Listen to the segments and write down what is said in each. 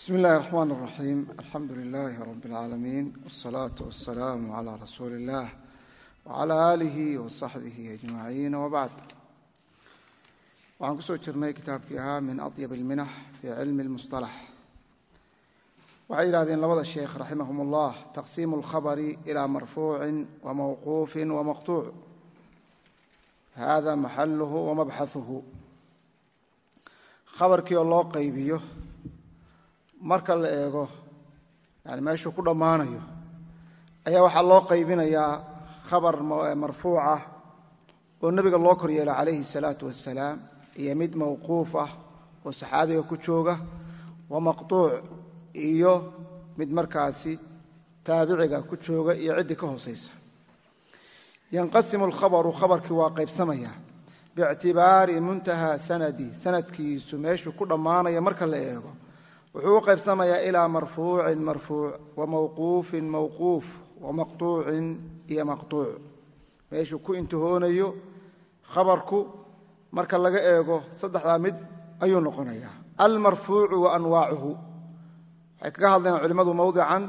bsmi اllahi الرحman الرaxيim alxamdu lilahi rab اlcaalamiin wالsalaaةu waالsalaamu عlى rasuuli اllah wعlى alihi وصaxbihi أجmaciin wbacd waxaan ku soo jirnay kitaabkii ahaa min aطyab اlminax fi cilmi اlmusطalax waxay yidhahdeen labada sheekh raximahum اllah taqsiimu اlkhabri ilى marfuuci wmawquufi wmaqطuuc hada maxaluhu wamabxaثuhu khabarkii oo loo qaybiyo marka la eego yani meeshuu ku dhammaanayo ayaa waxaa loo qaybinayaa khabar marfuucah oo nebiga loo kor yeela calayhi salaatu wasalaam iyo mid mawquuf ah oo saxaabiga ku jooga wa maqtuuc iyo mid markaasi taabiciga ku jooga iyo ciddii ka hoosaysa. Yanqasimu alkhabaru khabarkii waa qaybsamaya biictibaari muntaha sanadi sanadkiisu meeshuu ku dhammaanaya marka la eego wuxuu u qaybsamayaa ilaa marfuucin marfuuc wa mawquufin mawquuf wa maqtuucin iyo maqtuuc. Meeshuu ku intihoonayo khabarku marka laga eego saddexdaa mid ayuu noqonayaa. Almarfuucu wa anwaacuhu. Waxay kaga hadleen culimmadu mowdican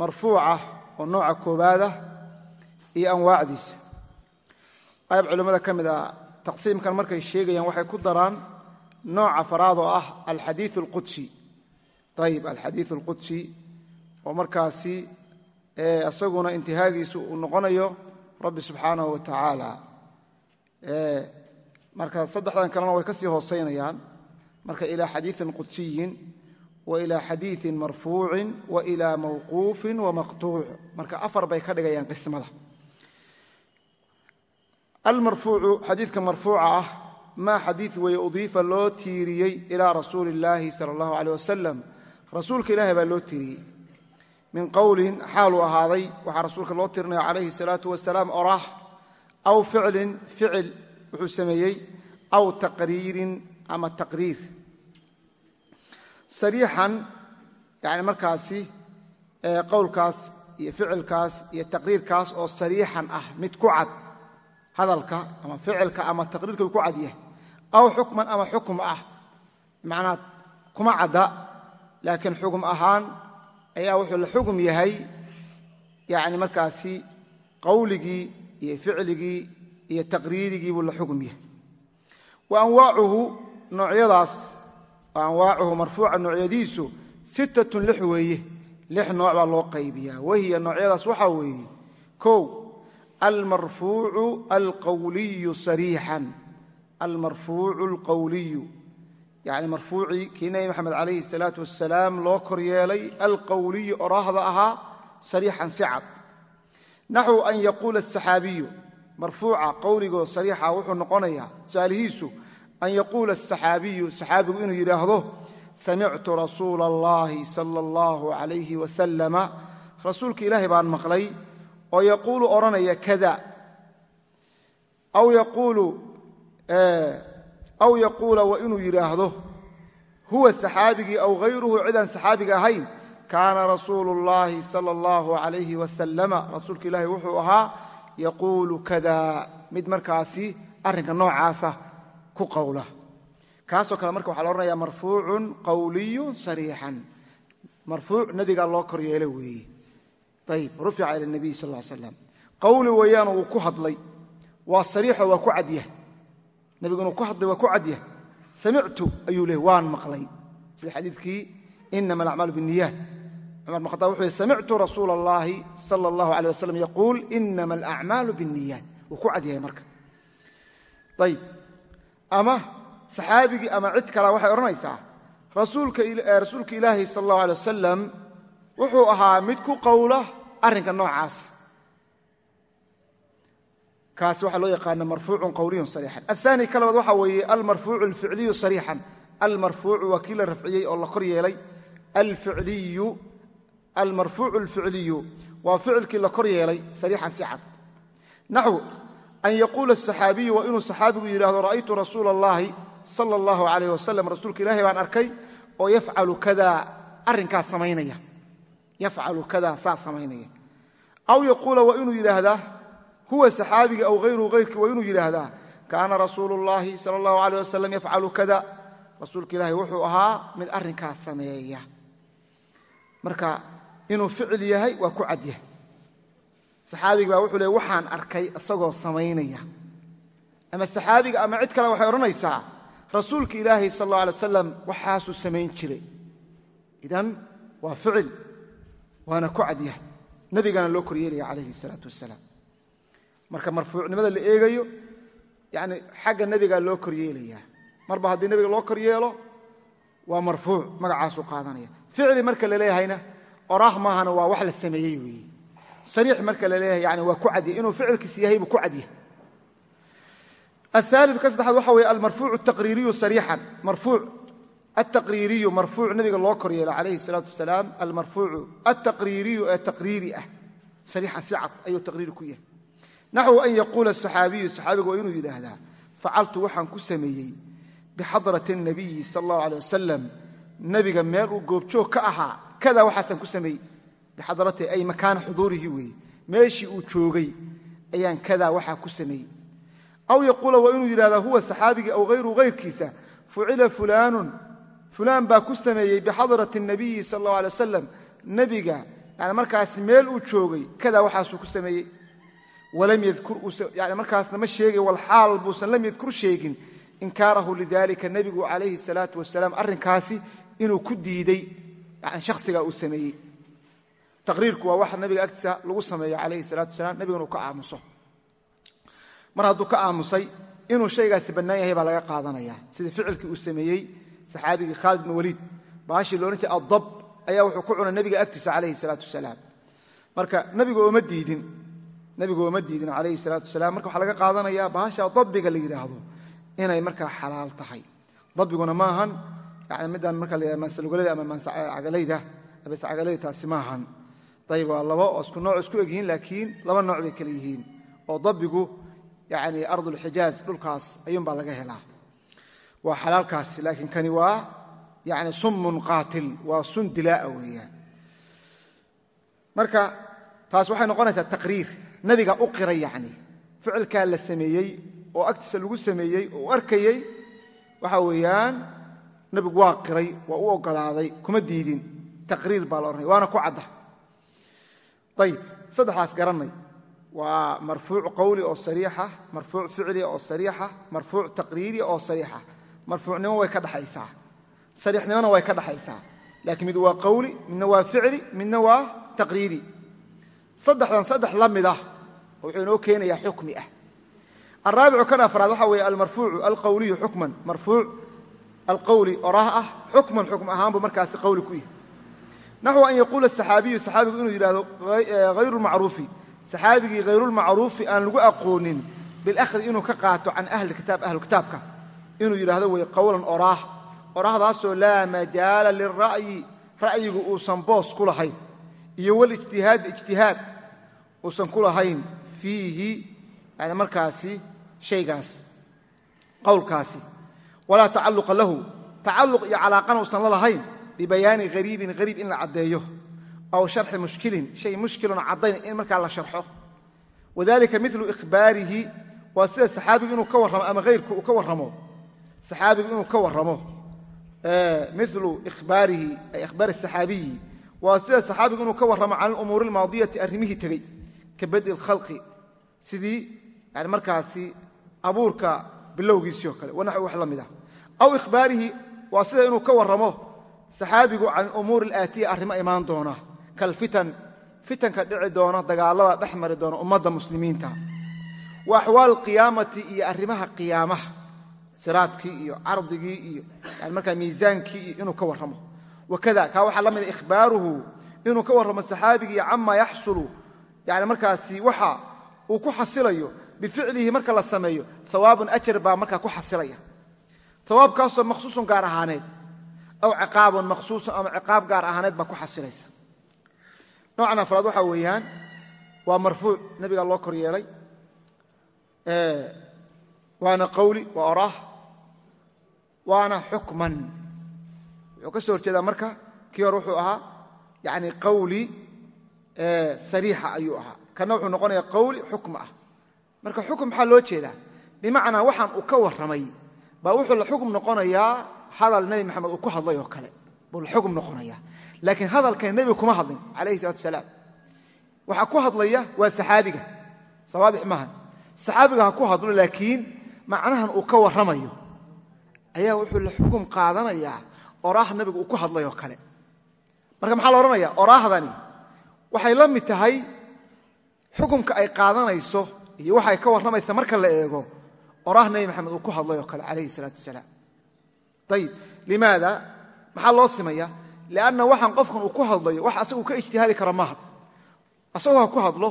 marfuuca oo nooca koobaada iyo anwaacdiisa. Qayb culimmada ka mid a taqsiimkan markay sheegayaan waxay ku daraan nooca faraad oo ah alxadiiu alqudsi ayib alxadiiu alqudsi oo markaasi isaguna intihaagiisu uu noqonayo rabbi subxaanahu wa tacaala marka saddexdan kalena way ka sii hoosaynayaan marka ilaa xadiiin qudsiyin wa ilaa xadiiin marfuucin wa ilaa mawquufin wa maqtuuc marka afar bay ka dhigayaan qismada almarfuucu xadiidka marfuuca ah maa xadiid weeye udiifa loo tiiriyey ilaa rasuuli illaahi sala allahu aleyh wasalam rasuulka ilaahay baa loo tiriyey min qowlin xaaluu ahaaday waxaa rasuulka loo tirinaya calayhi salaatu wasalaam oraah aw ficlin ficil wuxuu sameeyey aw taqriirin ama taqriir. Sariixan yani markaasi qowlkaas iyo ficilkaas iyo taqriirkaas oo sariixan ah mid ku cad hadalka ama ficilka ama taqriirka uu ku cad yahay. Aw xukman ama xukum ah macnaa kuma cadda laakiin xugum ahaan ayaa wuxuu la xugum yahay yani markaasi qawligii iyo ficligii iyo taqriirigii buu la xugum yahay. Wa anwaacuhu noocyadaas wa anwaacuhu marfuuca noocyadiisu sittatun lix weeye lix nooc baa loo qaybiyaa. Wahiya noocyadaas waxaa weeye kow almarfuucu alqawliyu sariixan. Almarfuucu alqawliyu yani marfuucii kii nebi maxamed calayhi salaatu wasalaam loo kor yeelay alqowliyu oraahda ahaa sariixan si cad. Naxwu an yaquula asaxaabiyu marfuuca qowligoo sariixa wuxuu noqonayaa tusaalihiisu an yaquula asaxaabiyu saxaabigu inuu yidhaahdo samictu rasuula allahi sala allahu calayhi wasalama rasuulka ilaahay baan maqlay oo yaquulu odhanaya kada. Aw yaquulu aw yaquula wa inuu yidhaahdo huwa saxaabigii aw hayruhu cidaan saxaabiga ahayn kaana rasuulu llaahi sala allahu calayhi wasalama rasuulka ilaahi wuxuu ahaa yaquulu kada mid markaasi arrinka noocaasa ku qowla. Kaasoo kale marka waxa la odhanaya marfuucun qawliyun sariixan. Marfuuc nabigaa loo kor yeelo weeye ayib rufica ila nabiy sal slam qowli weeyaan uu ku hadlay. Waa waa ku nabigu inuu ku hadlay waa ku cadyah samictu ayuu leey waan maqlay. Sida xadiidkii inama alacmaalu binniyaat. Cumar bn khataab wuxuu yihi samictu rasuula allahi sala allahu alay wasalam yaquul inama alacmaalu binniyaat. Wuu ku cadyahay marka. Ayib ama saxaabigii ama cid kala waxay odhanaysaa rasuulka ilaahi sala allahu alay wasalam wuxuu ahaa mid ku qowla arrinka noocaasa kaas waxaa loo yaqaana marfuucun qowliyun sariixan. Ahaani ka labaad waxaa weeye almarfuucu alficliyu sariixan. Almarfuucu waa kii la rafciyey oo la kor yeelay. Almarfuucu alficliyu waa ficilkii la kor yeelay sariixan si cad. Naxw an yaquula asaxaabiyu waa inuu saxaabigu yidhahdo ra'aytu rasuula allaahi sala allahu calayh wasalam rasuulka ilaahay baan arkay oo yafcalu kada arrinkaas samaynaya. Yafcalu kada saa samaynaya. Aw yaquula waa inuu yidhaahdaa huwa saxaabiga aw hayruhu hayrkii waa inuu yidhaahdaa kaana rasuulu llaahi sala allahu aleyh wasalam yafcalu kada. Rasuulka ilaahi wuxuu ahaa mid arrinkaas sameeya. Marka inuu ficil yahay waa ku cad yahay. Saxaabiga baa wuxuu leey waxaan arkay isagoo samaynaya. Ama saxaabiga ama cid kale waxay odhanaysaa rasuulka ilaahay sal alla alay wasalam waxaasuu samayn jiray. Idan waa ficil waana ku cad yahay. Nebigana loo koryeelaya calayhi salaatu wasalaam marka marfuucnimada la eegayo yani xagga nebigaa loo koryeelayaa. Marba haddii nebiga loo koryeelo waa marfuuc magacaasuu qaadanaya. Ficli marka la leeyahayna oraah maahana waa wax la sameeyey weeye sariix marka la leeyahay yani waa ku cadyahy inuu ficilkiis yahay buu ku cadyahay aaliu ka saddexaad waxa weye almarfuuc taqriiriyu sariixan. Marfuuc altaqriiriyu marfuuc nabiga loo koryeelo calayhi salaatu wasalaam almarfuucu altaqriiriyu ee taqriiri ah. Sariixan si cad ayuu taqriiri ku yahay naxwu an yaquula saxaabiyu saxaabigu waa inuu yidhaahdaa facaltu waxaan ku sameeyey bixadrati nabiyi sal allahu alay wasalam nebiga meel uu goobjoog ka ahaa kada waxaasaan ku sameeyey. Bixadrati ay makaana xuduurihi weeye meeshii uu joogay ayaan kadaa waxaa ku sameeyey. Aw yaquula waa inuu yidhahdaa huwa saxaabigii aw hayru hayrkiisa fucila fulaanun fulaan baa ku sameeyey bixadrati nabiyi sal allahu alay wasalam nebiga yani markaas meel uu joogay kadaa waxaasuu ku sameeyey markaasna ma sheegay walxaal buusan lam yadkur sheegin inkaarahu lidalika nebigu calayhi salaatu wasalaam arrinkaasi inuu ku diiday yani shakhsigaa uu sameeyey. Taqriirku waa waxa nabiga agtiisa lagu sameeyo calayhi salaatu wasalaam nebiga inuu ka aamuso. Mar hadduu ka aamusay inuu shaygaasi bannaan yahay baa laga qaadanaya. Sida ficilkii uu sameeyey saxaabigii khaalid bn waliid baashii loodhan jiray addab ayaa wuxuu ku cunay nebiga agtiisa calayhi marka nebigu ooma diidin nebigu ooma diidin calayhi salaatu wasalaam. Marka waxaa laga qaadanayaa bahasha dabbiga la yidhaahdo inay markaa xalaal tahay. Dabbiguna maahan yani midaan marka la maansalugolada ama maanscagalayda abeescagalayda taasi maahan ayib waa labo oo isku nooc isku egyihiin laakiin laba nooc bay kale yihiin. Oo dabbigu yani ardulxijaaz dhulkaas ayuunbaa laga helaa. Waa xalaalkaasi laakiin kani waa yani summun qaatil waa sun dilaa'a weeyaan. Marka taas waxay noqonaysaa taqriir nabiga u qiray yani ficilkaa la sameeyey oo agtiisa lagu sameeyey oo arkayey waxa weeyaan nebigu waa qiray waa u ogolaaday kuma diidin. Taqriir baa la odhanaya waana ku cadda. Ayib saddexdaas garannay. Waa marfuuc qowli oo sariixa marfuuc ficli oo sariixa marfuuc taqriiri oo sariixa. Marfuucnimo way ka dhaxaysaa. Sariixnimona way ka dhaxaysaa. Laakiin mid waa qowli midna waa ficli midna waa taqriiri. Saddexdan saddex la mid ah oo wuxuu inoo keenayaa xukmi ah. Alraabicu kan afraad waxa weeye almarfuucu alqowliyu xukman marfuuc alqowli oraah ah xukman xukm ahaan buu markaasi qowli ku yahay. Naxwu an yaquula saxaabiyu saxaabigu inuu yidhahdo hayru lmacruufi saxaabigii hayrulmacruufi aan lagu aqoonin bilahdi inuu ka qaato can ahli kitaab ahlukitaabka inuu yidhaahdo way qowlan oraah. Oraahdaasoo laa majaala lira'yi ra'yigu uusan boos ku lahayn iyo walijtihaad ijtihaad uusan ku lahayn fiihi yani markaasi shaygaas qowlkaasi. Walaa tacalluqa lahu tacalluq iyo calaaqana uusan la lahayn bibayaani hariibin hariib in la caddeeyo aw sharxi mushkilin shay mushkilon caddayn in markaa la sharxo. Wadalika milu ikhbaarihi waa sida saxaabigu inuu ka warramo ama hayrku uu ka warramo. Saxaabigu inuu ka warramo milu ikhbaarihi ay ikhbaari saxaabiyi. Waa sida saxaabigu inuu ka warramo can alumuuri almaadiyati arrimihii tegey ka badi lkhalqi sidii markaasi abuurka bilowgiisii oo kale wanaxwi wax la mid ah. Aw ikhbaarihi waa sida inuu ka warramo saxaabigu can umuuri alaatiya arrimo imaan doona kalfitan fitanka dhici doona dagaalada dhex mari doona ummadda muslimiinta. Wa axwaal qiyaamati iyo arrimaha qiyaamaha siraadkii iyo cardigii iyo markaa miisaankii iyo inuu ka warramo. Wakada kaa waxaa la mida ikhbaaruhu inuu ka warramo saxaabigii cama yaxsulu yani markaasi waxa uu ku xasilayo bificlihi marka la sameeyo hawaabun ajar baa markaa ku xasilaya. Hawaabkaasoo makhsuusun gaar ahaaneed aw ciqaabun makhsuusun ama ciqaab gaar ahaaneed baa ku xasilaysa. Noocan afraad waxaa weeyaan waa marfuuc nebiga loo kor yeelay waana qawli waa oraah waana xukman. Wuxuu ka soo horjeedaa marka kii hore wuxuu ahaa yani qawli sariixa ayuu ahaa kana wuxuu noqonayaa qawli xukm ah. Marka xukm maxaa loo jeedaa? Bimacnaa waxaan uu ka warramay baa wuxuu la xukm noqonayaa hadal nebi maxamed uu ku hadlay oo kale. Buu la xukm noqonayaa. Laakiin hadalkan nebiga kuma hadlin calayhi salatu salaam waxaa ku hadlaya waa saxaabiga. Sawaadix maaha. Saxaabiga ha ku hadlo laakiin macnahan uu ka warramayo ayaa wuxuu la xukum qaadanayaa oraah nabiga uu ku hadlayoo kale. Marka maxaa la odhanaya oraahdani waxay la mid tahay xukumka ay qaadanayso iyo waxay ka warramaysa marka la eego oraah nebi maxamed uu ku hadlayoo kale calayhi salaatu wasalaam. Ayib limaada? Maxaa loo simaya lianna waxaan qofkan uu ku hadlayo wax asagu ka ijtihaadi kara maaha. Asagu ha ku hadlo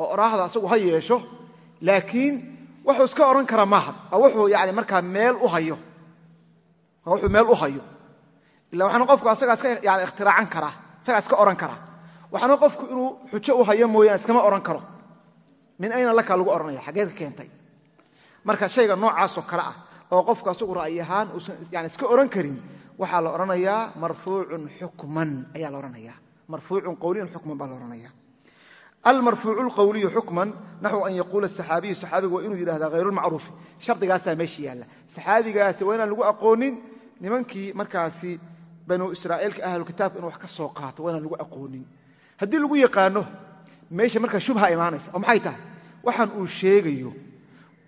oo oraahda asagu ha yeesho laakiin wuxuu iska odhan kara maaha. Oo wuxuu yani markaa meel u hayo. Oo wuxuu meel u hayo. Ila waxaana qofku asagaa yani ikhtiracan karaa isagaa iska odhan karaa waxaana qofku inuu xujo u hayo mooyaane iskama odhan karo. Min ayna lakaa lagu odhanaya xaggeed ka keentay? Marka shayga noocaasoo kale ah oo qofku asagu ra'yi ahaan uusan yani iska odhan karin waxaa la odhanayaa marfuucun xukman ayaa la odhanaya marfuucun qowliyan xukman baa la odhanaya almarfuucu lqowliyu xukman naxw an yaquula saxaabiyu saxaabiga waa inuu yidhahda hayrulmacruufi shardigaasaa meesha yaalla. Saxaabigaasi waa inaan lagu aqoonin nimankii markaasi banuu israa'iilka ahlukitaabka inu wax ka soo qaato waa inaan lagu aqoonin haddii lagu yaqaano meesha markaa shubha imaanaysa oo maxay tahay? Waxaan uu sheegayo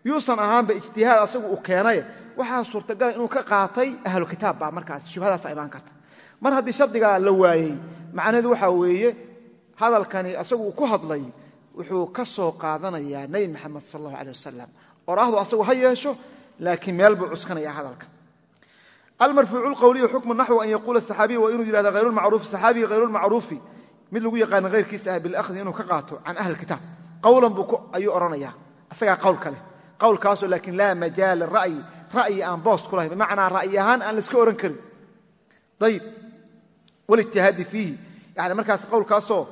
yuusan ahaanba ijtihaad asagu uu keenay waxaa suurtagala inuu ka qaatay ahlu baa markaas shubhadaasa imaan karta. Mar haddii shardigaa la waayey macnaheedu waxaa weeye hadalkani asagu ku hadlay wuxuu ka soo qaadanayaa nebi maxamed sal allahu aleh wasalam oraahdu asagu ha yeesho laakiin meel buu cuskanaya hadalka. Almarfuucu lqowliyu xukmu naxwu an yaquula saxaabiyu waa inuu yidhahda hayrulmacruufi saxaabiga hayrulmacruufi mid lagu yaqaano hayrkiisa ah bilahdi inuu ka qaato can ahli kitaab. Qowlan ayuu odhanayaa asagaa qowl ka leh. Qowlkaasoo laakiin laa majaala ra'yi ra'yi aan boos ku lahayn. Bimacnaa ra'yi ahaan aan laiska odhan karin. Ayib walijtihaadi fiihi. Yani markaas qowlkaasoo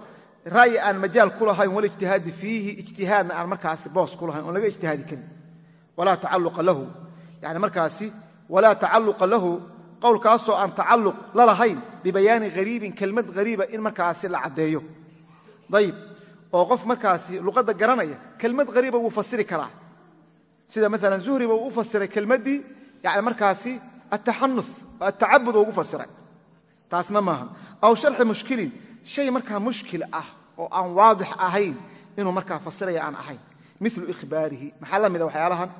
ra'yi aan majaal ku lahayn walijtihaadi fiihi ijtihaadna aan markaasi boos ku lahayn oon laga ijtihaadi karin. Walaa tacalluqa lahu. Yani markaasi walaa tacalluqa lahu qowlkaasoo aan tacalluq la lahayn bibayaani hariibin kelmad hariiba in markaasi la caddeeyo. Ayib oo qof markaasi luqadda garanaya kelmad hariiba wuu fasiri karaa. Sida maalan zuhriba uu u fasiray kelmaddii yani markaasi ataxanu atacabud ugu fasiray. Taasna maaha. Aw sharxi mushkilin shay markaa mushkil ah oo aan waadix ahayn inuu markaa fasiraya aan ahayn. Milu ihbaarihi maxaa la mida waxyaalahan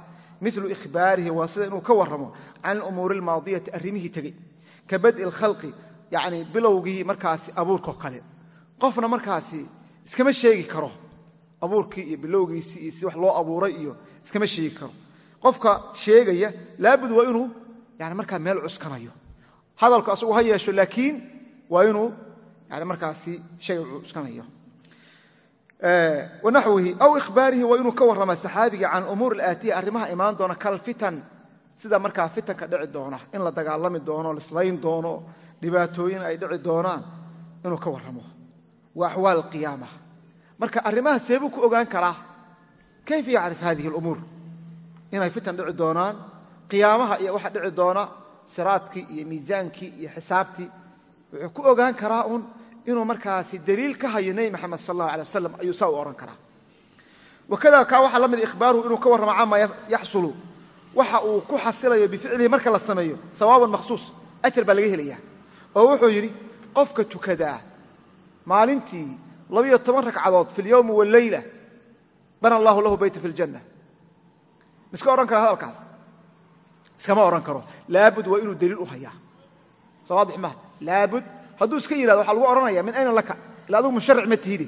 milu ihbaarihi waa sida inuu ka warramo can alumuuri almaadiyati arrimihii tegey. Ka bad'i lkhalqi yani bilowgii markaasi abuurkao kale. Qofna markaasi iskama sheegi karo abuurkii iyo bilowgiisii iyo si wax loo abuuray iyo iskama sheegi karo. Qofka sheegaya laabud waa inuu yani markaa meel cuskanayo. Hadalku asagu ha yeesho laakiin waa inuu yani shay cuskanayo wanaxwihi aw ihbaarihi waa inuu ka warrama saxaabiga can umuur alaatiya arrimaha imaan doona kalfitan sida markaa fitanka dhici doona in la dagaalami doono lislayn doono dhibaatooyin ay dhici doonaan inuu ka warramo. Wa axwaal qiyaama. Marka arrimaha seebuu ku ogaan karaa kayfa yacrif hadihi alumuur? Inay fitan dhici doonaan qiyaamaha iyo waxa dhici doona siraadkii iyo miisaankii iyo inuu markaasi daliil ka hayo nebi maxamed sal allah alay wasalam ayuu saa u odhan karaa wakada kaa waxaa la mid ihbaaruhu inuu ka warramo camaa yaxsulu. Waxa uu ku xasilayo bificlihi marka la sameeyo hawaaban makhsuus ajar baa laga helaya oo wuxuu yidhi qofka tukadaa maalintii labiyo toban ragcadood fi lyowmi walleyla bana allahu lahu beyta fi ljanna miska odhan kara hadalkaas? Iskama odhan karo. Laabud waa inuu daliil u hayaa. Soo waadix maha laabud hadduu iska yihahdo waxaa lagu odhanaya min ayna laka? Ila adugu musharic ma tihide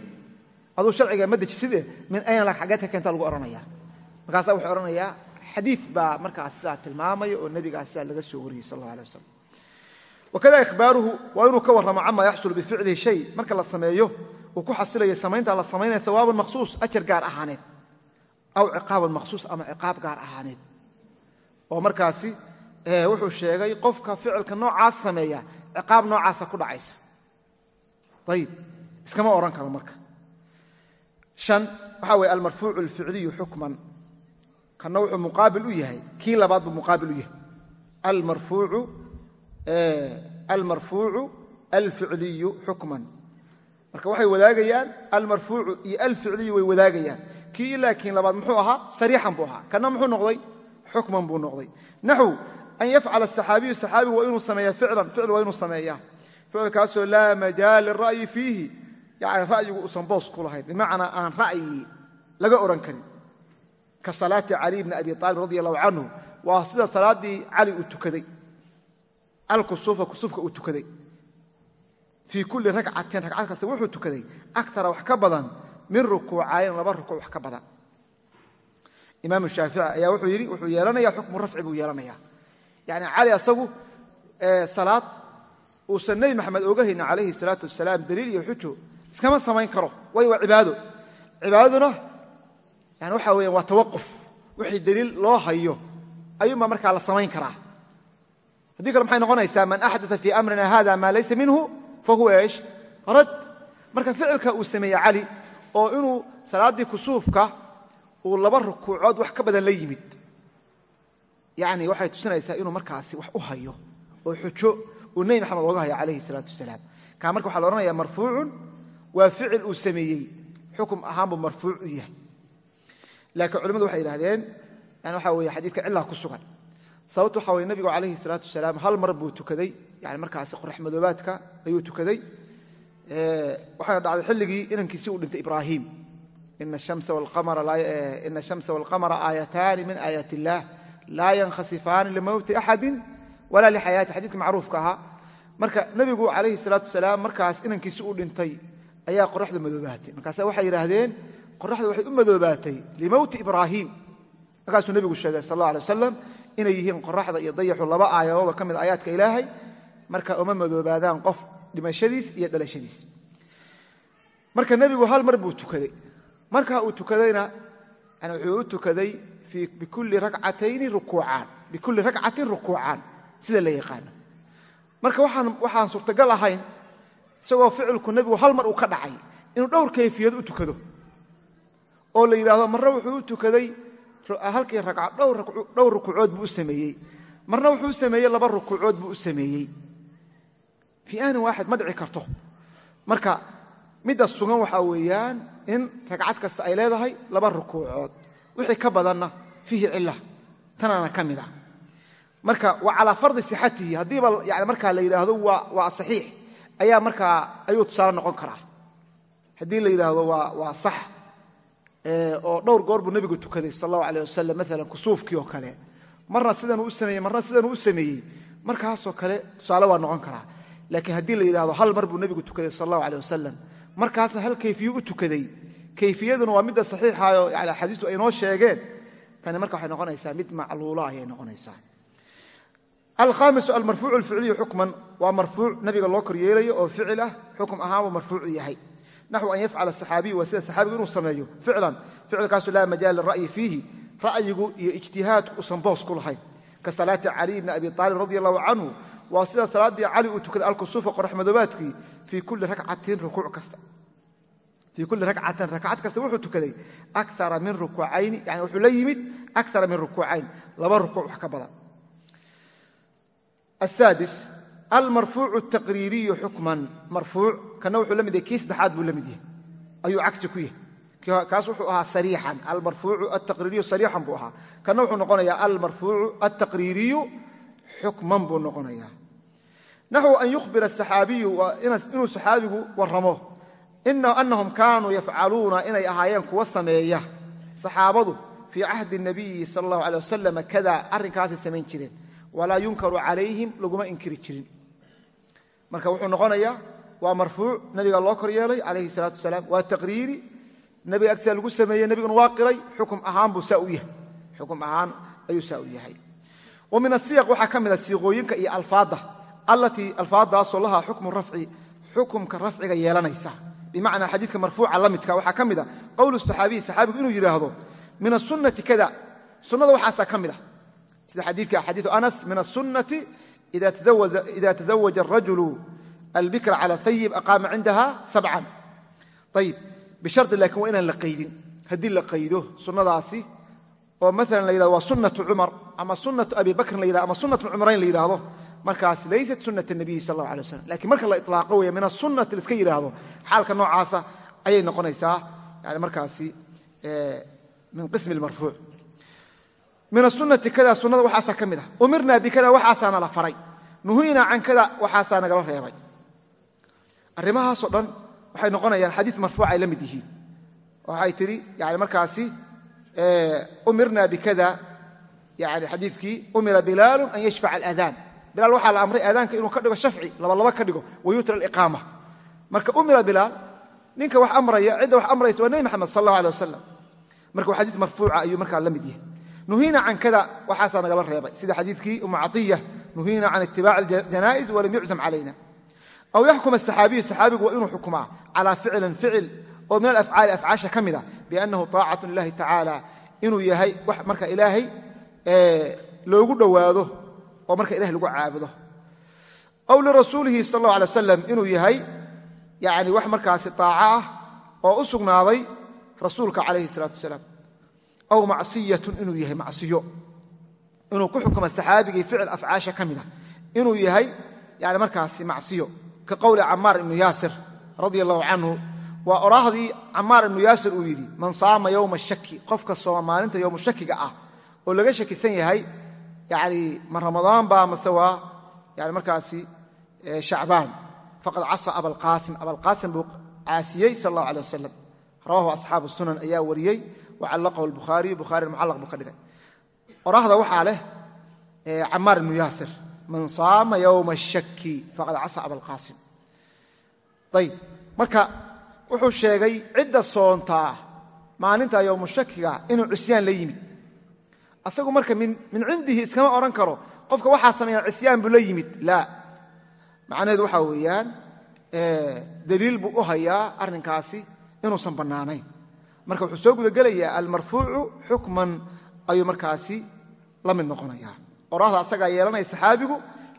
aduu sharciga ma dejiside min ayna laka? Xaggeed ka keenta lagu odhanaya markaasaa wuxuu odhanayaa xadiid baa markaas sidaa tilmaamaya oo nebigaas sidaa laga soo wariyey sal alla alay wasalam wakada ihbaaruhu waa inuu ka warramo cama yaxsulu bificlihi shay. Marka la sameeyo uu ku xasilayo samayntaa la samaynaya hawaaban makhsuus ajar gaar ahaaneed. Aw ciqaaban makhsuus ama ciqaab gaar ahaaneed. Oo markaasi wuxuu sheegay qofka ficilka noocaas sameeya ciqaab noocaasa ku dhacaysa. Ayib iskama odhan karo marka. An waxaa weye almarfuucu alficliyu xukman. Kanna wuxuu muqaabil u yahay. Kii labaad buu muqaabil u yahay. Almarfuucu alficliyu xukman. Marka waxay wadaagayaan almarfuucu iyo alficliyu way wadaagayaan. Kii laakiin labaad muxuu ahaa? Sariixan buu ahaa. Kanna muxuu noqday? Xukman buu noqday. Naxw an yafcala asaxaabiyu saxaabigu waa inuu sameeya ficlan ficl waa inuu sameeyaa ficilkaasoo laa majaal lira'yi fiihi yani ra'yigu uusan boos ku lahayn bimacnaa aan ra'yi laga odhan karin ka salaati cali bni abi aalib radi allahu canhu waa sida salaaddii cali uu tukaday alkusuufa kusuufka uu tukaday fii kulli ragcatin ragcad kasta wuxuu tukaday akara wax ka badan min rukuucayn laba rukuuc wax ka badan imaam yani cali asagu salaad uusan nebi maxamed oga haynin calayhi salaatu wasalaam daliil iyo xujo iskama samayn karo. Way waa cibaado. Cibaadaduna yani waxa weya waa tawaquf. Wixii daliil loo hayo ayuunbaa markaa la samayn karaa. Haddii kale maxay noqonaysaa man axdaa fii amrina hada maa laysa minhu fahuwa eesh rad. Marka ficilka uu sameeye cali oo inuu salaaddii kusuufka uu laba rukuucood wax ka badan la yimid yani waxay tusinaysaa inuu markaasi wax u hayo oo xujo uu nebi maxamed oga hayo calayhi salaatu wasalaam. Kaa marka waxa la odhanaya marfuucun waa ficil uu sameeyey. Xukum ahaanbuu marfuuc u yahay. Laakiin culimmadu waxay yidhahdeen yani waxa weye xadiidka cilaa ku sugan. Sababtu waxa weye nebigu calayhi salaatu wasalaam hal mar buu tukaday yani markaasi qorax madoobaadka ayuu tukaday. Waxaana dhacday xilligii inankiisii uu dhintay ibraahim. Ina ashamsa walqamara aayataani min aayaat illaah laa yankhasifaani limowti axadin walaa lixayaati xadiidka macruufka ahaa marka nebigu calayhi salaatu wasalaam markaas inankiisi uu dhintay ayaa qoraxdu madoobaatay markaasa waxay yidhaahdeen qoraxdu waxay u madoobaatay limowti ibraahim markaasuu nebigu sheegay sal alla alay wasalam inay yihiin qoraxda iyo dayaxu laba aayadoodoo ka mid aayaadka ilaahay marka uma madoobaadaan qof dhimashadiis iyo dhalashadiis marka nebigu hal mar buu tukaday markaa uu tukadayna wuxuu u tukaday bikulli rakcatayni rukuucaan sida la yaqaano. Marka waxaan suurtagal ahayn isagoo ficilku nebigu hal mar uu ka dhacay inuu dhowr kayfiyad u tukado. Oo la yidhaahdo marna wuxuu u tukaday halkii dhowr rukuucood buu u sameeyey. Marna wuxuu u sameeyey laba rukuucood buu u sameeyey. Fii aanin waaxid ma dhici karto. Marka midda sugan waxaa weeyaan in ragcad kasta ay leedahay laba rukuucood. Wixii ka badanna fiihi cila tanaana ka mid a marka waa calaa fardi sixatihi haddiiba yani markaa la yidhaahdo waa saxiix ayaa markaa ayuu tusaale noqon karaa. Haddii la yidhaahdo waa sax oo dhowr goor buu nebigu tukaday sal allahu aleh wasalam maalan kusuufkii oo kale. Marna sidanuu u sameeyey marna sidanuu u sameeyey. Markaasoo kale tusaale waa noqon karaa. Laakiin haddii la yidhahdo hal mar buu nebigu tukaday sal allahu aleh wasalam markaasna hal kayfiyu u tukaday. Kayfiyaduna waa midda saxiixayo yani axaadiistu ay noo sheegeen tani marka waxay noqonaysaa mid macluula ayay noqonaysaa. Alhaamisu almarfuucu alficliyu xukman waa marfuuc nabiga loo kor yeelayo oo ficil ah xukum ahaan buu marfuucu yahay. Naxw an yafcala asaxaabiyu waa sida saxaabigu inuu sameeyo ficlan. Ficilkaasu laa majaala lira'yi fiihi ra'yigu iyo ijtihaadku usan boos ku lahayn. Ka salaati caliy bni abi aalib radi allahu canhu waa sida salaaddii cali uu tukaday alkusuufa qorax madoobaadkii fii kulli rakcatin rukuuc kasta fii kulli rakcatin rakcad kasta wuxuu tukaday akara min rukuucayni yani wuxuu la yimid akara min rukuucayn laba rukuuc wax ka badan asaadis almarfuucu taqriiriyu xukman marfuuc kana wuxuu la mid yahay kii saddexaad buu la mid yahay ayuu cagsi ku yahay kaas wuxuu ahaa sariixan almarfuucu altaqriiriyu sariixan buu ahaa kana wuxuu noqonayaa almarfuucu altaqriiriyu xukman buu noqonayaa naxwu an yukhbira asaxaabiyu inuu saxaabigu warramo anahum kaanuu yafcaluuna inay ahaayeen kuwa sameeya. Saxaabadu fii cahdi nabiyi sal allahu alay wasalam kada arrinkaasay samayn jireen. Walaa yunkaru calayhim laguma inkiri jirin. Marka wuxuu noqonayaa waa marfuuc nabiga loo kor yeelay calayhi salaatu wasalaam. Waa taqriiri nabiga agtiisa lagu sameeyey nabiguna waa qiray. Xukum ahaan buu saa u yahay. Xukum ahaan ayuu saa u yahay. Wa min asiyaq waxaa ka mid a siiqooyinka iyo alfaadda. Allatii alfaaddaasoo lahaa xukmu rafci. Xukumka rafciga yeelanaysa bimacnaa xadiidka marfuuca la midka waxaa ka mida qowl saxaabiyi saxaabigu inuu yidhaahdo min asunati kada. Sunnada waxaasaa ka mid ah sida xadiika xadiiu anas min asunati ida tazawaja arajulu albikra cala hayib aqaama cindaha sabcan. Ayib bishardi laakiin waa inaan la qaydin. Haddii la qaydo sunnadaasi oo maalan la yidhahdo waa sunnatu cumar ama sunnatu abi bakrin la yidhahdo ama sunnatu cumrayn la yidhaahdo markaas laysat sunat nabiyi sal la ala slam lakiin marka la ilaaqo wey min asunati laiska yidhaahdo xaalka noocaasa ayay noqonaysaa yani markaasi min qismi marfuuc min asunati kada sunada waxaasaa ka mid ah. Umirnaa bikada waxaasaana la faray. Nuhuynaa can kada waxaasaa nagala reebay. Arrimahaasoo dhan waxay noqonayaan xadii marfuuc ay la mid yihiin. Waxay tihi yani markaasi umirna bikada yani xadiikii umira bilaalu an yashfaca aladaan bilaal waxaa la amray aadaanka inuu ka dhigo shafci labalaba ka dhigo wayutra aliqaama. Marka umira bilaal ninka wax amraya cidda wax amraysa waa nebi maxamed sal allah alay wasalam marka waa xadiis marfuuca ayuu markaa la mid yahay. Nuhiina can kada waxaasaa nagala reebay. Sida xadiidkii umu caiya nuhiina can itibaaci janaa'iz walam yuczam calayna. Aw yaxkuma asaxaabiyu saxaabigu waa inuu xukumaa calaa ficilin ficil oo min alafcaali afcaasha ka mida biannahu taacatu lilahi tacaala inuu yahay wax marka ilaahay loogu dhowaado oo marka ilahay lagu caabudo. Aw lirasuulihi sal allah alay wasalam inuu yahay yani wax markaasi taaco ah oo u sugnaaday rasuulka calayhi salaatu wasalaam. Aw macsiyatun inuu yahay macsiyo. Inuu ku xukuma saxaabigii ficil afcaasha ka mida inuu yahay yani markaasi macsiyo. Ka qowli camaar ibnu yaasir radia allahu canhu waa oraahdii camaar ibnu yaasir uu yidhi man saama yowma shaki qofka sooma maalinta yowmu ah oo laga shakisan yahay yani ma ramadaan baa mase waa yani markaasi shacbaan. Faqad casa abalqaasim abalqaasim buu caasiyey sal allahu aleh wasalam rawahu asxaabu sunan ayaa wariyey. Wacallaqahu lbukhaariyu bukhaari mucallaq buu ka dhigay. Oraahda waxaa leh camaar ibnu yaasir. Man saama yowma shaki faqad casa abalqaasim ayib marka wuxuu sheegay cidda soontaa maalinta yowmu shakiga inuu cisyaan la yimid asagu marka min cindihi iskama odhan karo. Qofka waxaa sameeya cisyaan buu la yimid. Laa macnaheedu waxaa weeyaan daliil buu u hayaa arrinkaasi inuusan bannaanayn. Marka wuxuu soo gudagelayaa almarfuucu xukman ayuu markaasi la mid noqonayaa. Oraahda asagaa yeelanaya saxaabigu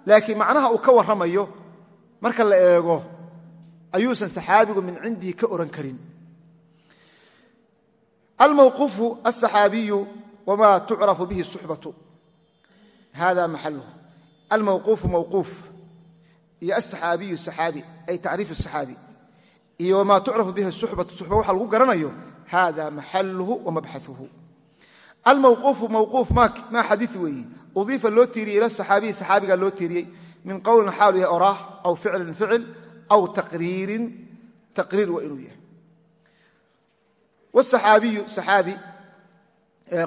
laakiin macnaha uu ka warramayo marka la eego ayuusan saxaabigu min cindihi ka ohan karin. Almawquufu aلصaxaabiyu wma tucrafu bihi suxbatu hada maxaluhu almawquufu mawquuf iyo asaxaabiyu saxaabi ay tacriifu saxaabi iyo wamaa tucrafu bihi suxbatu suxba waxa lagu garanayo hada maxaluhu wamabxauhu almawquufu mawquuf maa xadii weeyi udiifa loo tiiriyey ila saxaabiyi saxaabigaa loo tiiriyey min qowlin xaalu yahay oraah aw ficlin ficil aw taqriirin taqriir waa inuu yahay wsaxaabiyu saxaabi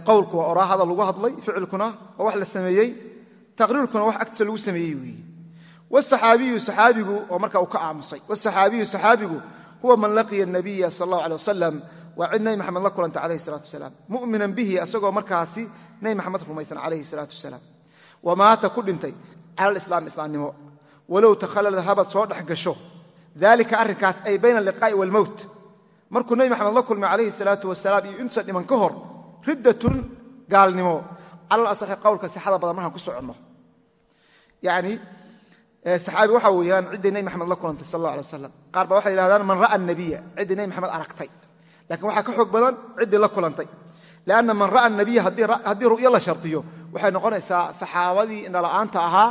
qowlku waa oraahada lagu hadlay ficilkuna waa wax la sameeyey taqriirkuna wax agtiisa lagu sameeyey weeye wsaxaabiyu saxaabigu oo marka uu ka aamusay wsaxaabiyu saxaabigu huwa man laqiya nabiya sal allahu alay wasalam waa cid nebi maxamed la kulanta calayhi salaatu wasalaam. Mu'minan bihi asagoo markaasi nebi maxamed rumaysan calayhi salaatu wasalaam. Wamaata ku dhintay cala alislaam islaamnimo. Walow takhalala habad soo dhex gasho. Dalika arrinkaas ay bayna aliqaa'i waalmowt markuu nebi maxamed la kulmay calayhi salaatu wasalaam iyo intuusan dhiman ka hor riddatun gaalnimo. Calal asaxi qowlka sixada badan markaan ku soconno. Yacni saxaabi waxaa weeyaan ciddii nebi maxamed la kulantay sal allah wasalam qaar baa waxay yidhahdaan man ra'a anabiya ciddii nebi maxamed aragtay. Laakiin waxaa ka xoog badan ciddii la kulantay. Lianna man ra'a anabiya haddii ru'yo la shardiyo waxay noqonaysaa saxaabadii indhala'aanta ahaa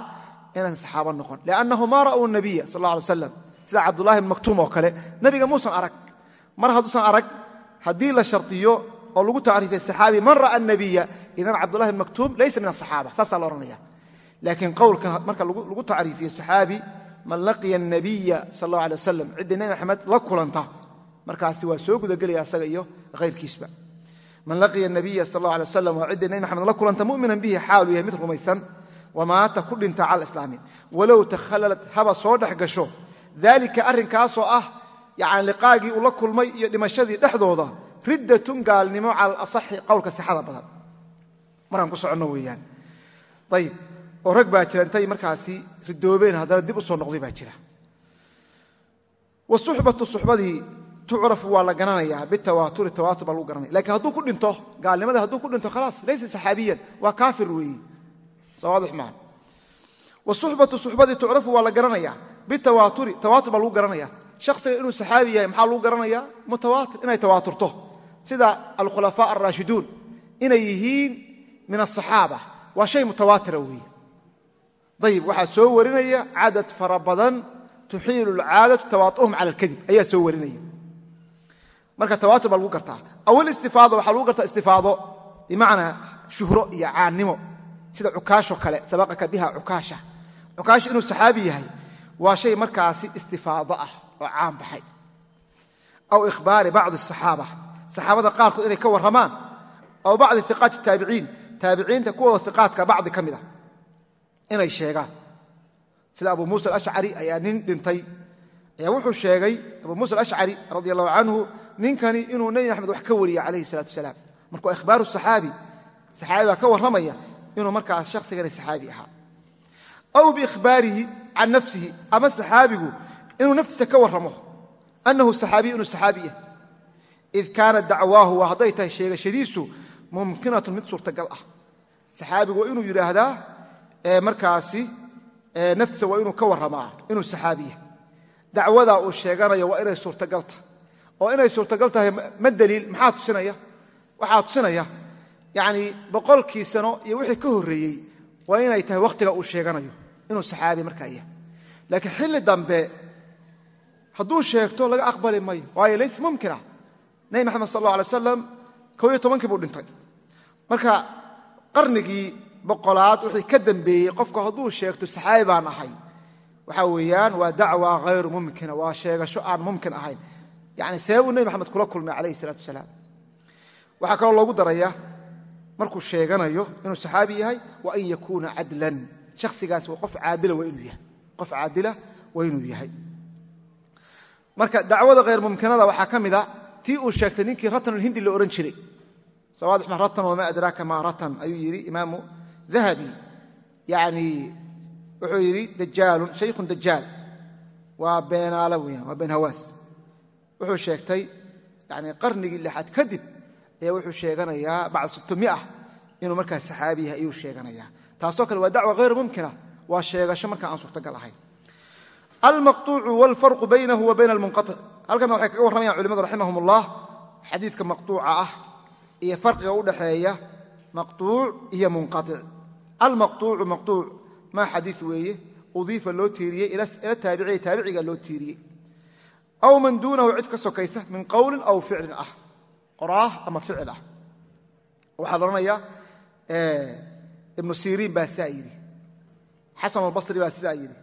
inaan saxaabo noqon. Liannahu maa ra'uu nabiya sal alla wasalam sida cabdullahi bn maktuum oo kale nebiga muusan arag. Mar hadduusan arag haddii la shardiyo oo lagu tacriifay saxaabi man ra'a anabiya idan cabdullahi bn maktuum laysa min asaxaaba saasaa la odhanaya laakiin qowlkan marka lagu tacriifiyo saxaabi man laqiya anabiya sal allahu alay wasalam ciddii nebi maxamed la kulanta. Markaasi waa soo gudagelaya asaga iyo hayrkiisba man laqiya nabiya sal allahu alay wasalam waa ciddii nebi maxamed la kulanta mu'minan bihi xaalu yahay mid rumaysan wamaata ku dhinta cala islaami walow takhallalat haba soo dhex gasho. Daalika arrinkaasoo ah yani liqaagii uu la kulmay iyo dhimashadii dhexdooda riddatun gaalnimo cala alasaxi qowlka sixada badan. Markaan ku soconno weeyaan. Ayib oo rag baa jira intay markaasi ridoobeen haddana dib u noqday baa jira. Wasuxbatu suxbadii tucrafu waa la garanayaa bitawaaturi tawaatur baa lagu garanaya. Lakiin hadduu ku dhinto gaalnimadii hadduu ku dhinto khalaas laysa saxaabiyan waa kaafir weeye sawaadix maa wasuxbatu suxbadii tucrafu waa la garanayaa bitawaaturi tawaatur baa lagu garanaya shaksiga inuu saxaabi yahay maxaa lagu garanaya mutawaatir inay tawaaturto sida alkhulafaa alraashiduun inay yihiin min asaxaaba waa shay mutawaatira weeye. Ayib waxaa soo warinaya cadad fara badan tuxiilu lcaadatu tawaatuhum cala alkadib ayaa soo warinaya. Marka tawaatur baa lagu gartaa. Awil istifaado waxaa lagu gartaa istifaado bimacnaa shuhro iyo caannimo sida cukaasho kale sabaqaka biha cukaasha. Cukaasha inuu saxaabi yahay waa shay markaasi istifaado ah oo caan baxay. Aw ikhbaari bacdi asaxaaba saxaabada qaarkood inay ka warramaan aw bacdi iqaati taabiciin taabiciinta kuwooda iqaadka bacdi ka mid a inay sheegaan. Sida abu muusa alashcari ayaa nin dhintay. Ayaa wuxuu sheegay abu muusa alashcari radi allahu canhu ninkani inuu nebi maxamed wax ka wariya calayhi salatu wasalaam. Marka waa ikhbaaru saxaabi saxaabi baa ka warramaya inuu markaa shakhsigani saxaabi ahaa. Aw biikhbaarihi can nafsihi ama saxaabigu inuu naftiisa ka warramo annahu saxaabiy inuu saxaabi ah id kaana dacwaahu waa hadday tahay sheegashadiisu mumkinatun mid suurtagal ah saxaabigu waa inuu yidhaahdaa markaasi naftiisa waa inuu ka warramaa inuu saxaabiya dacwadaa uu sheeganayo waa inay suurtagal tahay oo inay suurtagal tahay ma daliil maxaa tusinaya waxaa tusinaya yacnii boqolkii sano iyo wixii ka horreeyey waa inay tahay wakhtiga uu sheeganayo inuu saxaabi markaa yahay laakiin xilli hadduu sheegto laga aqbali mayo nebi maxamed sal alla alay wasalam iyo tobankii buu dhintay. Marka qarnigii boqolaad wixii ka dambeeyey qofku hadduu sheegto saxaabi baan ahay waxaa weeyaan waa dacwa hayru mumkina waa sheegasho aan mumkin ahayn. Yani seebuu nebi maxamed kula kulmay calayhi salaatu wasalaam waxaa kaloo loogu daraya markuu sheeganayo inuu saxaabi yahay wa an yakuuna cadlan. Shakhsigaas qof caadila waa inuu yahay. Qof caadila waa inuu yahay. Marka dacwada hayr mumkinada waxaa ka mida tii uu sheegtay ninkii ratanulhindi la ohan jiray. Ma ratan wama adraaka ma ratan ayuu yidhi imaamu dahabi. Yani wuxuu yidhi dajaalun shaykhun dajaal waa beenaale weyaan waa beenhawaas wuxuu sheegtay yani qarnigii lixaad kadib ayaa wuxuu sheeganayaa bacda sittomia inuu markaa saxaabi yahay ayuu sheeganayaa. Taasoo kale waa dacwa hayr mumkina waa sheegasho marka aan suurtagal ahayn. Almaqtuucu walfarqu baynahu wa bayna almunqatic halkana waxay kaga warramayaan culimadu raximahum ullah xadiidka maqtuuca ah iyo farqiga udhaxeeya maqtuuc iyo munqaic almaqtuucu maqtuuc maa xadii weeye udiifa loo tiiriyey ila taabiciy taabiciga loo tiiriyey. Aw man duunahu cid ka sokaysa min qowlin aw ficlin ah qoraah ama ficil ah. Waxaa odhanaya ibnu siriin baa sidaa yidhi xasan albasri baa sidaa yidhi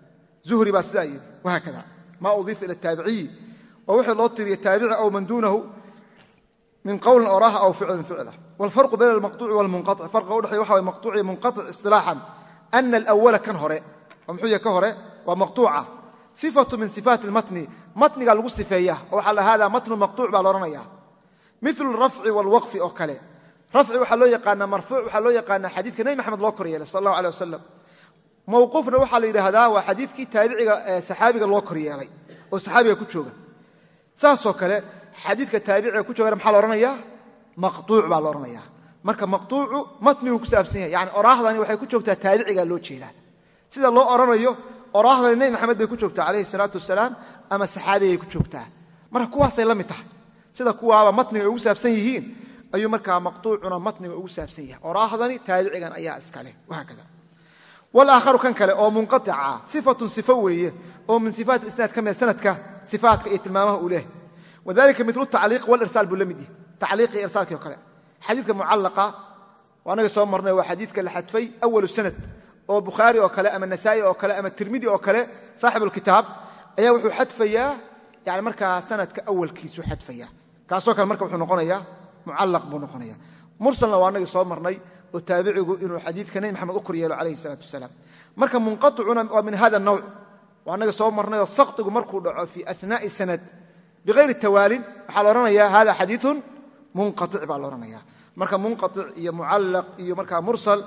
zuhri baa sidaa yidhi wahaakada maa udiifa ila taabiciyi oo wixii loo tiriyey taabici aw man duunahu min qowlin oraaha aw ficlin ficla. Wlfarqu bayna almaqtuuci walmunqaic farqiga udhexeya waxa way maqtuuci munqaic isilaaxan ana alawala kan hore oo muxuu yahy ka hore waa maqtuuca. Sifatu min sifaati lmatni matniga lagu sifeeya oo waxaa la hada matnu maqtuuc baa laodhanaya milu rafci waalwaqfi oo kale. Rafci waxaa loo yaqaanaa marfuuc waxaa loo yaqaanaa xadiidka nebi maxamed loo koryeelay sal allahu aleh wasalam mowquufna waxaa la yidhaahdaa waa xadiidkii taabiciga saxaabiga loo koryeelay oo saxaabiga ku jooga saasoo kale xadiidka taabiciga ku joogana maxaa laohanaya maqtuuc baa laohanaya marka maqtuucu matnigu ku saabsan yahay yani oraahdani waxay ku joogtaa taabicigaa loo jeedaa sida loo oranayo oraahdani nebi maxamed bay ku joogtaa calayhi salaatu wasalaam ama saxaabigay ku joogtaa. Marka kuwaasay la mid tahay sida kuwaaba matniga ay ugu saabsan yihiin ayuu markaa maqtuucuna matniga ugu saabsan yahay. Oraahdani taabicigan ayaa iskale wahaa kada walaakharu kan kale oo munqaطica sifatun sifo weeye oo min sifaat isnaad ka mida sanadka sifaatka iyo tilmaamaha uu leh wadalika milu tacliiq walirsaal buu la mid yahy tacliiqi irsaalkii o kale xadiidka mucallaqa oo annaga soo marnay waa xadiidka la xadfay awalu sanad oo bukhaari oo kale ama nasaa'i oo kale ama tirmidi oo kale saaxib alkitaab ayaa wuxuu xadfayaa yani markaa sanadka awalkiisuu waa soo marnay oo taabicigu inuu xadiidka nebi maxamed u kor calayhi salaatu wasalaam. Marka munqaicuna waa min hada nawc waa annaga soo marnayoo saktigu markuu dhaco fii anaa'i sanad. Biayri tawaalin waxaa la odhanaya hada xadiiun munqaic baa la odhanaya marka munqaic iyo mucallaq iyo markaa mursal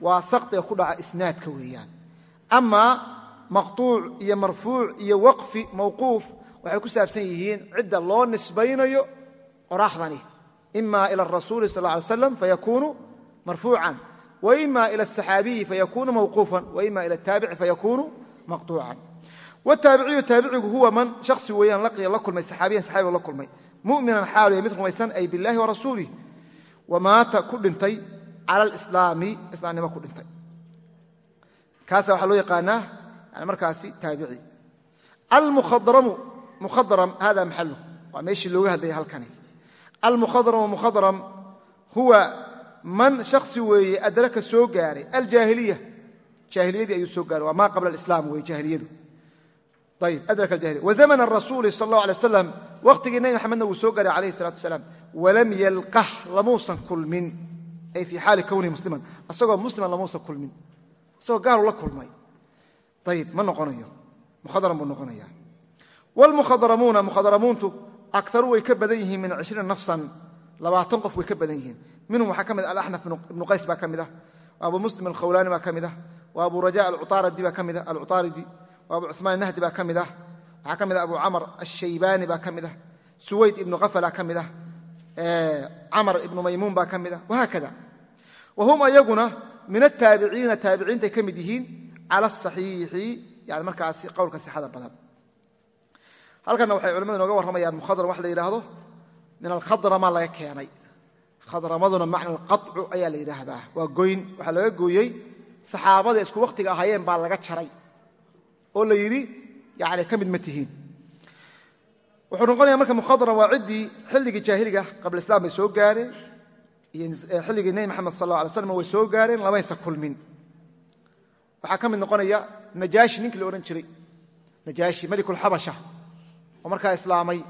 waa saktiga ku dhaca isnaadka weeyaan. Amaa maqtuuc iyo marfuuc iyo waqfi mawquuf waxay ku saabsan yihiin cidda loo nisbaynayo qoraaxdani. Ima ila arasuuli sal ly slam fayakunu marfuucan waima ila asaxaabiyi fayakunu mawquufan waima ila ataabici fayakunu maqtuucan. Wtaabiciyu taabicigu huwa man shaksi weeyaan laqiya la kulmay saxaabiyan saxaabiga la kulmay. Muminan xaaluya mid rumaysan ay billahi wa rasuulih wamaata ku dhintay cala alislaami islaamnimo ku dhintay. Kaasa waxaa loo yaqaanaa yani markaasi taabici. Almukhadaramu mukhadaram hada maxalu waa meeshii looga hadlaya halkani. Almukhadaramu mukhadaram huwa man shaksi weeye adraka soo gaaray aljaahiliya. Jaahiliyadii ayuu soo gaaray waa maa qabla alislaam weye jaahiliyadu. Zamana rasuuli sal allahu alay wasalam waqtigii nebi maxamedna wuu soo gaaray calayhi salatu wasalaam. Walam yalqah lamuusan kulmin. Ay fii xaali kownihi musliman. Asagoo musliman lamuusan kulmin. Isagoo gaalu la kulmay. Ayib ma noqonayo. Mukhadaran buu noqonaya wlmukhadaramuuna mukhadaramuuntu akaru way ka badan yihiin min cishriina nafsan. Labaatan qof way ka minhum waxaa ka mid ah alaxnaf ibnu qays baa ka mid ah abu muslim alkhawlaani baa ka mid ah wa abu raja alcuaaridi baa ka mid ah alcuaaridi wa abu cuثmaan nahdi baa ka mid ah waxaa ka mid ah abu camr ashaybaani baa ka mid ah suwayd ibnu kafala ka mid ah camr ibnu maymuun baa ka mid ah wahaakada wa hum ayaguna min ataabiciina taabiciintay khadramaduna macna alqacu ayaa la yidhaahdaa. Waa goyn waxaa laga gooyey saxaabada isku wakhtiga ahaayeen baa laga jaray oo la yidhi yani ka mid ma tihiin. Wuxuu noqonaya marka mukhadram waa ciddii xilligii jaahiliga qabla islam bay soo gaareen xilligii nebi maxamed sal alla slam way soo gaareen lamaysa kulmin. Waxaa ka mid noqonaya najaashi ninkii la odhan jiray. Najaashi melikulxabasha oo markaa islaamay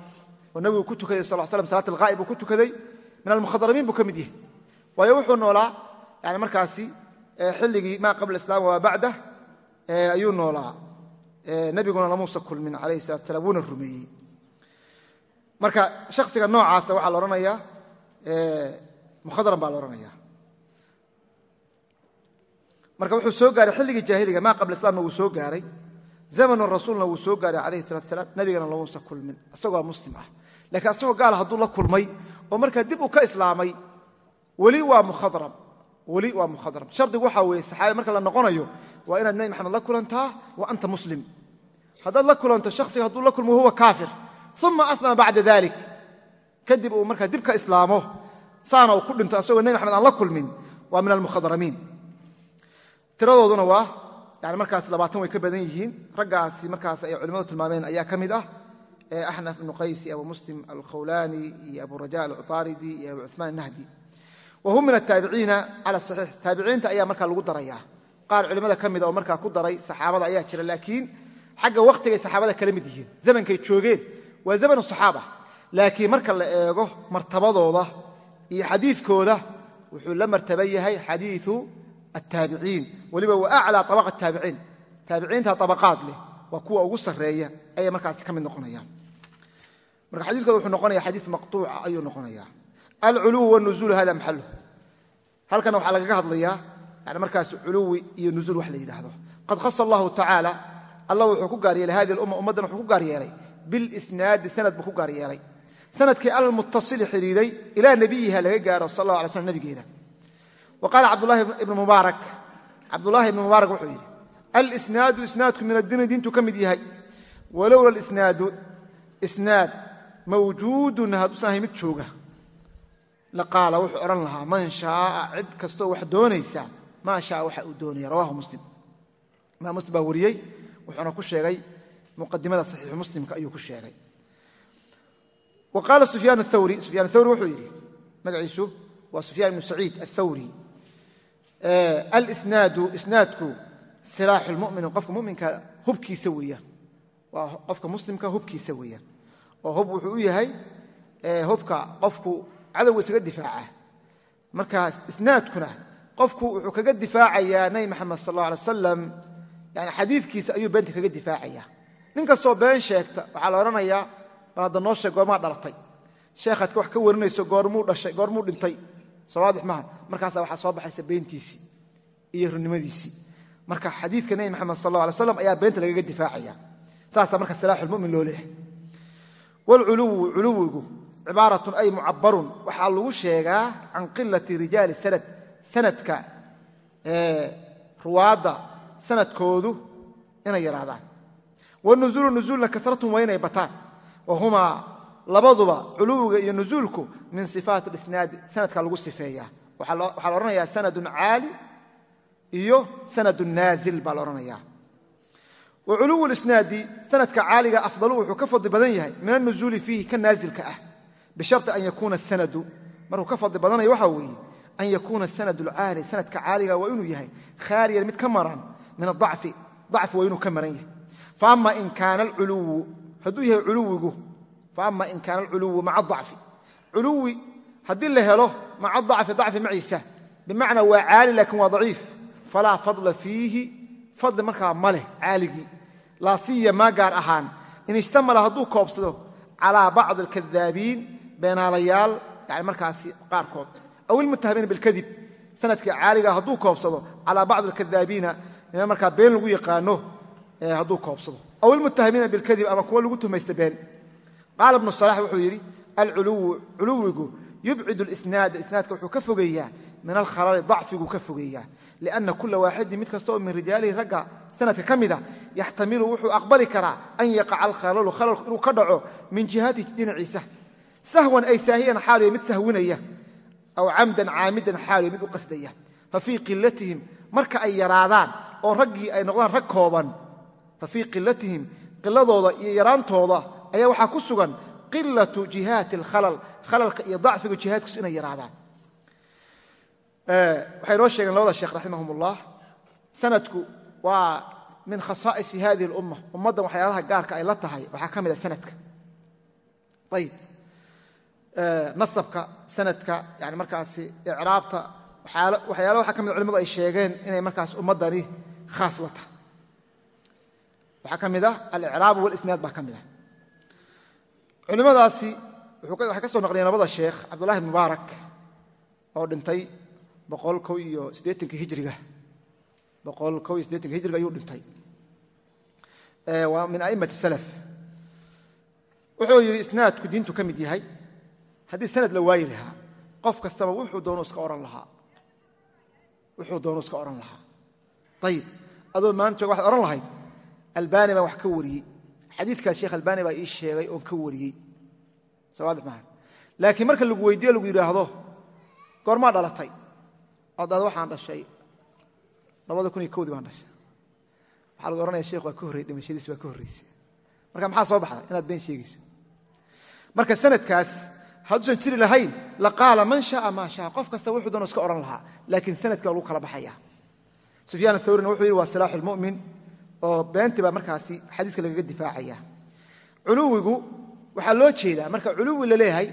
oo nabigu ku tukaday sal slam salaat alghaa'ib uu ku tukaday min almukhadramiin buu ka mid yahay waayo wuxuu noolaa yani markaasi xilligii maa qabla islam waa bacdah ayuu noolaa nebiguna lamuusa kulmin alayhi salatu salam wuuna rumeeyey marka shaksiga noocaasa waxaa la odhanayaa mukhadram baa la odhanaya marka wuxuu soo gaaray xilligii jaahiliga maa qabla islamna wuu soo gaaray zamanu rasuulna wuu soo gaaray calayhi salatu salaam nabigana lamuusa kulmin isagoo muslim ah lakiin asagoo gaala hadduu la kulmay oo markaa dib uu ka islaamay weli waa mukhadram weli waa mukhadram. Shardigu waxaa weeye saxaabi marka la noqonayo waa inaad nebi maxamed la kulantaa wa anta muslim. Haddaad la kulanto shaksiga hadduu la kulmo huwa kaafir. Uma aslama bacda dalik kadib uu markaa dib ka islaamo saana uu ku dhinto asagoo nebi maxamed aan la kulmin waa min almukhadramiin tiradooduna waa yani markaas labaatan way ka badan yihiin raggaasi markaas ay culimadu tilmaameen ayaa ka mid ah axnaf ibnu qaysi abu muslim alkhawlaani iyo aburaja alcuaaridi iyo abu cumaan nahdi wa hum min ataabiciina cala axiix taabiciinta ayaa markaa lagu daraya qaar culimmada ka mida ah oo markaa ku daray saxaabada ayaa jira laakiin xagga wakhtigay saxaabada kala mid yihiin. Zamankay joogeen. Waa zamanu saxaaba. Laakiin marka la eego martabadooda iyo xadiikooda wuxuu la martaban yahay xadiiu attaabiciin weliba wa aclaa abaqa taabiciin taabiciinta abaqaad leh waa kuwa ugu sarreeya ayay markaasi ka mid noqonayaan marka xadiikooda wuxuu noqonaya xadii maqtuuca ayuu noqonaya alculuw wnuzuul hada maxalu halkana waxaa lagaga hadlayaa yani markaas culuwi iyo nuzuul wax la yidhaahdo. Qad khasa allahu tacaala allah wuxuu ku gaar yeelay hadi lumma ummaddan wuxuu ku gaar yeelay bilisnaadi sanad buu ku gaar yeelay. Sanadkii almutasili xidhiiray ilaa nebiyiha laga gaaro sal allah alay slam nabigeeda. Wa qaala cabdulahi ibnu mubaarak cabdulahi ibnu mubaarak wuxuu yidhi alsnaadu isnaadku min addiini diintu ka mid yahay. Walowla lisnaadu isnaad mawjuudun hadduusan ahay mid jooga. Laqaala wuxuu odhan lahaa man shaaa cid kastoo wax doonaysa maa shaa waxa uu doonaya rawahu muslim. Imaam muslim baa wariyey wuxuuna ku sheegay muqadimada saxiixu muslimka ayuu ku sheegay. Wa qaala sufyaan athawri sufyan athawri wuxuu yidhi magaciisu waa sufyaan ibnu saciid athawri alsnaadu isnaadku silaaxu lmumini qofka muminka hubkiisa weeyaan waa qofka muslimka hubkiisa weeyaan oo hub wuxuu u yahay hubka qofku cadowga isaga difaaca. Marka isnaadkuna qofku wuxuu kaga difaacayaa nabi maxamed sal alla wasalam yani xadiidkiisa ayuu beenta kaga difaacaya. Nin been sheegta waxaa la odhanayaa bal hadda noo sheeg goormaa dhalatay. Sheekhaadka wax ka warinayso goormuu dhashay goormuu dhintay. Sowaadix maaha markaasa waxaa soo baxaysa beentiisii iyo runnimadiisii marka xadiidka nebi maxamed sal alla alay ayaa beenta lagaga difaacaya. Saasaa marka silaaxulmumin loo leeyahay wlculuwu culuwigu cibaaratun ay mucabarun waxaa lagu sheegaa can qilati rijaali sanad sanadka ruwaadda sanadkoodu inay yaraadaan wanuzuulu nuzuulna karatun waa inay bataan wa humaa labaduba culuwiga iyo nuzuulku min sifaat isnaadi sanadka lagu sifeeyaa waxaa la odhanayaa sanadun caali iyo sanadun naazil baa la odhanayaa wa culuwu lisnaadi sanadka caaliga afdalu wuxuu ka fadli badan yahay min anuzuuli fiihi ka naazilka ah bishari an yakuuna sanadu. Markuu ka fadli badanayo waxaa weeye an yakuuna sanad lcaali sanadka caaliga waa inuu yahay khaaliyan mid ka maran min adacfi dacfi waa inuu ka maran yahay. Faama in kaana alculuwu hadduu yahay culuwigu faama in kaana alculuwu maca dacfi. Culuwi haddii la helo maca dacfi dacfi maciisa bimacnaa waa caali laakiin waa daciif. Falaa fadla fiihi fadli markaa ma leh caaligii. Laa siyamaa gaar ahaan. In ishtamala hadduu koobsado calaa bacdi alkadaabiin beenaalayaal yani markaasi qaarkood. Aw ilmutahamiina bilkadib. Sanadkii caaliga hadduu koobsado calaa bacdi alkadaabiina nima markaa been lagu yaqaano hadduu koobsado. Aw ilmutahamiina bilkadib ama kuwa lagu tuhmaysta been. Qaala ibnu salax wuxuu yidhi alculuwu culuwigu yubcidu lisnaada isnaadka wuxuu ka fogeeyaa min alkhalali dacfiguu ka fogeeyaa lianna kula waaxidin mid kasta oo min rijaalihi ragga sanadka ka mida yaxtamilu wuxuu aqbali karaa an yaqaca alkhalalu khalalku inuu ka dhaco min jihatihi dhinaciisa sahwan ay saahiyan xaaliyo mid sahwinaya aw camdan caamidan xaaliyo mid u qasdaya fa fii qilatihim marka ay yaraadaan oo raggii ay noqdaan rag kooban fa fii qilatihim qiladooda iyo yaraantooda ayaa waxaa ku sugan qilatu jihaati alkhalal khalalka iyo dacfiga jihaadkiisu inay yaraadaan waxay noo sheegeen labada sheekh raximahum ullah sanadku waa min khasaa'isi hadihi اlumma ummaddan waxyaalaha gaarka ay la tahay waxaa ka mida sanadka. Ayib nasabka sanadka yani markaasi icraabta waxyaala waxaa ka mida culimadu ay sheegeen inay markaas ummaddani khaas la tahay. Waxaa ka mid ah alicraabu walisnaad baa ka mid ah. Culimmadaasi waxay ka soo naqliyeen labada sheekh cabdullahi mubaarak oo dhintay hijriga. Ayuu dhintay. Waa min a'immati salaf wuxuu yidhi isnaadku diintu ka mid yahay. Haddii sanad la waayi lahaa qof kastaba wuxuu doonu iska ohan lahaa. Wuxuu doonu iska odhan lahaa. Ayib adoo maanta waxad odhan lahayd albaani baan wax ka wariyey. Xadiidkaas sheekh albaani baa ii sheegay oon ka wariyey. Sawaadix maaha laakiin marka lagu weydiiyo lagu yidhaahdo goormaa dhalatay ood ad waxaan dhashay. Labada kun iyo kowdii baan dhashay. Waxaa lagu ohanaya sheekh waa ka horrey dhimashadiis waa ka horraysay marka maxaa soo baxda inaad been sheegayso marka sanadkaas hadduusan jiri lahayn laqaala man shaaa maa shaa. Qof kasta wuxuu doona iska odhan lahaa laakiin sannadkii baa lagu kala baxaya. Sufyaan athawrina wuxuu yidhi waa silaaxu lmu'min oo beentii baa markaasi xadiiska lagaga difaacaya. Culuwigu waxaa loo jeedaa marka culuwi la leeyahay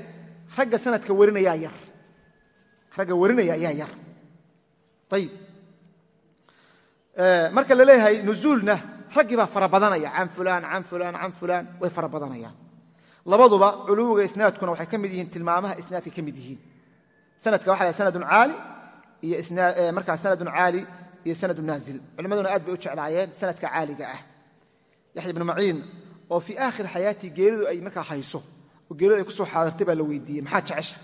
ragga sanadka warinayaa yar. Ragga warinaya ayaa yar marka la leeyahay nuzuulna raggii baa fara badanaya. Can fulaan can fulaan can fulaan way fara badanayaan. Labaduba culuwiga isnaadkuna waxay ka mid yihiin tilmaamaha isnaadka ka mid yihiin. Sanadka waxa la sanadun caali iyo markaa sanadun caali iyo sanadun naazil. Culimmaduna aad bay u jeclaayeen sanadka caaliga ah. Yaxya ibnu maciin oo fii aakhir xayaatii geeridu ay markaa hayso oo geeridu ay ku soo xaadartay baa la weydiiyey maxaa jecesha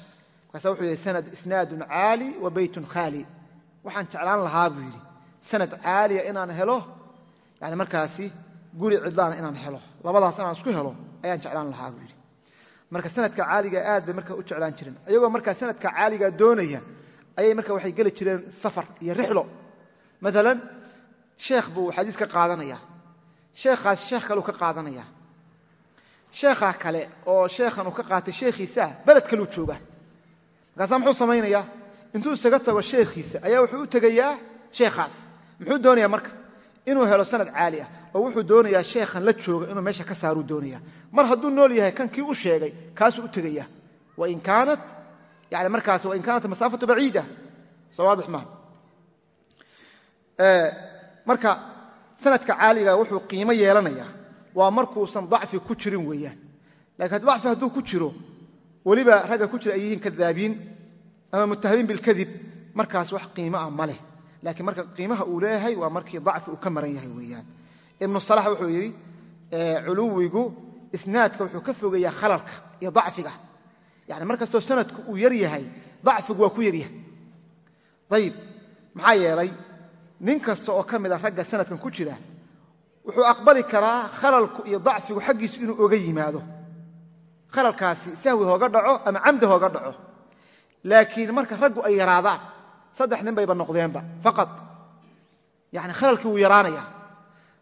markaasa wuxuu yidhi sanad isnaadun caali wa beytun khaali waxaan jeclaan lahaa buu yidhi sanad caaliya inaan helo yani markaasi guri cidlaana inaan helo labadaas inaan isku helo ayaan jeclaan lahaa buu yidhi. Marka sanadka caaliga aad bay marka u jeclaan jireen iyagoo markaa sanadka caaliga doonaya ayay marka waxay geli jireen safar iyo rixlo. Maalan sheekh buu xadiis ka qaadanaya sheekhaas sheekh kaleu ka qaadanaya sheekhaa kale oo sheekhan uu ka qaatay sheekhiisaa beled kaluu jooga markaasaa muxuu samaynayaa intuu isaga tago sheekhiisa ayaa wuxuu u tegayaa sheekhaas. Muxuu doonayaa marka? Inuu helo sanad caali ah oo wuxuu doonayaa sheekhan la jooga inuu meesha ka saaruu doonaya mar hadduu nool yahay kan kii u sheegay kaasuu u tegaya wain kaanat yani markaas wain kaanat masaafatu baciida. Soo waadix marka sanadka caaliga wuxuu qiimo yeelanayaa. Waa markuusan dacfi ku jirin weeyaan. Lakiin dacfi hadduu ku jiro weliba ragga ku jira ay yihiin kadaabiin ama mutahabiin bilkadib markaas wax qiimo ah ma leh. Laakiin marka qiimaha uu leeyahay waa markii dacfi uu ka maran yahay weeyaan. Ibnu salax wuxuu yidhi culuwigu isnaadka wuxuu ka fogeeyaa khalalka iyo dacfiga. Yani mar kastoo sanadku uu yar yahay dacfigu waa ku yaryahay ayib maxaa yeelay nin kasta oo ka mida ragga sanadkan ku jira wuxuu aqbali karaa khalalku iyo dacfigu xaggiisu inuu oga yimaado. Khalalkaasi sahwi hooga dhaco ama camdi hooga dhaco laakiin marka raggu ay yaraadaan saddex nin bayba noqdeenba faqad yani khalalkii wuu yaraanaya.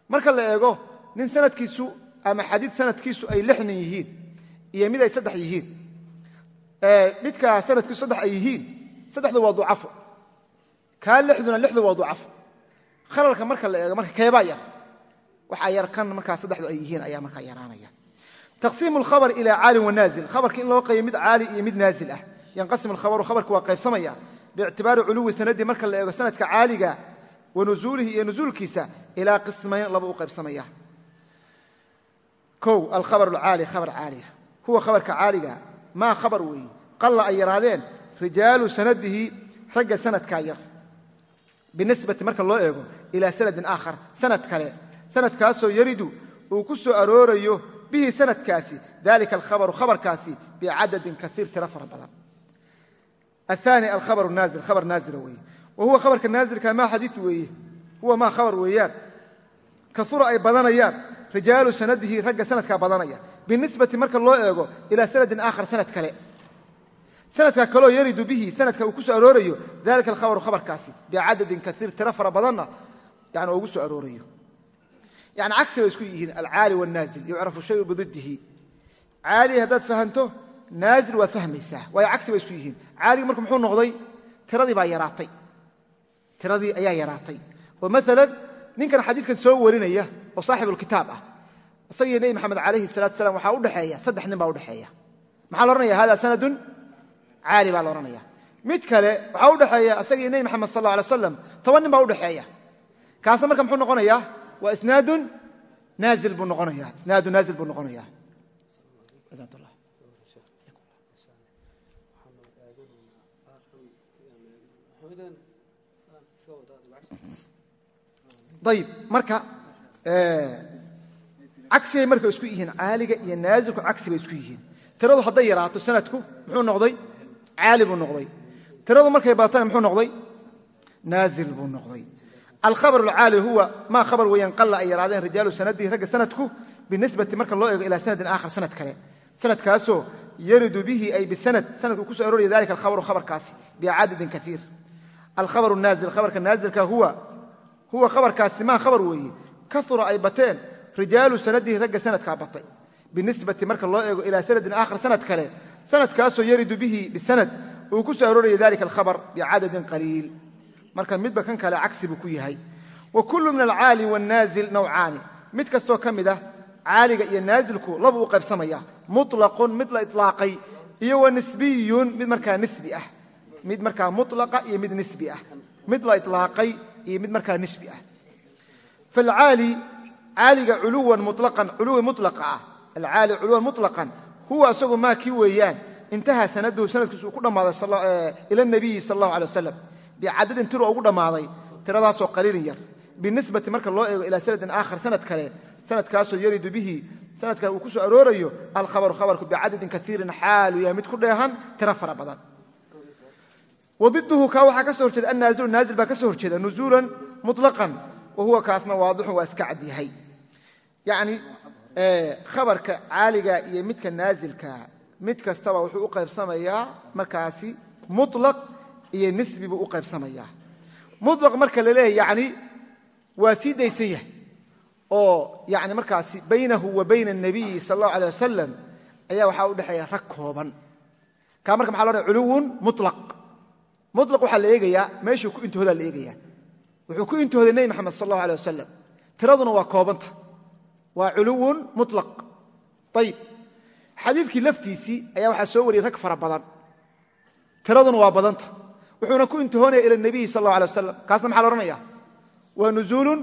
Marka la eego nin sanadkiisu ama xadiid sanadkiisu ay lix nin yihiin iyo mid ay saddex yihiin. Midkaa sanadkiisu saddex ay yihiin saddexdu waa ducafo kaa lixduna lixdu waa ducafo khalalka marka la eego marka keebaa yar. Waxaa yar kan markaa saddexdu ay yihiin ayaa markaa yaraanaya. Taqsiimu alkhabr ila caalin wanaazil khabarka in loo qaybo mid caali iyo mid naazil ah yanqasimu alkhabaru khabarka waa qaybsamaya biictibaari culuwi sanadii marka la eego sanadka caaliga wa nusuulihi iyo nusuulkiisa ilaa qismayn laba u qaybsamaya o alkhabar alcaali khabar caaliya huwa khabarka caaliga maa khabar weeye qalla ay yaraadeen rijaalu sanadihi ragga sanadkaa yar binisbati marka loo eego ilaa sanadin aakhar sanad kale sanadkaasoo yaridu uu ku soo aroorayo bihi sanadkaasi dalika alkhabaru khabarkaasi bicadadin kaiir tiro fara aani alkhabar naazil khabar naazila weeye wa huwa khabarka naazilka maa xadii weeye huwa maa khabar weeyaan kaura ay badanayaan rijaalu sanadihi ragga sanadkaa badanaya binisbati marka loo eego ilaa sanadin aakhar sanad kale sanadka kaloo yaridu bihi sanadka uu ku soo aroorayo dalika alkhabaru khabarkaasi bicadadin kaiir tiro fara badanna yani ugu soo aroorayo yani cagsi bay isku yihiin alcaali wanaazil naazil waad fahmaysaa waayo cagsi bay isku yihiin. Caaligi marka muxuu noqday? Tiradii ayaa yaraatay. Oo maalan ninkan xadiidkan soo warinaya oo saaxibulkitaab ah isagii nebi maxamed calayhi salatu salam waxaa udhexeeya saddex nin baa udhexeeya maxaa la ohanaya hada sanadun? Caali baa la odhanaya mid kale waxaa udhexeeya isagii nebi maxamed sal alla alay slam toban nin baa udhexeeya kaasna marka muxuu noqonayaa waa isnaadun naazil buu noqonaya isnaadu naazil buu noqonaya ayib marka cagsibay marka isku yihiin caaliga iyo naazilku cagsi isku yihiin. Tiradu hadday yaraato sanadku muxuu noqday? Caali buu noqday. Tiradu markay baatana muxuu noqday? Naazil buu noqday. Alkhabar alcaali huwa maa khabar weeyaan qalla ay yaraadeen rijaalu sanadihi ragga sanadku binisbati marka loo eego ilaa sanadin aakhar sanad kale. Sanadkaasoo yaridu bihi ay bisanad sanadku ku so arooraya dalika alkhabaru khabarkaasi bicadadin kaiir alkhabar naazil khabarka naazilka huwa huwa khabarkaasi maa khabar weeye kaura ay bateen rijaalu sanadihi ragga sanadkaa batay. Binisbati marka loo eego ilaa sanadin aakhar sanad kale sanadkaasoo yaridu bihi bisanad uu ku soo arooraya dalika alkhabar bicadadin qaliil. Marka midba kan kale cagsi buu ku yahay. Wa kullu min alcaali wanaazil nawcaani. Mid kastoo ka mid ah caaliga iyo naazilku labu u qaybsamaya. Mulaqun mid la ilaaqay iyo wa nisbiyun mid markaa nisbi ah. Mid markaa mulaqa iyo mid nisbi ah. Mid la ilaaqay iyo mid markaa nisbi ah. Culuwan mulaan culuwi mulaqa ah. Alcaali culuwan muطlaqan huwa isagu maa kii weeyaan. Intaha sanaduhu sanadkiisu uu ku dhammaaday ila nabiyi sal allahu alay wasalam bicadadin tiro ugu dhammaaday tiradaasoo qaliilin yar. Binisbati marka loo eego ilaa sanadin aakhar sanad kale sanadkaasoo yaridu bihi sanadkan uu ku soo aroorayo alkhabaru khabarku bicadadin kaiirin xaalu yahay mid ku dheehan tiro fara badan wadiduhu kaa waxaa ka so horjeeda annaazilu naazil baa ka soo horjeeda nuzuulan muطlaqan wa huwa kaasna waadixun waa iska cad yahay yacni khabarka caaliga iyo midka naazilka mid kastaba wuxuu u qaybsamayaa markaasi mulaq iyo nisbi buu u qaybsamayaa mulaq marka la leeyahy yani waa sii daysan yahay oo yani markaasi baynahu wa bayna الnabiyi sal اllahu alيه wasalam ayaa waxaa udhexeeya rag kooban kaa marka maxa lo odhaya culuwun mulaq mulaq waxaa la eegayaa meeshuu ku intihoodaa la eegayaa. Wuxuu ku intihooday nebi maxamed sal allahu alay wasalam tiraduna waa koobanta. Waa culuwun mulaq ayib xadiidkii laftiisii ayaa waxaa soo wariyey rag fara badan. Tiraduna waa badanta. Wuxuuna ku intihoonaya ila nebiyi sal alla alay wasalam kaasna maxaa la ohanaya waa nuzuulun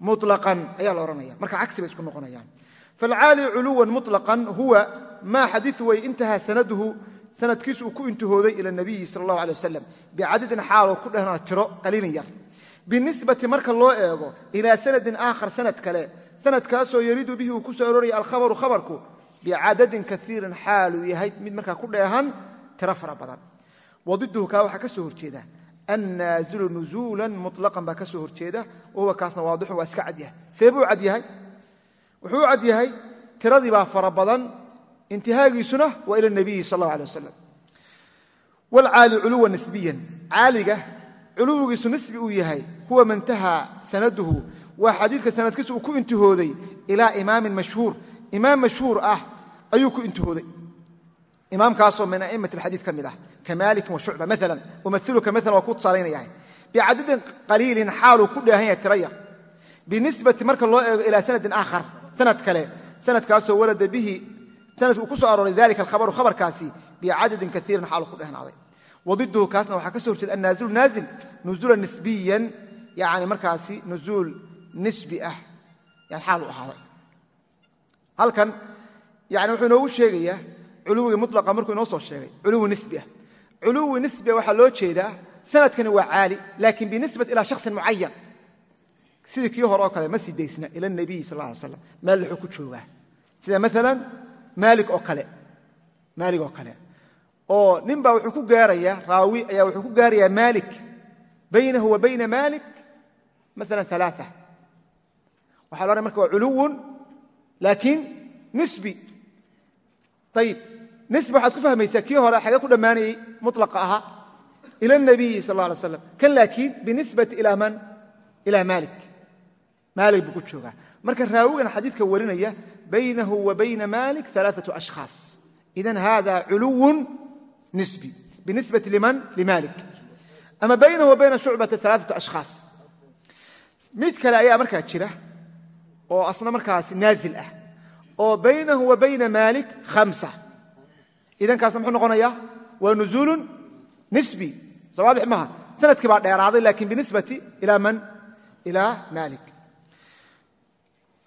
mulaqan ayaa la odhanaya marka cagsi bay isku noqonayaan. Falcaali culuwan mulaqan huwa maa xadiiu way intahaa sanaduhu sanadkiisu uu ku intihooday ila nabiyi sal اllahu alay wasalam bicadadin xaaloo ku dhehna tiro qaliilin yar. Binisbati marka loo eego ilaa sanadin aakhar sanad kale sanadkaasoo yaridu bihi uu ku soo arooraya alkhabaru khabarku bicadadin kaiirin xaaluu yahay mid markaa ku dheehan tiro fara badan. Wadiduhu kaa waxaa ka soo horjeeda annaazilu nuzuulan mulaqan baa ka soo horjeeda wahuwa kaasna waadixun waa iska cadyahay see buu cad yahay? Wuxuu u cad yahay tiradii baa fara badan intihaagiisuna waa ila nabiyi sal allahu alay wasalam waalcaali culuwan nisbiyan. Caaliga culuwigiisu nisbi uu yahay huwa mantahaa sanaduhu waa xadiidka sanadkiisa uu ku intihooday ilaa imaamin mashhuur. Imaam mashhuur ah ayuu ku intihooday. Imaamkaasoo min a'immati alxadiid ka mid ah ka maalikin wa shucba maalan umailuka maalan waa ku tusaalaynayah bicadadin qaliilin xaaluu ku dheehan yahay tiro yar binisbati marka loo eego ilaa sanadin aakhar sanad kale sanadkaasoo warada bihi sanadka uu ku soo arooray dalika alkhabaru khabarkaasi bicadadin kaiirin xaalu ku dhehnaaday. Wadiduhu kaasna waxaa ka so horjeeda annaazilu naazil nuzuulan nisbiyan yani markaasi nuzuul nisbi ah yani xaal u ahaaday. Halkan yani wuxuu inoogu sheegayaa culuwigii mulaqa markuu inoo soo sheegay culuwi nisbi ah. Culuwi nisbia waxaa loo jeedaa sanadkani waa caali laakiin binisbat ilaa shaksin mucayan sidii kii hore oo kale ma sii daysna ila nabiy sal lla ly slam meel maalik oo kale. Oo kale. Oo nin baa wuxuu ku gaarayaa raawi ayaa wuxuu ku gaarayaa maalik baynahu wa bayna maalik maalan alaa waxa la odhan marka waa culuwun laakiin nisbi. Ayib nisbi waxaad ku fahmaysaa kii hore xagee ku dhammaanayey mulaqa ahaa ila nabiyi sal alla alay slam kan laakiin binisbati ilaa man? Ilaa maalik maalik buu ku joogaa. Marka raawigan xadiidka warinaya bayna maalik alaaatu ashkhaas idan hada culuwun nisbi binisbati liman limaalik ama baynahu wa bayna shucbati alaaatu ashkhaas mid kale ayaa markaa jira oo asna markaas naazil ah oo baynahu wa bayna maalik hamsa idan kaasna muxuu noqonayaa waa nuzuulun nisbi soo waadix maaha sannadkii baa dheeraaday laakiin binisbati ilaa man ilaa maalik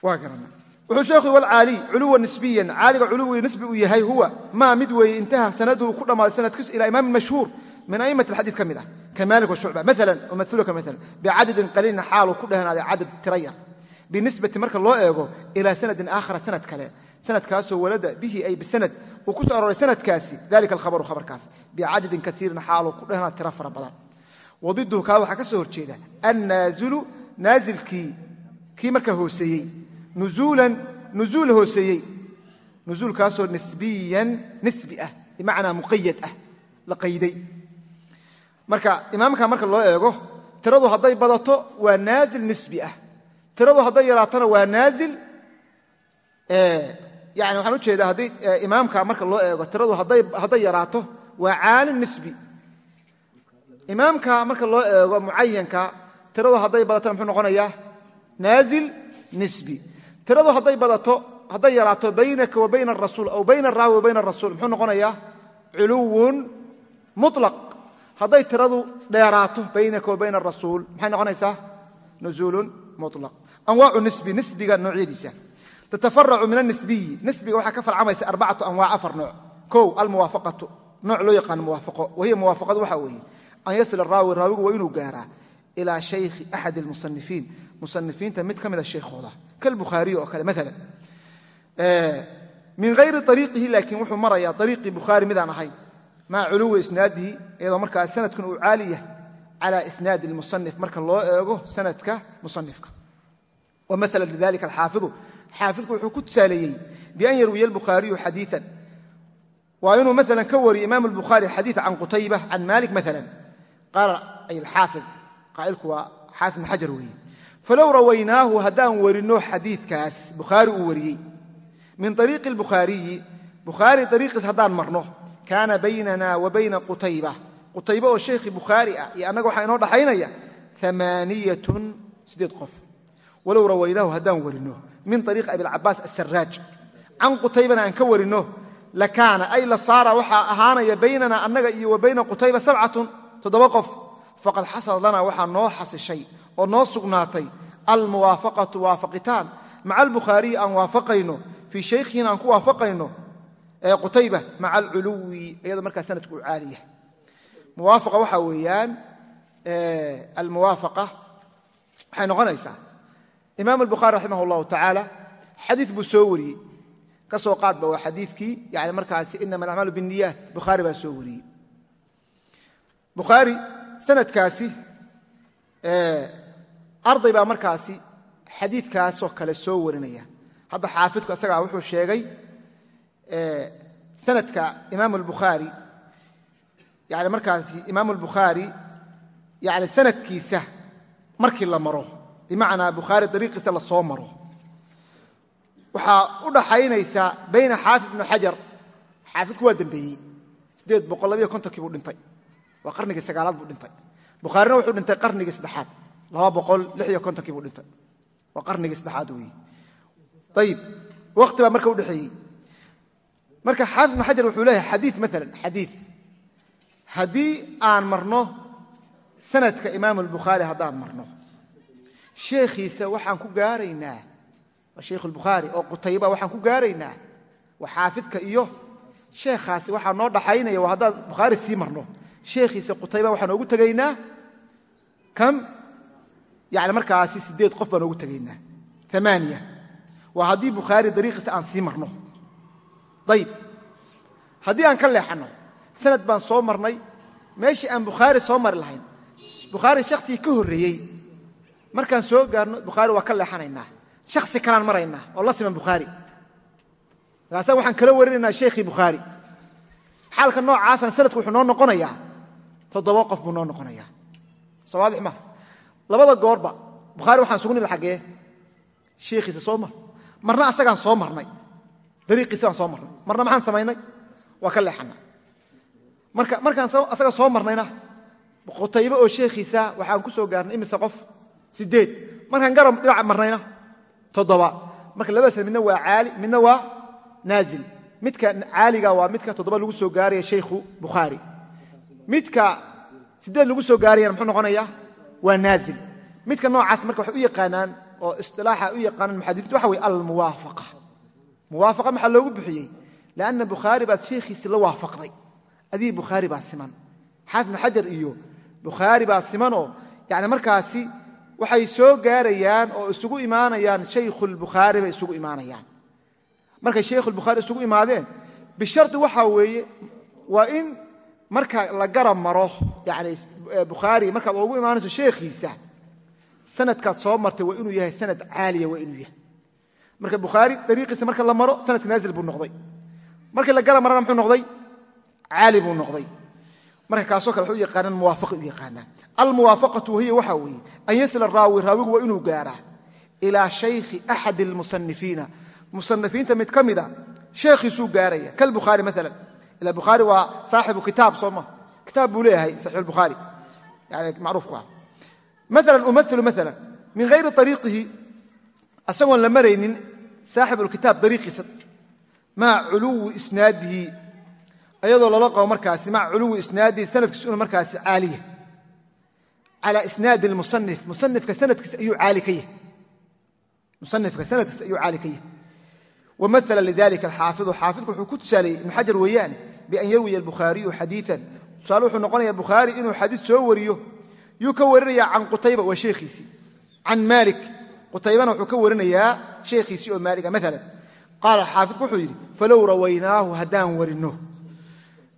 waa garana wuxuu sheekhu walcaaliy culuwa nisbiyan caaliga culuwi nisbi uu yahay huwa maa mid weeye intaha sanaduhu ku dhammaaday sanadkiisu ilaa imaamin mashhuur min a'imat alxadiid ka mid ah ka maalik washucba maalan umailka maalan bicadadin qaliilin xaaluu ku dhehnaaday cadad tira yar binisbati marka loo eego ilaa sanadin aakhara sanad kale sanadkaasoo walada bihi ay bisanad uu ku soo arooray sanadkaasi dalika alkhabaru khabarkaas bicadadin kaiirin xaaluu ku dhehnaa tira fara badan. Wadiduhu kaa waxaa ka soo nuzuulan nuzuul hooseeyey. Nuzuulkaasoo nisbiyan nisbi ah bimacnaa muqayad ah la qayday. Marka imaamka marka loo eego tiradu hadday badato waa naazil nisbi ah. Tiradu hadday yaraatona waa naazil yani waxaan u jeedaa haddii imaamka marka loo eego tiradu hadday yaraato waa caalin nisbi. Imaamka marka loo eego mucayanka tiradu hadday badatona muxuu noqonayaa naazil nisbi tiradu hadday badato hadday yaraato baynaka wa bayna arasuul aw bayna araawi wa bayna arasuul muxuu noqonayaa culuwun mulaq hadday tiradu dheeraato baynaka wa bayna arasuul maxay noqonaysaa? Nuzuulun mulaq anwaacu nisbi nisbiga noocyadiisa. Tatafaracu min anisbiyi nisbiga waxaa ka farcamaysa arbacatu anwaac afar nooc. Kow almuwaafaqatu. Nooc loo yaqaano muwaafaqo. Wahiya muwaafaqadu waxaa weeye. An yasila raawi raawigu waa inuu gaaraa ilaa shaykhi axad almusanifiin musanifiinta mid ka mida shaykhooda kalbukhaariyi oo kale maalan min hayri ariiqihi laakiin wuxuu marayaa ariiqii bukhaari midaan ahayn maca culuwi isnaadihi iyadoo markaa sanadkun uu caali yahay cala isnaadi lmusanif marka loo eego sanadka musanifka wa maala lidalika alxaafidu xaafidku wuxuu ku tusaaleeyey bian yarwiya albukhaariyu xadiian waa inuu maala ka wariyo imaam albukhaari xadiid can qutayba can malik maala qaala ay alxaafid qaa'ilku waa xaafid ibn xajar weeye falow rawaynaahu haddaan warinno xadiidkaas bukhaari uu wariyey min ariiqi albukhaariyi bukhaari ariiqiis haddaan marno kaana baynana wa bayna qutayba qutayba oo shaykhii bukhaari ah iyo annaga waxaa inoo dhaxaynaya amaaniyatun siddeed qof walow rawaynaahu haddaan warinno min ariiqi abilcabaas asaraaj can qutaybana aan ka warinno lakaana ay la saara waxaa ahaanaya baynana annaga iyo wa bayna qutayba sabcatun toddoba qof faqad xasala lana waxaa noo xasishay oo noo sugnaatay almuwaafaqatu waafaqitaan. Maca albukhaariyi aan waafaqayno fii shaykhiina aan ku waafaqayno qutayba maca alculuwi iyadoo markaa sanadku uu caaliya muwaafaqa waxaa weeyaan almuwaafaqa waxay noqonaysaa imaam albukhaari raximah allahu tacaala xadiid buu soo wariyey. Ka soo qaadba waa xadiidkii yani markaasi inama arday baa markaasi xadiidkaasoo kale soo warinaya. Hadda xaafidku isagaa wuxuu sheegay sanadka imaam albukhaari yani markaasi imaam albukhaari yani sanadkiisa markii la maro bimacnaa bukhaari dariiqiisa la soo maro. Waxaa u dhaxaynaysaa bayna xaafid ibnu xajar xaafidku waa dembeeyey siddeed boqol labiyo kontonkii buu dhintay waa qarnigii sagaalaad buu dhintay. Bukhaarina wuxuu dhintay qarnigii saddexaad laba boqol lix iyo kontonkii buu dhintay. Waa qarnigii saddexaad weeye ayib waqti baa marka udhexeeyey marka xaafid ibn xajar wuxuu leeyahay xadii maalan xadii haddii aan marno sanadka imaam albukhaari haddaan marno sheekhiisa waxaan ku gaaraynaa waa sheikh albukhaari oo qutayba waxaan ku gaaraynaa waa xaafidka iyo sheekhaasi waxaa noo dhaxaynaya waa haddaan sii marno sheekhiisa qutayba waxaan oogu tegaynaa kam yani markaasi sideed qof baan oogu tegaynaa amaaniya waa haddii bukhaari dariiqiisa aan sii marno ayib haddii aan ka leexanno sanad baan soo marnay meeshii aan bukhaari soo mari lahayn bukhaari shaksigii ka horreeyey markaan soo gaarno bukhaari waa ka leexanaynaa shaksi kalaan maraynaa oo la siman bukhaari markaasaan waxaan kala warinaynaa sheikhii bukhaari xaalka noocaasana sanadku wuxuu noo noqonayaa toddoba qof buu noo noqonayaa soo waadix maa labada goorba bukhaari waxaan sugnida xaggee. Sheikhiisa soo mar. Marna asagaan soo marnay. Dariiqiisi baan soo marnay. Marna maxaan samaynay? Waa ka leexana marka markaan asaga soo marnayna qutaybe oo sheekhiisa waxaan ku soo gaarnay imise qof sideed markaan garab dhinaca marnayna toddoba. Marka labada sane midna waa caali midna waa naazil. Midka caaliga waa midka toddoba lagu soo gaaraya shaykhu bukhaari. Midka sideed lagu soo gaarayana muxuu noqonayaa waa naazil. Midka noocaas marka waxay u yaqaanaan oo isilaaxa u yaqaanaan muxadisiintu waxa weye almuwaafaqa. Muwaafaqa maxaa loogu bixiyey? Lianna bukhaari baad sheekhiisi la waafaqday adii bukhaari baa siman. Xaafid ibnu xajar iyo bukhaari baa simanoo yani markaasi waxay soo gaarayaan oo isugu imaanayaan shaykhulbukhaari bay isugu imaanayaan. Markay shaykhulbukhaari isugu imaadeen bishardi waxaa weeye waa in marka la garab maro yani bukhaari markaad ugu imaanayso sheekhiisa sanadkaad soo martay waa inuu yahay sanad caaliya waa inuu yahay. Marka bukhaari dariiqiisa marka la maro sanadka naazil buu noqday. Markii la garab marana muxuu noqday? Caali buu noqday. Marka kaasoo kale waxay u yaqaanaan muwaafaqay u yaqaanaan. Almuwaafaqatu wahiya waxaa weeye an yasila raawi raawigu waa inuu gaaraa ilaa shaykhi axadi almusanifiina musanifiinta mid ka mida sheekhiisuu gaaraya. Kalbukhaari maalan ila bukhaari waa saaxibu kitaab soo ma kitaab buu leeyahay saxiix albukhaari yani macruufku ah maalan umailu maalan min hayri ariiqihi asagoon la maraynin saaxib lkitaab dariiqiisa maca culuwi isnaadihi ayadoo lala qabo markaasi maca culuwi isnaadihi sanadkiisu inu markaasi caaliya calaa isnaadi lmusanif musanifka sanadkiisa ayuu caali ka yahay musanifka sanadkiisa ayuu caali ka yahay wamaala lidalika alxaafidu xaafidku wuxuu ku tusaaleeyey ibnu xajar weeyaane bian yarwiya albukhaariyu xadiian tusaale wuxuu noqonaya bukhaari inuu xadiis soo wariyo yuu ka warinaya can qutayba waa sheekhiisii can maalik qutaybana wuxuu ka warinayaa sheekhiisii oo maaliga maalan qaala xaafidku wuxuu yidhi falow rawaynaahu haddaan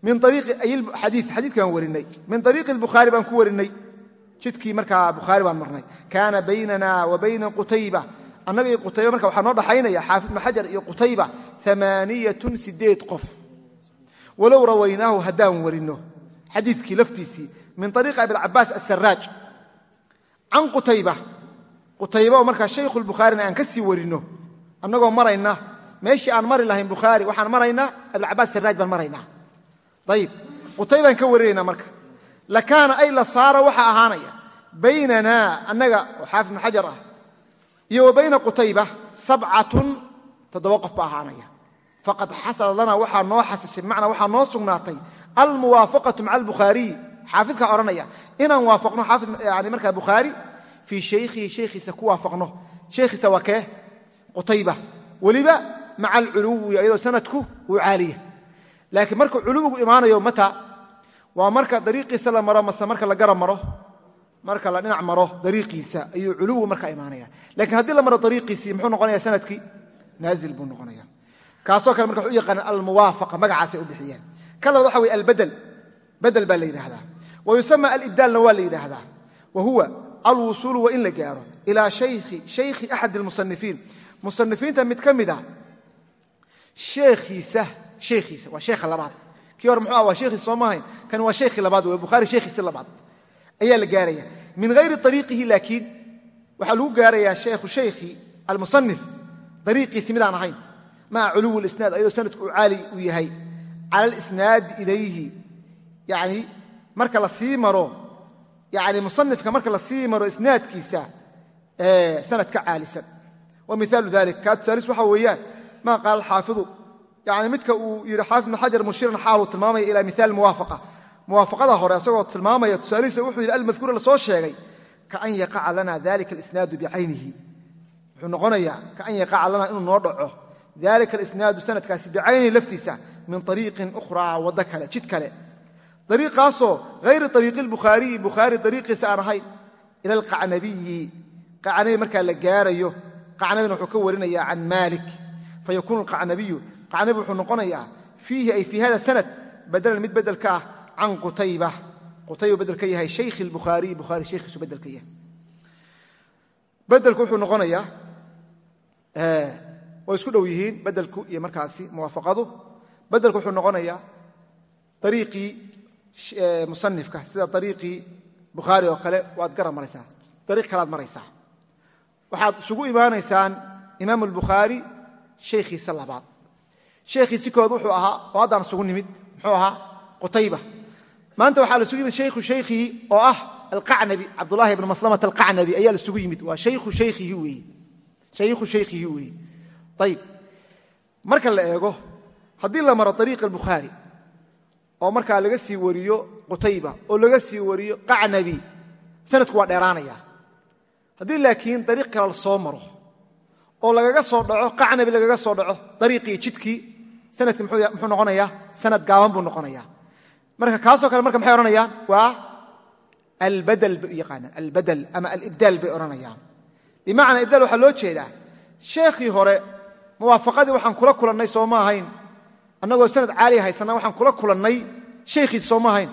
ayxadii xadiidkaan warinay min ariiqi albukhaari baan ku warinay jidkii markaa bukhaari baan marnay kaana baynana wa bayna qutayba annaga iyo qutayba marka waxaa noo dhaxaynaya xaafid ibnu xajar iyo qutayba walow rawaynaahu haddaan warinno. Xadiidkii laftiisii min ariiqi abilcabaas asaraaj can qutayba. Qutayba oo markaa shaykhulbukhaarina aan ka sii warinno. Annagoo marayna meeshii aan mari lahayn bukhaari waxaan maraynaa abilcabaas saraaj baan maraynaa ayib qutaybaan ka warinaynaa marka. Lakaana ay la saara waxaa ahaanaya. Baynanaa annaga oo xaafid ibnu xajar ah iyo wa bayna faqad xasala lanaa waxaa noo xasishay bimacnaa waxaa noo sugnaatay almuwaafaqatu maca albukhaariyi xaafidkaa odhanaya inaan waafaqno xaafid markaa bukhaari fii shaykhihi shaykhiisa ku waafaqno. Shaykhiisa waa kee? Qutayba. Weliba maca alculuwi iyadoo sanadku uu caaliya. Laakiin markuu culuwigu imaanayo mata waa marka dariiqiisa la maro mase marka la garab maro. Marka la dhinac maro dariiqiisa ayuu culuwigu markaa imaanaya lakiin haddii la maro dariiqiisii muxuu noqonaya sannadkii? Naazil buu noqonaya kaasoo kale marka waxu u yaqaanaan almuwaafaqa magacaasay u bixiyeen. Ka labaad waxa weye albadel bedel baa la yidhaahdaa. Wa yusama alibdaalna waa la yidhaahdaa. Wa huwa alwusuulu waa in la gaaro. Ilaa shaykhi axad almusanifiin musanifiinta mid ka mida sheekhiisa sheekhiisa waa sheekha labaad. Kii hore muxuu ah waa sheekhiisa soo maahayn kani waa sheekhii labaad wey bukhaari sheekhiisi labaad. Ayaa la gaaraya min hayri ariiqihi laakiin waxaa lagu gaarayaa shaykhu shaykhi almusanif dariiqiisi midaan ahayn maca culuwi lisnaad ayadoo sanadku uu caali uu yahay. Cala alisnaadi ilayhi. Yani marka la sii maro yani musanifka marka la sii maro isnaadkiisa sanad ka caalisan. Wa miaalu dalik kaa tusaalis waxa weeyaan maa qaala alxaafidu. Yani midka uu yidhi xaafid ibn xajar mushiran xaaluu tilmaamaya ila miaal muwaafaqa. Muwaafaqada hore isagoo tilmaamaya tusaalihiisa wuxuu yidhi almadkuura la soo sheegay kaan yaqaca lana dalika alisnaadu bicaynihi wuxuu noqonayaa kaan yaqaca lana inuu noo dhaco dalika alisnaadu sanadkaasi bicaynihi laftiisa min ariiqin ukhraa waddo kale jid kale ariiqaasoo hayri ariiqi lbukhaariyi bukhaari ariiqiisa aan ahayn ila alqacnabiyi qacnabi markaa la gaarayo qacnabina wuxuu ka warinaya can maalik fayakuunu alqacnabiyu qacnabi wuxuu noqonayaa fiihi ay fii hada sanad badalan mid bedel ka ah can qutayba qutayba bedel ka yahay shaykhi lbukhaariyi bukhaari shaykhiisu bedel ka way isku dhow yihiin bedelku iyo markaasi muwaafaqadu. Bedelku wuxuu noqonayaa ariiqii musanifka sida ariiqii bukhaari oo kale waad garab maraysaa ariiq kalead maraysaa. Waxaad isugu imaanaysaan imaam albukhaari shaykhiisa labaad. Shaykhiisi kood wuxuu ahaa oo haddaan isugu nimid muxuu ahaa qutayba. Maanta waxaa la yimid shaykhu shaykhihi oo ah alqacnabi cabdulahi ibn maslamata alqacnabi ayaa la yimid. Waa shaykhu shaykhihi weeye ayib marka la eego haddii la maro ariiq albukhaari oo markaa laga sii wariyo qutayba oo laga sii wariyo qacnabi sanadku waa dheeraanaya. Haddii laakiin dariiq kale soo maro oo lagaga soo dhaco qacnabi lagaga soo dhaco dariiqii jidkii sanadki muxuu noqonayaa sanad gaaban buu noqonaya marka kaasoo kale marka maxay odhanayaan? Waa albadel bay u yaqaanaan albadel ama alibdaal bay odhanayaan. Bimacnaa ibdaal waxaa loo jeedaa sheekhii hore muwaafaqadii waxaan kula kulannay soo ma ahayn. Annagoo sanad caaliya haysana waxaan kula kulannay. Shaykhiis soo ma ahayn.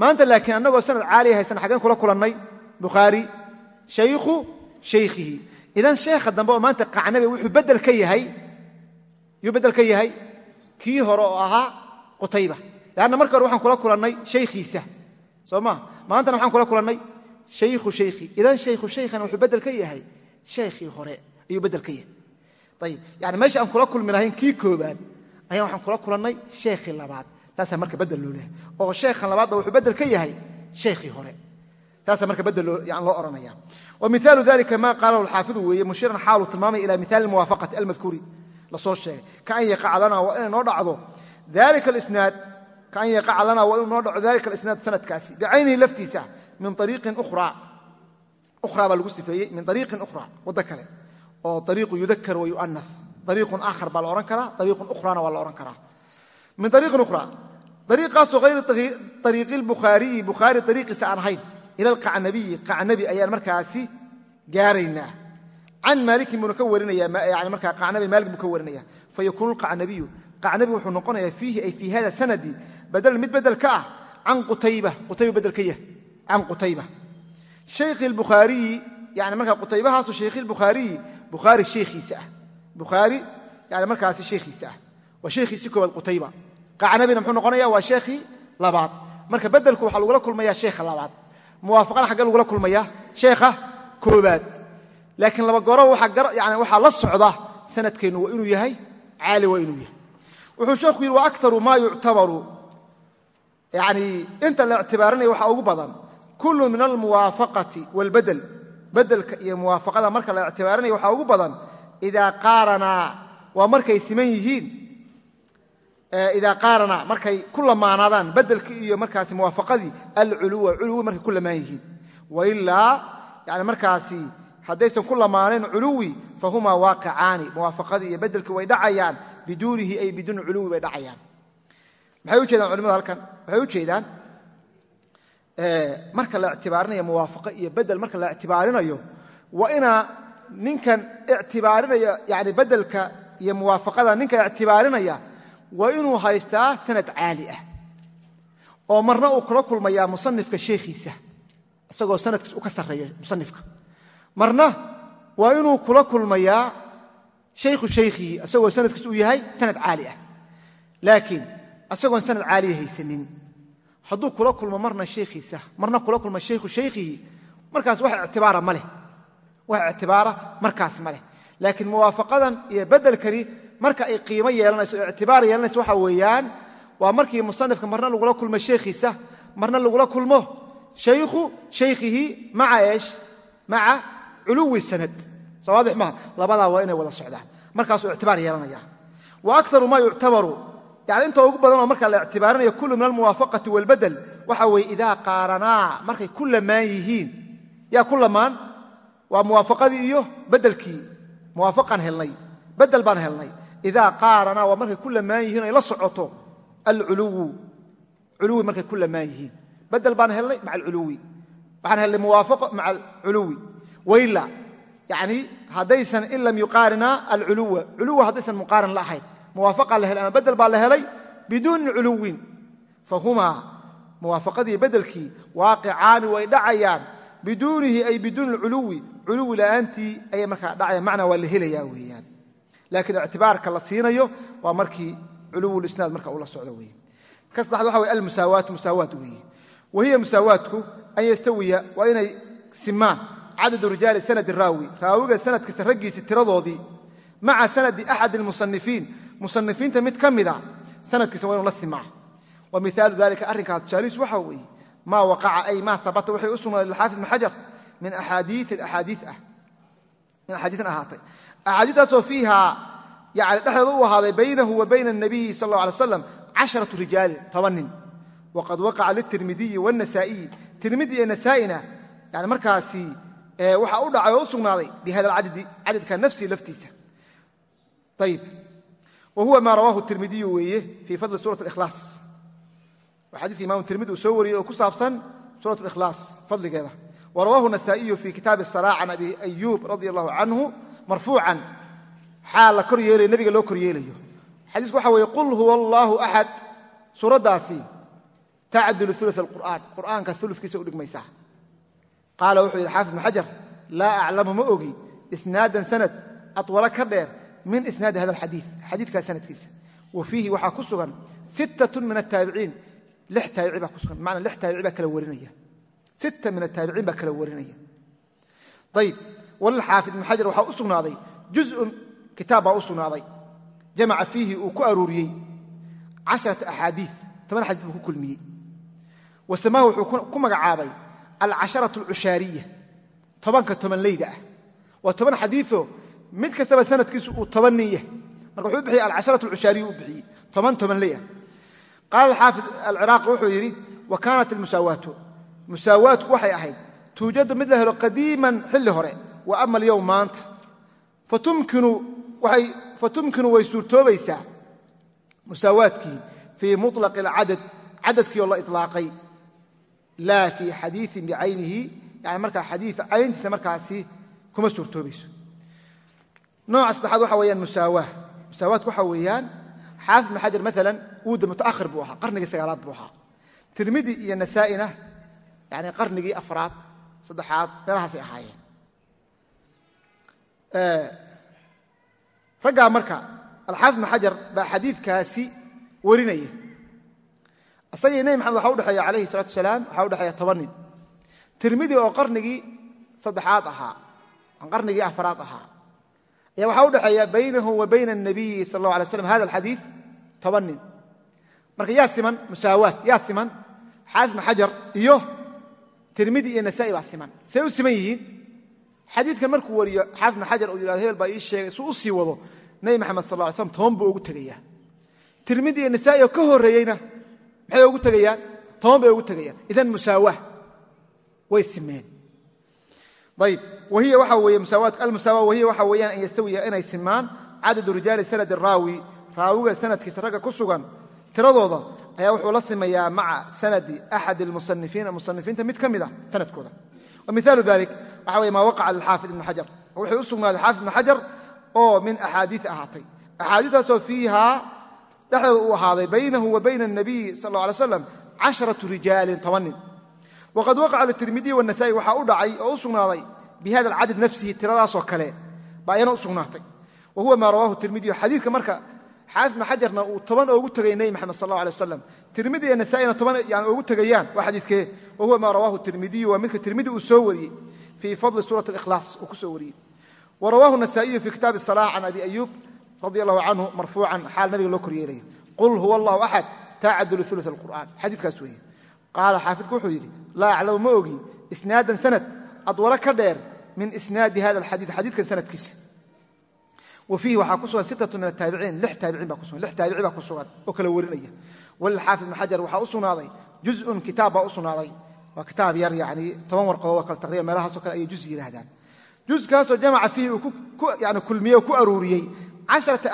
Maanta laakiin annagoo sanad caaliya haysana xaggeen kula kulannay. Bukhaari shaykhu shaykhihi idan sheekha dambe oo maanta qacnabi wuxuu bedel ka yahay yuu bedel ka yahay kii hore oo ahaa qutayba. Leanna marka hore waxaan kula kulannay shaykhiisa soo maa maantana waxaan kula kulannay shaykhu shaykhi idan shaykhu shaykhana wuxuu bedel ka yahay shaykhii hore ayuu bedel ka yahay ayib yani meesha aan kula kulmi lahayn kii koobaad ayaa waxaan kula kulannay sheekhii labaad. Taasaa marka bedel loo lehay oo sheekhan labaadba wuxuu bedel ka yahay shaykhii hore. Taasaa marka bedel loo odhanaya wa dalika ma qaalahu alxaafidu weeye mushiran xaalu tilmaamaya ila miaali muwaafaqati almadkuuri. Lasoo sheegay. Kaan yaqaca lana waa inay noo dhacdo dalika alisnaad kaan yaqaca lana waa inuu noo dhaco dalika alisnaad sanadkaasi. Bicaynihi laftiisa min ariiqin ukhraa. Baa lagu sifeeyey min ariiqin ukhraa waddo kale oo ariiqu yudakar wa yu'anas ariiqun aakhar baa la odhan karaa ariiqun ukhrana waa la odhan karaa. Min ariiqin ukhraa ariiqaasoo hayri ariiqi lbukhaariyi bukhaari ariiqiisa aan ahayn ila alqacnabiyi qacnabi ayaan markaasi gaaraynaa. Can maalikin buuna ka warinayani markaa qacnabi maalik buu ka warinaya fayakuunu lqacnabiyu qacnabi wuxuu noqonayaa fiihi ay fii hada sanadi badalan mid bedel ka ah can qutayba qutayba bedel ka yah can qutayba. Shaykhi lbukhaariyi yani markaa qutaybahaasu shaykhi lbukhaariyi bukhaari sheekhiisa ah. Bukhaari yani markaasi sheekhiisa ah. Waa sheekhiisi koowaad qutayba. Qacnabina muxuu noqonaya waa sheekhii labaad. Marka bedelku waxaa lagula kulmaya sheekha labaad. Muwaafaqana xagge lagula kulmaya sheekha koobaad laakiin laba goro waxaa la socda sanadkeennu waa inuu yahay caali waa inuu yahay. Wuxuu sheekhu yidhi wa akaru maa yuctabaru. Yani inta la ictibaarinaya waxaa ugu badan kullu min almuwaafaqati wاlbadel bedelka iyo muwaafaqada marka la ictibaarinaya waxaa ugu badan idaa qaaranaa waa markay siman yihiin. Idaa qaaranaa markay ku lamaanaadaan bedelkii iyo markaasi muwaafaqadii alculuwa culuwi markay ku lamaan yihiin. Wailaa yani markaasi haddaysan ku lamaanayn culuwi fahumaa waaqicaani muwaafaqadii iyo bedelkii way dhacayaan biduunihi ay biduuni culuwi bay dhacayaan. Maxay culimadu halkan? Waxay ujeedaan marka la ictibaarinayo muwaafaqo iyo bedel marka la ictibaarinayo waa inaa ninkan ictibaarinaya yani bedelka iyo muwaafaqada ninka ictibaarinaya waa inuu haystaa sanad caali ah oo marna uu kula kulmayaa musanifka sheekhiisa isagoo sanadkiis u ka sarreeya musanifka marna waa inuu kula kulmayaa shaykhu shaykhihi isagoo sanadkiis uu yahay sanad caali ah. Laakiin isagoon sanad caaliya haysanin hadduu kula kulmo marna sheekhiisa marna kula kulmo shaykhu shaykhihi markaas wax ictibaara ma leh. Wax ictibaara markaas ma leh. Laakiin muwaafaqadan iyo bedelkani marka ay qiimo yeelanayso o ictibaar yeelanayso waxa weeyaan waa markii musanifka marna lagula kulmo sheekhiisa marna lagula kulmo shaykhu shaykhihi maca eesh? Maca culuwi sanad. Soo waadix maaha. Labadaa waa inay wada socdaan. Markaasuu ictibaar yeelanaya wa akaru maa yuctabaru yani inta ugu badan oo markaa la ictibaarinayo kullu min almuwaafaqati walbadel waxa weeye idaa qaaranaa markay ku lamaan yihiin. Yaa ku lamaan? Waa muwaafaqadii iyo bedelkii muwaafaqaan helnay bedel baan helnay. Idaa qaaranaa waa markay ku lamaan yihiin ay la socoto alculuwu culuwi markay ku lamaan yihiin. Bedel baan helnay maca alculuwi. Waxaan helnay muwaafaqo maca alculuwi. Wayla yani haddaysan in lam yuqaarinaa alculuwa. Culuwa haddaysan muqaaran la ahayn muwaafaqaa la helay ama bedel baa la helay biduuni culuwin. Fahumaa muwaafaqadii bedelkii waaqicaani way dhacayaan biduunihi ay biduuni alculuwi culuwi la'aantii ayay markaa dhacayaan macnaa waa la helayaa weeyaan. Laakiin ictibaarka la siinayo waa markii culuwulisnaad marka uu la socdo weeye ka saddexaad waxa weye almusaawaatu musaawaat weeye. Wa hiya musaawaatku an yastawiya waa inay simaan cadadu rijaali sanadi raawi. Raawiga sanadkiisa raggiisi tiradoodii maca sanadi axad almusanifiin musanifiinta mid ka mida sanadkiisa waa inu la simaa. Wa miaalu dalika arrinkaas tusaalihiis waxa weeye maa waqaca ay maa habata waxay u sugnaaday lilxaafid ibn xajar min axaadiian ahaatay. Axaadiistaasoo fiiha yani dhexdeeda u ahaaday baynahu wa bayna anabiyi sal alla alay slam casharatu rijaalin toban nin. Waqad waqaca litirmidiyi wاnasaa'iyi tirmidi iyo nasaa'ina yani markaasi waxaa u dhacay oo u wahuwa maa rawaahu tirmidiyu weeye fii fadli suurat ikhlaas. Waa xadika imaamu tirmidi uu soo wariyey oo ku saabsan suurat ikhlaas fadligeeda. Wa rawaahu nasaa'iyu fii kitaabi salaa can abi ayuub radia allahu canhu marfuucan. Xaal la kor yeelayo nebiga loo kor yeelayo. Xadiisku waxa weeye qul huwa allaahu axad suuraddaasi tacdilu ulu alqur'aan. Qur'aanka ulukiisa udhigmaysaa qaala wuxuu yidhi xaafid bnu xajar laa min isnaadi hada alxadii xadiidkaa sanadkiisa wa fiihi waxaa ku sugan sittatun min ataabiciin lix taabici baa kala warinaya sitta min ataabiciin baa kala warinaya ayib walilxaafid ibn xajar waxaa u sugnaaday juzun kitaab baa u sugnaaday jamaca fiihi uu ku aruuriyey casharata axaadii toban xadiis buu ku kulmiyey wa samaahu wuxuu ku magacaabay alcasharatu alcushaariya tobanka tobanleyda mid kastaba sanadkiisu uu toban nin yahay. Marka wuxuu bixiyey alcasharatu alcushaariya u bixiyey. Toban tobanley ah qaala alxaafid alciraaqi wuxuu yidhi wa kaanat almusaawaatu. Musaawaatku waxay ahayd tuujadu mid la helo qadiiman xilli hore wa ama alyowm maanta. Fatumkinu way suurtoobaysaa musaawaadkii fii mulaqi alcadad cadadkii oo la ilaaqay laa fii xadiiin bicaynihi yani markaa xadii cayntiisa markaasi kuma suurtoobayso nooca saddexaad waxa weyaan musaawa musaawaadku waxa weeyaan xaafid ibn xajar maalan uuda mutaakhir buu ahaa qarnigii sagaalaad buu ahaa. Tirmidi iyo nasaa'ina yani qarnigii afraad saddexaad meelahaasay ahaayeen. Raggaa marka alxaafid ibn xajar baa xadiidkaasi warinaya isagii nebi maxamed waxa udhexeeya calayhi salatu salaam waxaa udhexeeya toban nin. Tirmidi oo qarnigii saddexaad ahaa qarnigii afraad ahaa waxaa udhexeeya baynahu wa bayna anabiyi sal allah alay slam hada alxadiid toban nin. Marka yaa siman musaawaat yaa siman ibn xajar iyo tirmidi iyo nasa'i baa siman. Say u siman yihiin? Xadiidkan markuu wariyo ibn xajar uu yihahdo hebel baa ii sheegay suu u sii wado nebi maxamed sal ly slam toban buu ugu tegayaa. Tirmidi iyo nasa'i oo ka horreeyeyna maxay musaawa way simeen musaawaat almusaawa wahiya waxa weeyaan an yastawiya inay simaan cadadu rijaali sanadi raawi. Raawiga sanadkiisa ragga ku sugan tiradooda ayaa wuxuu la simayaa maca sanadi axad almusanifiina musanifiinta mid ka mid a sanadkooda. Miaalu dalik waxa weye maa waqaca lilxaafid ibni xajar. Wuxuu u sugnaaday xaafid ibni xajar oo min axaadii ahaatay. Axaadiistaasoo fiihaa dhexdeeda uu ahaaday baynahu wa bayna anabiyi sal alla alay slam casharatu rijaalin waqad waqaca litirmidiyi wanasa'i waxaa u dhacay oo u sugnaaday bi alcadad nafsihi tiradaasoo kale baa ayana u sugnaatay. wa huwa maa rawaahu tirmidiyu xadiidka marka xaafid ibn xajarna uu toban oogu tegay nebi maxamed sal alla alay waslam tirmidi iyo nasa'ina toban yani oogu tegayaan waa xadiidkee wa huwa maa rawaahu tirmidiyu waa midka tirmidi uu soo wariyey fii fadli suurati alikhlaas uu ku soo wariyey. wa rawaahu nasa'iyu fi kitaabi asalax can abi ayuub radi allahu canhu marfuucan xaal nabiga loo koryeelaya qul huwa allahu axad tacadulu ulu alqur'an xadiikaas weeye qaala xaafidku wuxuu yidhi laa aclamu ma ogi isnaadan sanad adwalo ka dheer min isnaadi hada alxadiid xadiidkan sanadkiisa wa fiihi waxaa ku sugan sittatu min ataabiciin lix taabiciin baa kusugan lix taabici baa ku sugan oo kala warinaya walilxaafid ibn xajar waxaa u sugnaaday juzun kitaab baa u sugnaaday waa kitaab yar yani toban warqadood oo kale taqriban meelahaasoo kale ayay juz yidhaahdaan juskaasoo jamaca fiihi uu yani kulmiyey oo ku aruuriyey casharata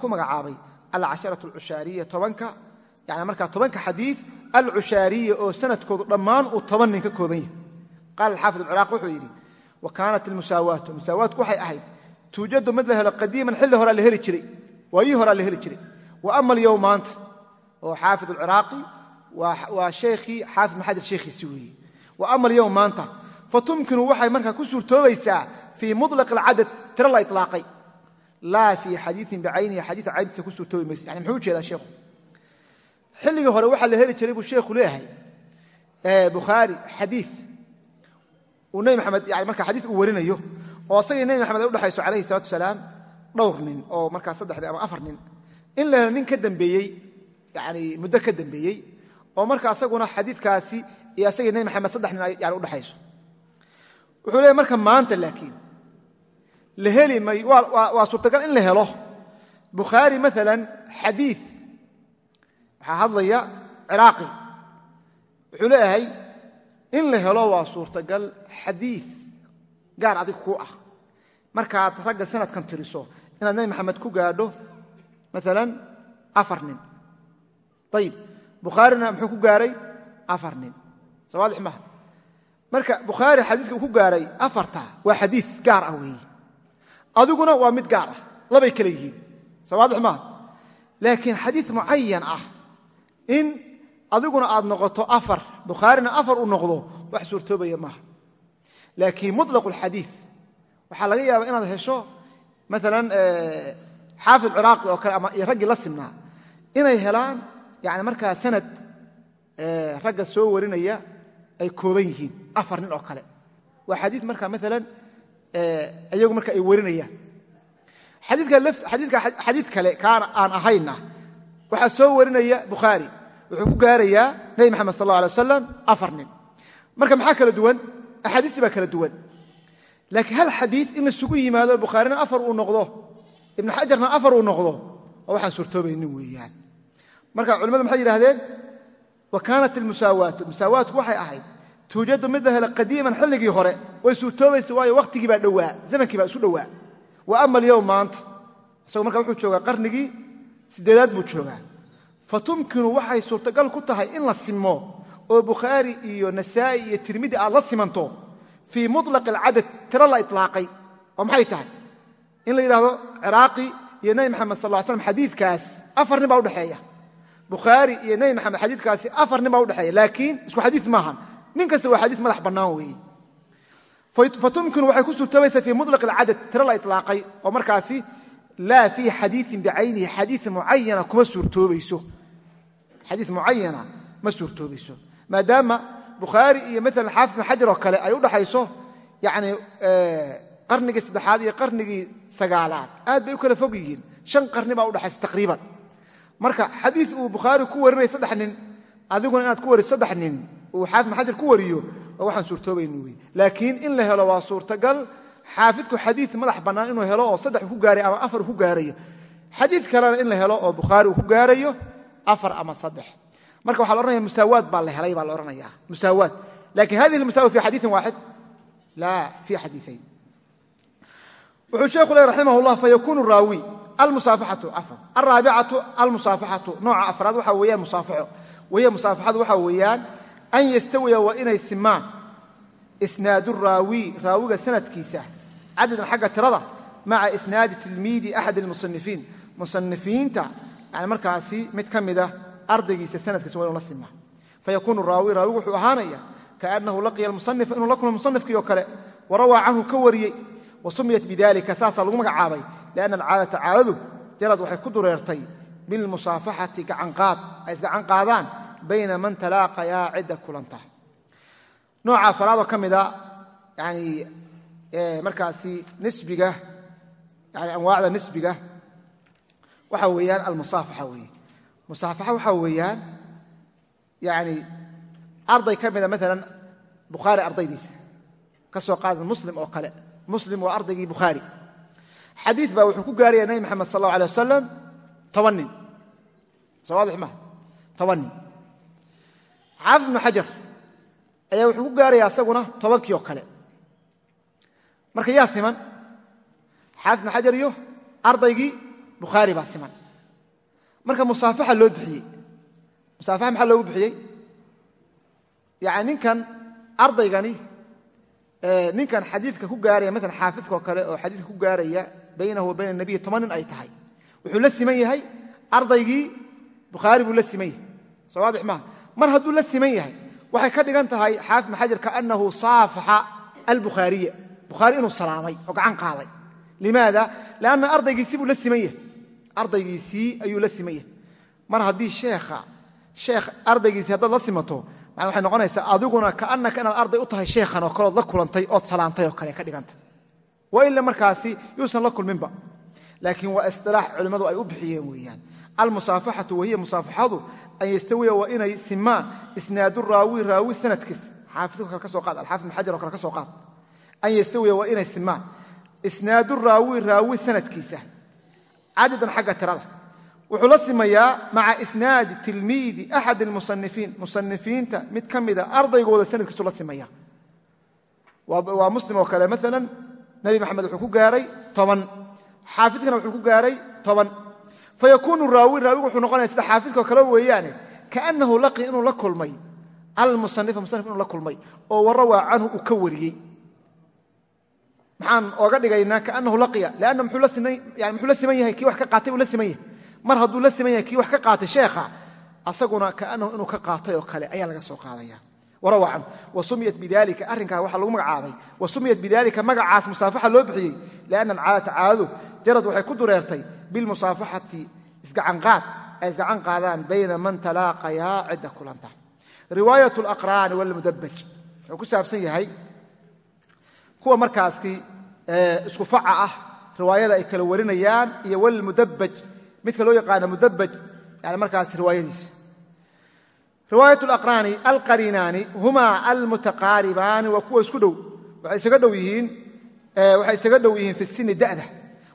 ku magacaabay alcasharatu alcushaariya tobanka yani markaa tobanka xadiid alcushaariya oo sanadkoodu dhammaan uu toban nin ka kooban yahay. Qaala alxaafid alciraaqi wuxuu yidhi wa kaanat almusaawaatu. Musaawaatku waxay ahayd tuujadu mid la helo qadiiman xilli horaa la heli jiray waayii horaa la heli jiray. Wa ama alyowm maanta. Oo xaafid alciraaqi waa sheekhii xaafid xajar sheekhiisi weeye wa ama alyowm maanta fatumkinu waxay markaa ku suurtoobaysaa fii mulaq alcadad tiro la ilaaqay xilligii hore waxaa la heli jiray buu sheekhu leeyahay. Bukhaari xadii uu nebi maxamed yani markaa xadiis uu warinayo oo asagii nebi maxamed ay udhexayso calayhi salatu salaam dhowr nin oo markaa saddex nin ama afar nin in la helo nin ka dambeeyey yani muddo ka dambeeyey oo marka asaguna xadiidkaasi iyo asagii nebi maxamed saddex nin yani udhexayso wuxuu leeyahy marka maanta laakiin la heli may waa suurtagal in la helo. Bukhaari maalan xadii waxaa hadlaya ciraaqi. Wuxuu leeyahay in la helo waa suurtagal xadii gaar adig ku ah. Markaad ragga sanadkan tiriso inaad nebi maxamed ku gaadho maalan afar nin. Ayib bukhaarina muxuu ku gaaray afar nin. Soo waadix maha marka bukhaari xadiiska ku gaaray afarta waa xadii gaar ah weeye adiguna waa mid gaar ah labay kale yihiin. Soo waadix maaha laakiin xadii mucayan ah in adiguna aad noqoto afar bukhaarina afar uu noqdo wax suurtoobaya maaha. Laakiin muطlaq اlxadii waxaa laga yaaba inaad hesho maalan xaafid ciraaqi oo kale iyo raggii la simnaa inay helaan yani markaa sanad ragga soo warinaya ay kooban yihiin afar nin oo kale. Waa xadii markaa maalan iyagu marka ay warinayaan. Xadii kale kaan aan ahayna waxaa soo warinaya bukhaari wuxuu ku gaarayaa nebi maxamed sal alay wasalam afar nin. Marka maxaa kala duwan? Axaadiistii baa kala duwan. Laakiin hal xadii in laisugu yimaado bukhaarina afar uu noqdo ibnu xajarna afar uu noqdo oo waxaan suurtoobaynin weeyaan. Marka culimmadu maxay yidhahdeen wa kaanat almusaawaatu musaawaatku waxay ahayd tuujadu mid la helo qadiiman xilligii hore way suurtoobaysa waayo wakhtigii baa dhowaa zamankii baa isu dhowaa. Wa ama alyowm maanta. Isagu marka wuxuu joogaa qarnigii sideedaad buu joogaa. Fa tumkinu waxay suurtagal ku tahay in la simo oo bukhaari iyo nasaa'i iyo tirmidi aad la simanto fii muطlaq alcadad tiro la ilaaqay oo maxay tahay? In la yidhahdo ciraaqi iyo nebi maxamed sal ly slam xadiidkaas afar nin baa udhexeeya bukhaari iyo nebi maxamed xadiidkaasi afar nin baa udhexeeya laakiin isku xadiid maahan nin kasta waa xadiis madax bannaan weeye. Fatumkinu waxay ku suurtoobaysaa fii muطlaq alcadad tiro la ilaaqay oo markaasi laa fii xadiiin bicaynihi xadii muayana kuma suurtoobayso xadii mucayana ma suurtoobayso maadaama bukhaari iyo maalan xaafid ibn xajar oo kale ay udhaxayso yani qarnigii saddexaad iyo qarnigii sagaalaad aad bay u kala fog yihiin shan qarni baa udhexaysa taqriiban marka xadii uu bukhaari ku warinaya saddex nin adiguna inaad ku wariso saddex nin uu xaafid ibn ku wariyo waxaan suurtoobayni wey laakiin in la helo waa suurtagal xaafidku xadii madax bannaan inuu helo oo saddex ku gaaray ama afar ku gaarayo. Xadii kalena in la helo oo bukhaari uu ku gaarayo afar ama saddex. Marka waxa la ohanaya musaawaad baa la helay baa la ohanaya musaawaad laakiin hadihi almusaawa fi xadiiin waaxid? La fi xadiiayn wuxuu sheekhu le raximah llah fayakunu raawi almusaafaxatu cafwan alraabicatu almusaafaxatu nooca afraad waxa weeyaan musaafaxo. Wahiya musaafaxadu waxa weeyaan an yastawiya waa inay simaan isnaadu raawi raawiga sanadkiisa cadadan xagga tirada maca isnaadi tilmiidi axad almusanifiin musanifiinta yani markaasi mid ka mida ardaygiisa sanadkiisa waa inu la simaa fayakunu raawi raawigu wuxuu ahaanaya kaanahu laqiya almusanifa inuu la kulma musanifkii oo kale warawaa canhu ka wariyey wa sumiyat bidalika saasaa lagu magacaabay lianna alcaadata caadadu jarad waxay ku dureertay bilmusaafaxati gacanqaad ay isgacan qaadaan bayna man talaaqayaa cidda markaasi nisbiga yani anwaacda nisbiga waxa weeyaan almusaafaxa weeye. Musaafaxa waxaa weeyaan yani arday ka mida maalan bukhaari ardaydiisa ka soo qaada muslim oo kale. Muslim waa ardaygii bukhaari. Xadii baa wuxuu ku gaaraya nabi maxamed sal allahu alay wasalam toban nin. Soo waadix maha toban nin. Xaafid ibnu xajar ayaa wuxuu ku gaaraya asaguna tobankii oo kale marka yaa siman. Xaafid xajar iyo ardaygii bukhaari baa siman. Marka musaafaxa loo bixiyey. Musaafaxa maxaa loogu bixiyey? Yani ninkan ardaygani ninkan xadiidka ku gaaraya maala xaafidka kale oo xadiidka ku gaaraya baynahu wa bayna nabiyi toban ay tahay. Wuxuu la siman yahay ardaygii bukhaari buu la siman yahay. Soo waadix maaha mar hadduu la siman yahay waxay ka dhigan tahay xaafid ibn xajar kaanahu saafaxa albukhaariya bukhaari inuu salaamay oo gacan qaaday. Limaada? Lianna ardaygiisii buu la siman yahay ardaygiisii ayuu la siman yahay mar haddii sheekha sheekh ardaygiisii haddaad la simato man waxay noqonaysaa adiguna kaanaka inaad arday u tahay sheekhan oo kaleood la kulantay ood salaantay oo kale ka dhiganta. Waa ila markaasi yuusan la kulminba. Laakiin waa isilaax culimmadu ay u bixiyeen weeyaan. Almusaafaxatu wahiya musaafaxadu an yastawiya waa inay simaan isnaadu raawi raawi ka soo qaad an yastawiya waa inay simaan isnaadu raawi raawi sanadkiisa. Cadadan xagga tirada. Wuxuu la simayaa maca isnaadi tilmiidi axad almusanifiin musanifiinta mid ka mida ardaygooda sanadkiisu la simaya waa muslim oo kale. Maala nabi maxamed wuxuu ku gaaray toban. Xaafidkana wuxuu ku gaaray toban. Fayakuunu raawi raawigu wuxuu noqonaya sida xaafidkao kale weeyaane kaanahu laqi inuu la kulmay. Almusanifa musanif inuu la kulmay oo warawaa canhu uu ka wariyey maxaan ooga dhigaynaa kaanahu laqiya? Lanna muxuu la siman yahay? Kii wax ka qaatay buu la siman yahay. Mar hadduu la siman yahay kii wax ka qaatay sheekha asaguna kaanahu inuu ka qaatay oo kale ayaa laga soo qaadaya. Warawa wasumiyat bidalika arrinkaa waxaa lagu magacaabay. Wa bidalika magacaas musaafaxa loo bixiyey. Lianna alcaadata caadadu jarad waxay ku dureertay bilmusaafaxati isgacanqaad ay isgacan qaadaan bayna man talaaqayaa cidda kulanta. Riwaayat alaqraani walmudabaj wuxuu ku saabsan yahay kuwa markaaski isku faca ah riwaayada ay kala warinayaan iyo walmudabaj midka loo yaqaano mudabaj yani markaas riwaayadiisa. Riwaayat alaqraani alqariinaani humaa almutaqaaribaani waa kuwa isku dhow waxay isaga dhow yihiin fi sini da'da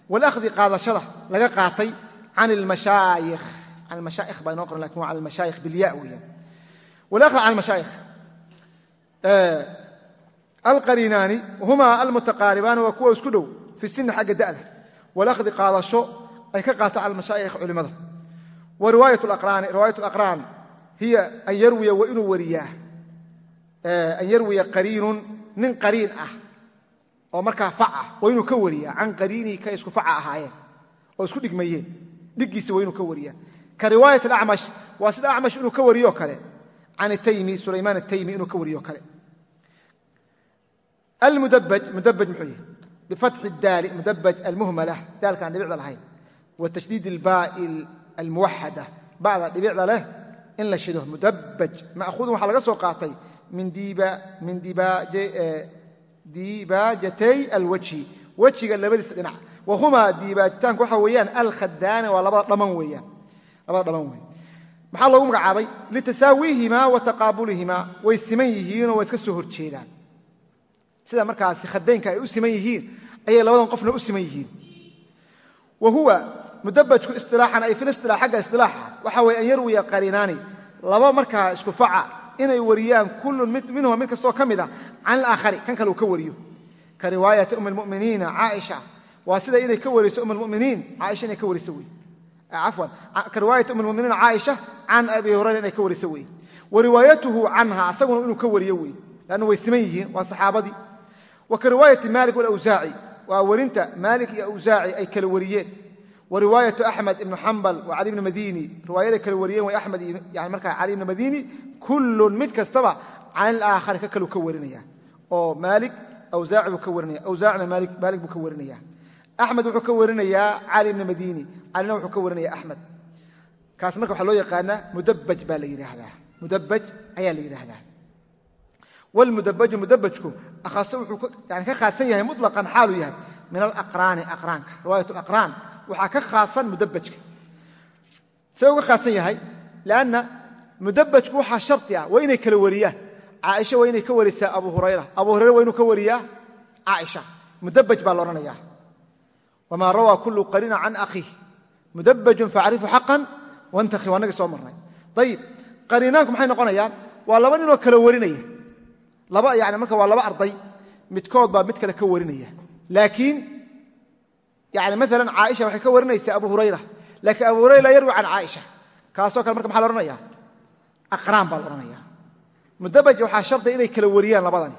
walahdi qaadashada laga qaatay can almashaayikh almashaayikh baa inoo qoran laakiin waa can almashaayikh bilya weeyaan. Walahdi can almashaayikh alqariinaani humaa almutaqaaribaani waa kuwa isku dhow fi sini xagga da'da. Walahdi qaadasho ay ka qaata can almashaayikh culimada wa riwaayat alaqraan hiya an yarwiya waa inuu wariyaa. An yarwiya qariinun nin qariin ah. Oo markaa faca waa inuu ka wariyaa. Can qariinihi kay isku faca ahaayeen. Oo isku dhigmayeen dhiggiisa waa inuu ka wariyaa. Ka riwaayat alacmash waa sida acmash inuu ka wariyoo kale. Can ataymi sulaymaan ataymi inuu ka wariyoo kale almudabaj mudabaj muxuu yahay bifatxi daali mudabaj almuhmala daalkaan dhibicda lahayn wa tashdiid ilbaai almuwaxada bacda dhibicda leh in la shido mudabaj ma'huudun waxaa laga soo qaatay min diibaajatay alwajhi wejiga labadiisa dhinac wa humaa diibaajitaanku waxa weeyaan alkhadaani waa labada dhaman weeyaan labada dhaman weyan maxaa loogu magacaabay litasaawiihimaa wa taqaabulihimaa way siman yihiinoo way iska soo horjeedaan sida markaasi khadaynka ay u siman yihiin ayay labadan qofna u siman yihiin. Wa huwa mudabajku isilaaxan ay filisilaax xagga isilaaxa waxa weye an yarwiya qariinaani laba markaa isku faca inay wariyaan kullun minhuma mid kastoo ka mid a can alaakhari kan kale uu ka wariyo. Ka riwaayati um almuminiina caaisha. Waa sida inay ka wariso um almuminiin caaisha inay ka wariso wey cafwan. Ka riwaayati um almuminiina caaisha can abi hurayra inay ka wariso wey wa riwaayatuhu canha asaguna inuu ka wariyo wey lanna way siman yihiin waa saxaabadii wa ka riwaayati maalik walawsaaci waa werinta maalik iyo awsaaci ay kala wariyeen. Wa riwaayatu axmed ibnu xambal wa cali bni madini. Riwaayaday kala wariyeen way axmed yani markaa cali ibni madini kullun mid kastaba can ilaakhari ka kalu ka warinaya. Oo maalik awsaaci buu ka warinaya. Awsaacina maalik buu ka warinaya. Axmed wuxuu ka warinayaa cali ibni ka khaasan yahay muطlaqan xaalu yahay min alaqraani aqraanka riwaayat alaqraan waxaa ka khaasan mudabajka see uga khaasan yahay lanna mudabajku waxaa sharti ah waa inay kala wariyaan caaisha waa inay ka warisaa abu hurayra abu hurayra waa inuu ka wariyaa caaisha mudabaj baa loodhanaya wamaa rawaa kullu qariina can akhiih mudabajun facrifu xaqan wantakhi waa nagii soo marnay ayib qariinaanku maxay noqonayaan waa laba ninoo kala warinaya yani marka waa laba arday midkood baa mid kale ka warinaya. Laakiin yani maalan caaisha waxay ka warinaysaa abu hurayra. Laakiin abu hurayra yarwi can caaisha. Kaasoo kale marka maxa la ohanaya aqraan baa la odhanaya mudabaj waxaa shardiga inay kala wariyaan labadani.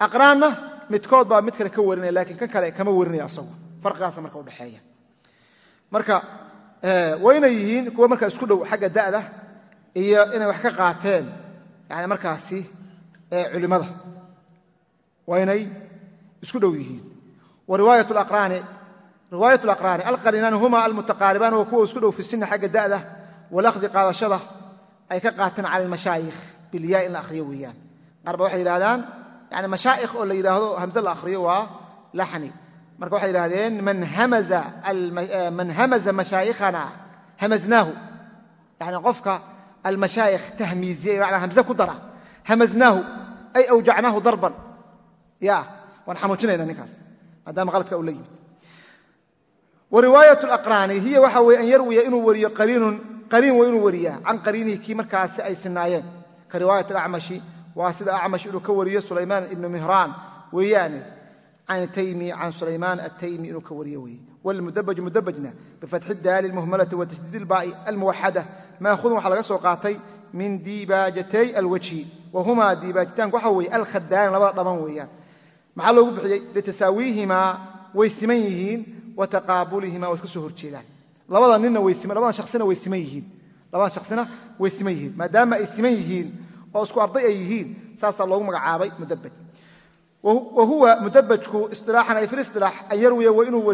Aqraanna midkood baa mid kale ka warinaya lakiin kan kale kama warinaya asagu. Farqigaasa marka udhexeeya marka waa inay yihiin kuwa markaa isku dhow xagga da'da iyo inay wax ka qaateen. Yani markaasi culimada. Waa inay isku dhow yihiin. Wa riwaayat alaqraani alqariinaani huma almutaqaaribaan waa kuwa isku dhow fi sina xagga da'da walahdi qaadashada ay ka qaateen cala almashaayikh bilyaa in la akhriyo weeyaan. Qaar ba waxay yidhahdaan yani mashaa'ikh oo la yidhaahdo hamse la akhriyo waa laxni. Marka waxay yidhahdeen man hamaza mashaayikhana hamaznaahu yani qofka almashaayikh tahmiiziya manaa hamze ku dara hamaznaahu ay awjacnaahu darban ya waan xanuujinayna ninkaas maadaama qaladka uu la yimid wa riwaayat alaqraani hiya waxa weye an yarwiya inuu wariyo qariin waa inuu wariyaa can qariinihi kii markaasi ay sinaayeen ka riwaayat alacmashi waa sida acmash inuu ka wariyo sulaymaan ibnu mihraan weeyaane can taymi can sulaymaan ataymi inuu ka wariyo weeye wlmudabaju mudabajna bifatxi daali lmuhmalati wa tasdiid ilbaa'i almuwaxada maakhudun waxaa laga soo qaatay min diibaajatay alwajhi wa humaa diibaajitaanku waxa weeye alkhadaani labada dhaban weeyaan maxaa loogu bixiyey litasaawiihimaa way siman yihiin wa taqaabulihimaa way iska soo horjeedaan labada shasina way siman yihiin maadaama ay siman yihiin oo isku arday ay yihiin saasaa loogu magacaabay mudabaj wa huwa mudabajku isilaaxan ay filisilaax an yarwiya waa inuu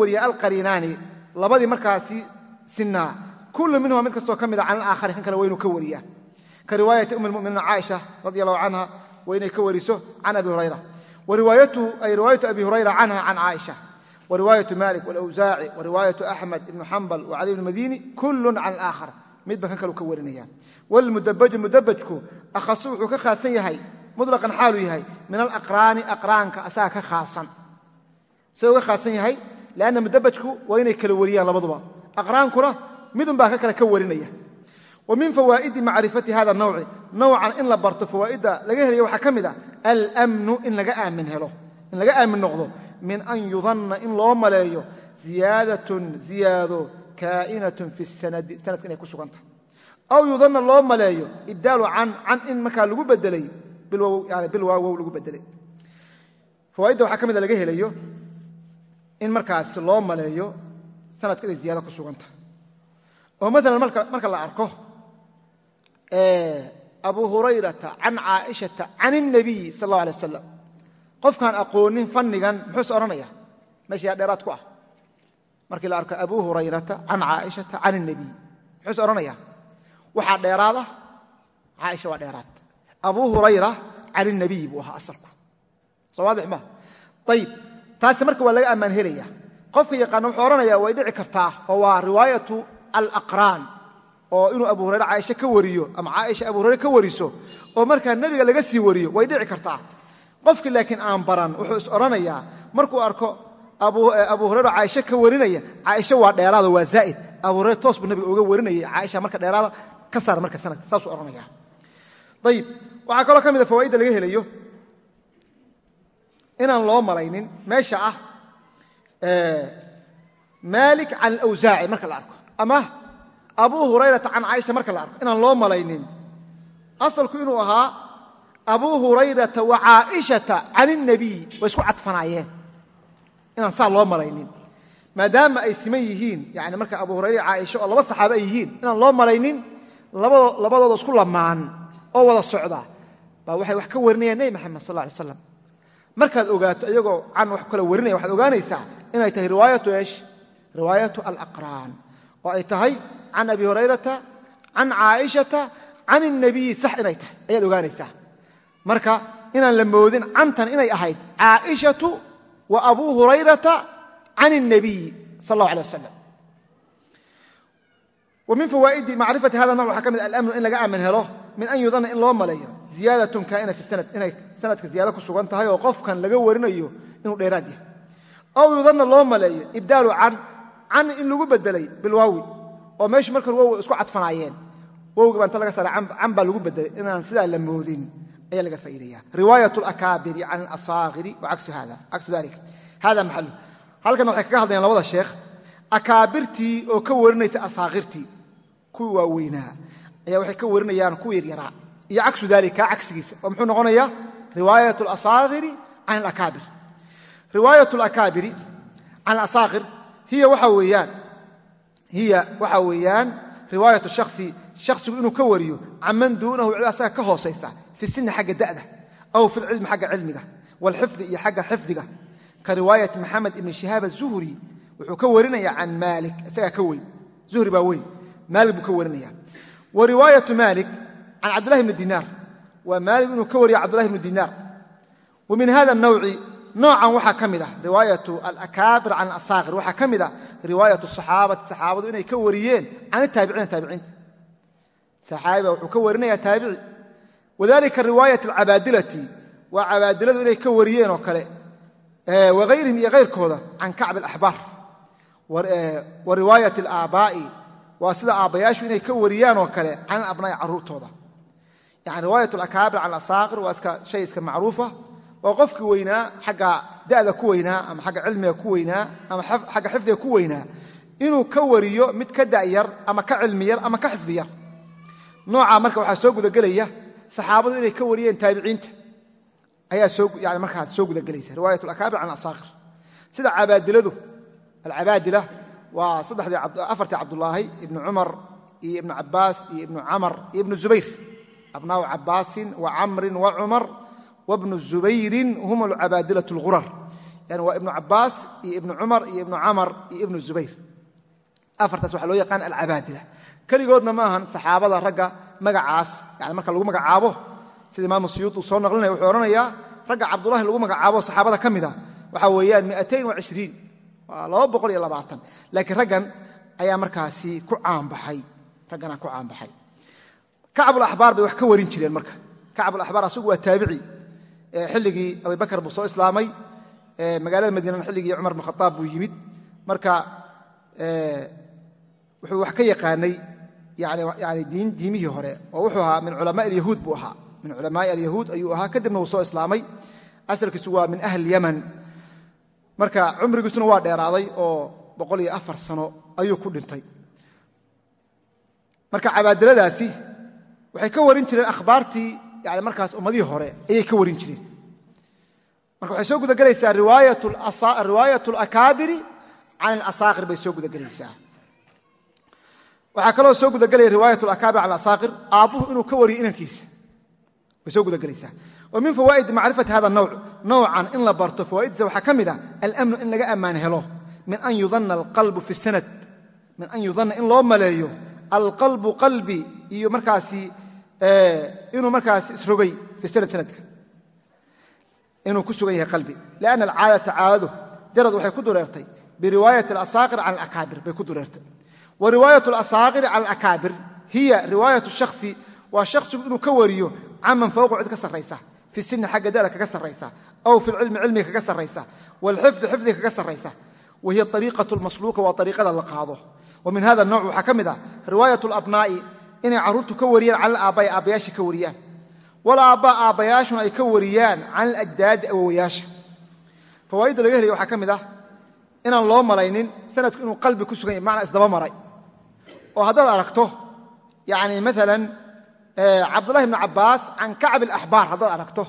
wariyaa alqariinaani labadii markaasi sinaa kullu minhuma mid kastoo ka mida can alaakhari kan kale waa inuu ka wariyaa ka riwaayati um lmuminiina caaisha radi allahu canha waa inay ka wariso can abi hurayra ay riwaayatu abi hurayra canha can caaisha wa riwaayatu malik walawsaaci wa riwaayatu axmed ibnu xambal wa cali bn madini kullun can alaakhar midba kan kale u ka warinaya wlmudabaju mudabajku akhasu wuxuu ka khaasan yahay mulaqan xaaluu yahay min alaqraani aqraanka asaga ka khaasan sidau uga khaasan yahay lanna mudabajku waa inay ka ka wa min fawaa'idi macrifati hada nawci nawcan in la barto fawaa'idda laga helaya waxaa ka mid a almnu in laga aamin helo in laga aamin noqdo min an yudanna in loo maleeyo ziyaadatun ziyaado kaa'inatun fi sanadi sanadka inay ku sugantahay aw yudanna loo maleeyo ibdaalu can can in markaa lagu bedelay bilwaawow lagu bedelay fawaaidda waxaa ka mida laga helayo in markaas loo maleeyo sanadka inay ziyado ku sugan tahay marka la arko abu hurayrata can caaishata can الnabiy sal اllah alay wasalam qofkaan aqoonin fannigan muxuuse odhanaya meesha yaa dheeraad ku ah markii la arko abu hurayrata can caaishata can الnabiy muxuuse odhanaya waxaa dheeraad ah caaisha waa dheeraad abu hurayra can الnabiy buu ahaa asalku soo waadix maa ayib taasi marka waa laga ammaan helaya qofka yaqaana wuxuu odhanaya way dhici kartaa oo waa riwaayatu alaqraan oo inuu abu hurayre caaisha ka wariyo ama caaisha abu hurayre ka wariso oo markaa nebiga laga sii wariyo way dhici kartaa. Qofki laakiin aan baran wuxuu is odhanayaa markuu arko abu hurayre caaisha ka warinaya caaisha waa dheeraado waa zaa'id. Abu hurayre toos buu nabiga uga warinayay caaisha marka dheeraada ka saar marka sanadka saasuu odhanaya ayib waxaa kaloo ka mida fawaa'idda laga helayo inaan loo malaynin meesha ah maalik can alawsaaci marka la arko ama abu hurayrata can caaisha marka la arko inaan loo malaynin. Asalku inuu ahaa abu hurayrata wa caaishata can الnabiy way isku cadfanaayeen. Inaan saa loo malaynin. Maadaama ay siman yihiin yani marka abu hurayre caaisha oo laba saxaabe ay yihiin inaan loo malaynin labadooda isku lamaan oo wada socda. Baa waxay wax ka warinayaan nebi maxamed sal alay slam markaad ogaato iyagoo can wax kala warinaya waxaad ogaanaysaa inay tahay riwaayatu eesh? Riwaayatu alaqraan. Oo ay tahay can abi hurayrata can caaishata can الnabiyi sax inay tahay ayaad ogaanaysaa marka inaan la moodin cantan inay ahayd caaishatu wa abu hurayrata can الnabiyi sal اllah alيه wasalam wa min fawaa'idi macrifati hada nawc waxaa ka mid alamnu in laga aamin helo min an yudanna in loo maleeyo ziyaadatun kaa'ina fi sanad inay sanadka ziyaado ku sugan tahay oo qofkan laga warinayo inuu dheeraad yahay ow yudanna loo maleeyo ibdaalu can can in lagu bedelay bilwaawi oo meeshu marka wow isku cadfanaayeen wowga baa inta laga saara can lagu bedelay inaan sidaa la moodin ayaa laga faa'iidaya riwaayat alakaabiri can alasaakiri wa cagsu dalik hada maxalu halkan waxay kaga hadlayaan labada sheekh akaabirtii oo ka warinaysa asaakirtii kuwii waaweynaa ayaa waxay ka warinayaan kuwa yaryaraa. Iyo cagsu dalik kaa cagsigiisa oo muxuu noqonaya riwaayat alasaakiri can alakaabir riwaayat alakaabiri can alasaakir hiya waxa weeyaan hiya waxa weeyaan riwaayat shakhsi shakhsigu inuu ka wariyo can man duunahu cid ka hoosaysa fi sini xagga da'da aw fi lcilmi xagga cilmiga waalxifdi iyo xagga xifdiga. Ka riwaayati maxamed ibni shihaab azuhri wuxuu ka warinaya can maalik isagaa ka weyn zuhri baa weyn maalik buu ka warinaya wa riwaayatu maalik can cabdillahi bni dinaar waa maalik inuu ka wariyo cabdullahi bni dinaar. Wa min hada nawci noocan waxaa ka mid ah riwaayatu alakaabir can asaakir waxaa ka mid ah riwaayatu saxaabati saxaabadu inay ka wariyeen can itaabiciina taabiciinta saxaabiba wuxuu ka warinaya taabici. Wadalika riwaayat alcabaadilati waa cabaadiladu inay ka wariyeen oo kale wahayrihim iyo hayrkooda can kacbi alaxbaar wa riwaayat alaabaa'i waa sida aabbayaashu inay ka wariyaan oo kale can abnaa'i carruurtooda. Yani riwaayat alakaabir can asaakir waa iska shay iska macruufa oo qofkii weynaa xagga da'da ku weynaa ama xagga cilmiga ku weynaa ama xagga xifdiga ku weynaa inuu ka wariyo mid ka da'yar ama ka cilmi yar ama ka xifdi yar. Noocaa marka waxaa soo gudagelaya saxaabadu inay ka wariyeen taabiciinta. Ayaa markaas soo gudagelaysa riwaayat alakaabir can asaakir. Sida cabaadiladu alcabaadila waa afartii cabdulaahi ibnu cumar iyo ibnu cabaas iyo ibnu camar iyo ibnu zubayr. Abnaau cabaasin wa camrin wa cumar wabnu zubayrin hum alcabaadila lgurar yani waa ibnu cabaas iyo ibnu cumar iyo ibnu camar iyo ibnu zubayr afartaas waxaa loo yaqaan alcabaadila keligoodna ma ahan saxaabada ragga magacaas yani marka lagu magacaabo sida imaamu siyuud uu soo naqlinaya wuxuu odhanayaa ragga cabdulahi lagu magacaabo saxaabada ka mida waxaa weeyaan waa laakiin raggan ayaa markaasi ku caanbaxay kacbulaxbaar bay wax ka warin jireen marka kacbulaxbaar asagu waa taabici xilligii abibakar buu soo islaamay magaalada madiinana xilligii cumar bn khaaab buu yimid. Marka wuxuu wax ka yaqaanay diimihii hore oo wuxuu ahaa min culamaa alyahuud buu ahaa. Min culamaai alyahuud ayuu ahaa kadibna wuu soo islaamay. Asalkiisu waa min ahli yaman. Marka cumrigiisuna waa dheeraaday oo boqol iyo afar sano ayuu ku dhintay. Marka cabaadiladaasi waxay ka warin jireen akhbaartii yani markaas ummadihii hore ayay ka warin jireen. Marka waxay soo gudagelaysaa riwaayat alakaabiri can alasaakir bay soo gudagelaysaa. Waxaa kaloo soo gudagelaya riwaayat alakaabir can alasaakir aabbuhu inuu ka wariyo inankiisa. Way soo gudagelaysaa. Wa min fawaa'idi macrifati hada nawc nowcan in la barto fawaaiddiisa waxaa ka mid ah alamnu in laga ammaan helo min an yudanna alqalbu fi sanad min an yudanna in loo maleeyo alqalbu qalbi iyo markaasi inuu markaasi isrogay fi sanad sanadka. Inuu ku sugan yahay qalbi. Lianna alcaadata caadadu jarad waxay ku dureertay. Biriwaayati alasaakir can alakaabir bay ku dureertay. Wa riwaayat alasaakiri cala alakaabir hiya riwaayat shakhsi waa shakhsigu inuu ka wariyo caman fowqu cid ka sarraysa fi sini xagga da'da kaga sarraysa aw fi lcilmi cilmiga kaga sarraysa waalxifdi xifdiga kaga sarraysa. Wa hiya ariiqatu lmasluuka waa ariiqada la qaado. Wa min hada nooc waxaa ka mid ah riwaayat alabnaa'i inay carruurtu ka wariyaan cala alaabba'i aabbayaasha ka wariyaan. Walaabba aabbayaashuna ay ka wariyaan can alajdaadi awowayaasha. Fawaa'idda laga helaya waxaa ka mid ah inaan loo malaynin sanadku inuu qalbi ku sugan yahy macnaa isdaba maray. Oo haddaad aragto yani maalan cabdullahi bnu cabbaas can kacb alaxbaar haddaad aragto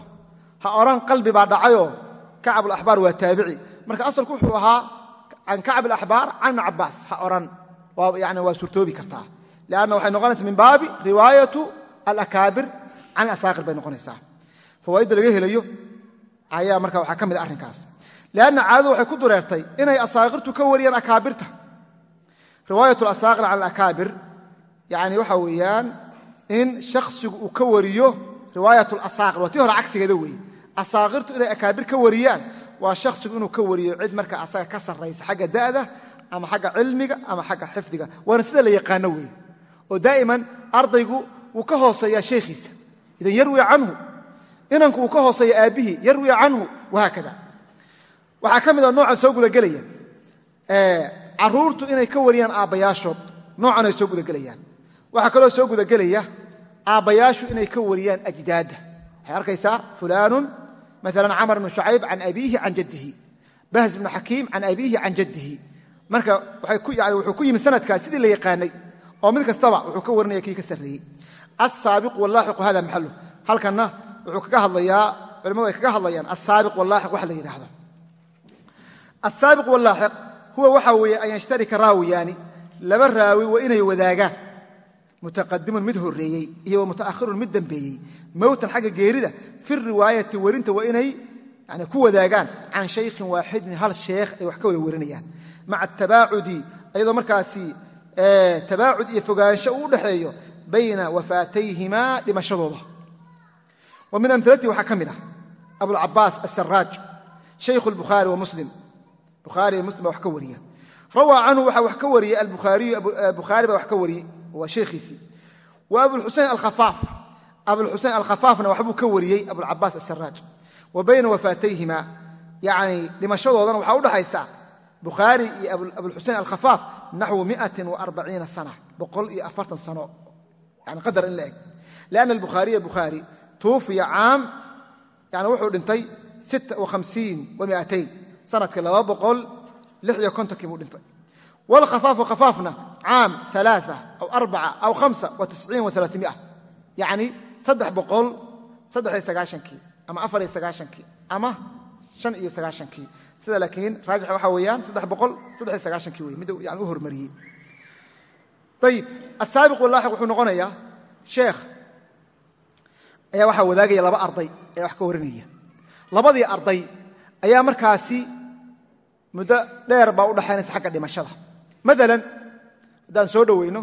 ha odhan qalbi baa dhacayoo kacb alaxbaar waa taabici. Marka asalku wuxuu ahaa can kacb alaxbaar can ibni cabbaas ha odhan yani waa suurtoobi kartaa lianna waxay noqonaysaa min baabi riwaayatu alakaabir can asaakir bay noqonaysaa fawaa'idda laga helayo ayaa marka waxaa ka mid a arrinkaas lianna caadadu waxay ku dureertay inay asaakirtu ka wariyaan akaabirta riwaayat alasaakir cala alakaabir yani waxa weeyaan in shakhsigu uu ka wariyo riwaayat alasaakir waa tii hore cagsigeeda weeye asaakirtu inay akaabir ka wariyaan waa shakhsigu inuu ka wariyo cid marka asaga ka sarraysa da'da ama xagga cilmiga ama xagga xifdiga waana oo daa'iman ardaygu wuu ka hooseeyaa sheekhiisa. Idan yarwi canhu inanku uu ka hooseeya aabbihii yarwi canhu wahaakada waxaa ka mid a noocan soo gudagelaya caruurtu inay ka wariyaan aabbayaashood noocan ay soo gudagelayaan. Waxaa kaloo soo gudagelaya aabbayaashu inay ka wariyaan ajdaadda waxay arkaysaa fulaanun maala camar bnu shucayb can abiihi can jaddihi. Bahz bnu xakiim can abiihi can jaddihi. Marka wuxuu ku yimid sanadkaas sidii la yaqaanay oo mid kastaba wuxuu ka warinaya kii ka sarreeyey. Asaabiqu wallaaxiqu hada maxalu halkanna wuxuu kaga hadlayaa culimadu ay kaga hadlayaan asaabiq wallaaxiq wax la yidhaahdo. Asaabiq wallaaxiq huwa waxa weeye an yashtarika raawiyaani. Laba raawi waa inay wadaagaan. Mutaqadimun mid horreeyey iyo muta'ahirun mid dembeeyey mowtan xagga geerida fi riwaayati werinta waa inay yani ku wadaagaan. Can shaykhin waaxidin hal sheekh ay wax ka wada warinayaan. Maca tabaacudi ayadoo markaasi tabaacud iyo fogaansho uu udhaxeeyo bayna wafaatayhimaa dhimashadooda. Wa min amilatihi waxaa ka mid ah abulcabaas asaraaj shaykhu lbukhaari wa muslim. Bukhaari iyo muslim baa wax ka wariya rawaa canhu waxaa wax ka wariyey albukhaariyu bukhaari baa wax ka wariyey waa sheekhiisii wa abulxusein alkhafaaf abulxusein alkhafaafna waxbuu ka wariyey bukhaari naxwu miatin waarbaciina sana boqol iyo afartan sano yani qadar in la eg lianna albukhaariya bukhaari tuufiya caam yani wuxuu dhintay sita wahamsiin wa miatayn sannadkii laba boqol lix iyo kontonkii buu dhintay wlkhafaafu khafaafna caam aaaa aw arbaca aw hamsa wa tisciin wa alaaimia yacni saddex boqol saddex iyo sagaashankii ama afar iyo sagaashankii ama sida laakiin raajix waxaa weeyaan saddex boqol saddex iyo sagaashankii wey mid yani u hormariyey. Ayib asaabiq walaaxiq wuxuu noqonayaa sheekh ayaa waxaa wadaagaya laba arday ee wax ka warinaya. Labadii arday ayaa markaasi muddo dheer baa u dhaxaynaysa xagga dhimashada. Maalan haddaan soo dhoweyno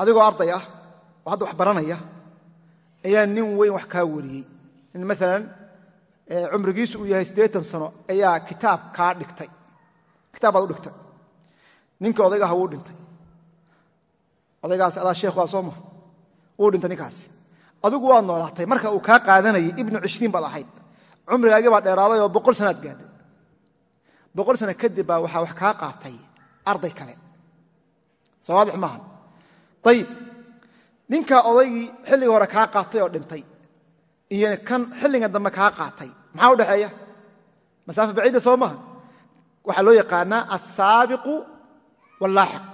adigoo arday ah oo hadda wax baranaya ayaa nin weyn wax kaa wariyey. Nin maalan cumrigiisu uu yahay siddeetan sano ayaa kitaab kaa dhigtay. Kitaab baad u dhigtay. Ninkii odaygaha wuu dhintay. Odaygaasi adaa sheekhu ah soo wuu dhintay ninkaasi. Adigu waad noolaatay. Marka uu kaa qaadanayay ibnu cishriin baad ahayd. Cumrigaagii baa dheeraaday oo boqol sanaad gaadhay. Boqol sana kadib baa waxaa wax kaa qaatay arday kale. Soo waadix maaha ayib ninkaa odaygii xilligii hore kaa qaatay oo dhintay iyo kan xilligan dambe kaa qaatay maxaa udhexeeya masaafa baciida soo maaha waxaa loo yaqaanaa asaabiqu wallaaxiq.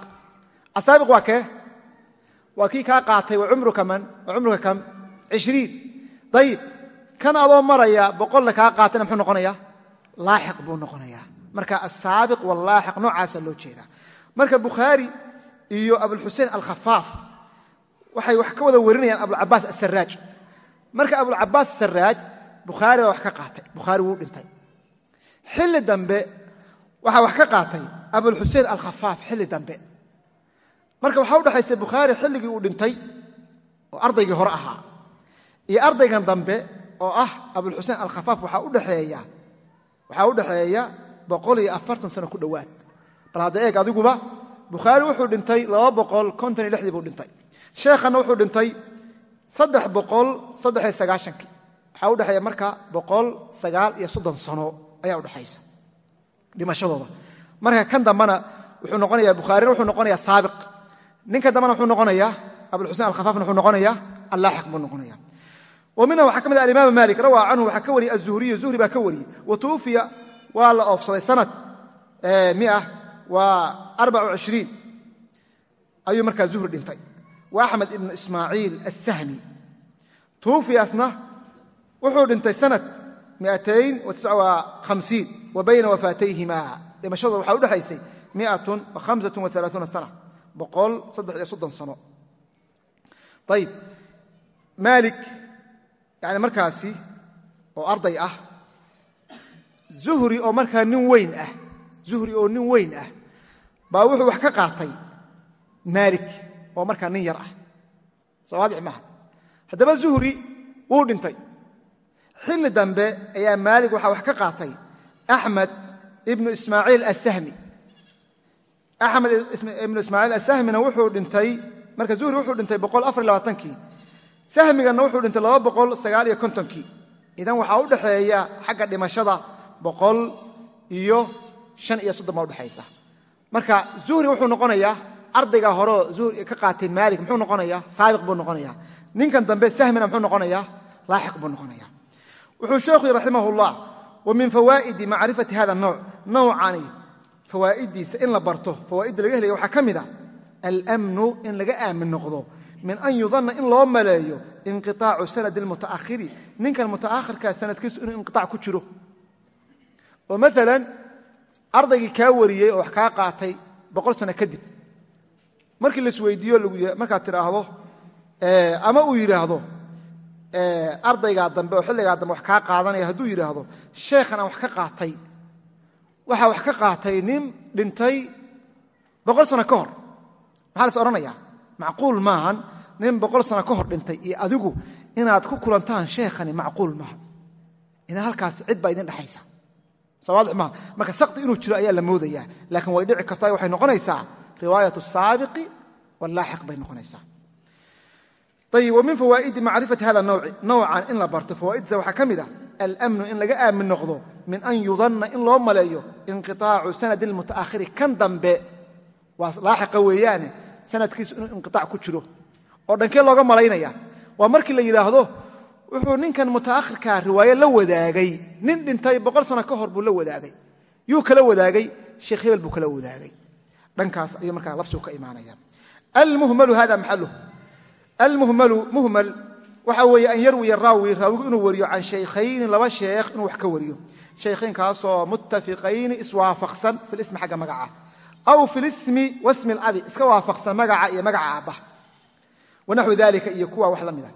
Asaabiq waa kee? Waa kii kaa qaatay cumruka kam? Ishriin ayib kan adoo maraya boqolla kaa qaatayna muxuu noqonayaa? Laaxiq buu noqonayaa. Marka asaabiq wallaaxiq noocaasa loo jeedaa. Marka bukhaari iyo abulxusein alkhafaaf waxay wax ka wada warinayaan abulcabaas asaraaj marka abulcabaas asaraaj bukhaari baa wax ka qaatay. Bukhaari wuu dhintay. Xilli dambe waxaa wax ka qaatay abulxusein alkhafaaf xilli dambe. Marka waxaa udhexaysa bukhaari xilligii uu dhintay oo ardaygii hore ahaa. Iyo ardaygan dambe oo ah abulxusein alkhafaaf waxaa udhexeeya boqol iyo afartan sano ku dhowaad. Bal hadda eeg adiguba bukhaari wuxuu dhintay laba boqol konton iyo lixdii buu dhintay. Sheekhanna wuxuu dhintay saddex boqol saddex iyo sagaashankii waxaa udhexeeya marka boqol sagaal iyo soddon sano ayaa udhexaysa dhimashadooda. Marka kan dambena wuxuu noqonaya bukhaarina wuxuu noqonayaa saabiq. Ninka dambena wuxuu noqonayaa abulxusein alkhafaafna wuxuu noqonayaa allaaxiq buu noqonaya wa waxaa ka mid ah alimaam maalik rawaa canhu waxaa ka wariyey azuhriyu zuhri baa ka wariyey. Wa tuufiya waa la oofsaday sanad ayuu markaa zuhri dhintay. Wa axmed ibnu ismaaciil assahmi. Tuufiyasna wuxuu dhintay sanad wa bayna wafaatayhima dhimashadooda waxaa udhexaysay maalik yani markaasi oo arday ah zuhri oo markaa nin weyn ah zuhri oo nin weyn ah baa wuxuu wax ka qaatay maalik oo markaa nin yar ah. Soo waadix haddaba zuhri wuu dhintay xilli dambe ayaa maalik waxaa wax ka qaatay. Axmed ibnu ismaaciil assahmi. Axmed ibnu ismaaciil asahmina wuxuu dhintay marka zuhri wuxuu dhintay kii sahmigana wuxuu dhintay kii idan waxaa u dhexeeya xagga dhimashada boqol iyo shan iyo soddon baa udhexaysa marka zuhri wuxuu noqonayaa ardayga horeo zuhri ka qaatay maalik muxuu noqonayaa? Saabiq buu noqonaya ninkan dambe sahmina muxuu noqonayaa? Laaxiq buu noqonaya wuxuu sheekhu raximah llah wa min fawaa'idi macrifati hada nooc nowcani fawaa'idiisa in la barto fawaa'idda laga helaya waxaa ka mid a almnu in laga aamin noqdo min an yudanna in loo maleeyo inqiaacu sanadi lmuta'ahiri ninkan muta'ahirkaa sanadkiisu inuu inqiaac ku jiro. Oo maalan ardaygii kaa wariyey oo wax kaa qaatay boqol sano kadib. Markii ardaygaa dambe oo xilligaa dambe wax kaa qaadanaya hadduu yidhaahdo sheekhan aan wax ka qaatay. Waxaa wax ka qaatay nin dhintay boqol sano ka hor. Maxaa las odhanaya? Macquul maahan nin boqol sano ka hor dhintay iyo adigu inaad ku kulantaan sheekhani macquul maaha ina halkaas cid baa idin dhexaysa sawaaix maaha marka sakti inuu jiro ayaa la moodayaa laakiin way dhici kartaa waxay noqonaysaa riwaayat asaabiqi wallaaxiq bay noqonaysaa ayib wa min fawaa'idi macrifati hada nawci nowcan in la barto. Fawaa'iddiisa waxaa ka mid a almnu in laga aamin noqdo min an yudanna in loo maleeyo inqiaacu sanadi lmuta'ahiri kan dambe. Waa laaxiqa weeyaane sanadkiisu inuu looga malaynaya waa markii la yidhaahdo wuxuu ninkan muta'ahirkaa riwaaye la wadaagay. Nin dhintay boqol sano ka hor buu la wadaagay. Yuu kala wadaagay sheekh hebel buu kala wadaagay. Dhankaas ayuu markaa labsigu ka imaanaya. Almuhmalu hada maxaluh almuhmalu muhmal waxa weeye an yarwiya raawi raawigu inuu wariyo can shaykhayni laba sheekh inuu wax ka wariyo. Shaykhaynkaasoo muttafiqayni iswaafaqsan fi lismi xagga magaca. Aw fi lismi wasmi alabi iska waafaqsan magaca iyo magaca aabbaha wanaxwi dalika iyo kuwa wax la mida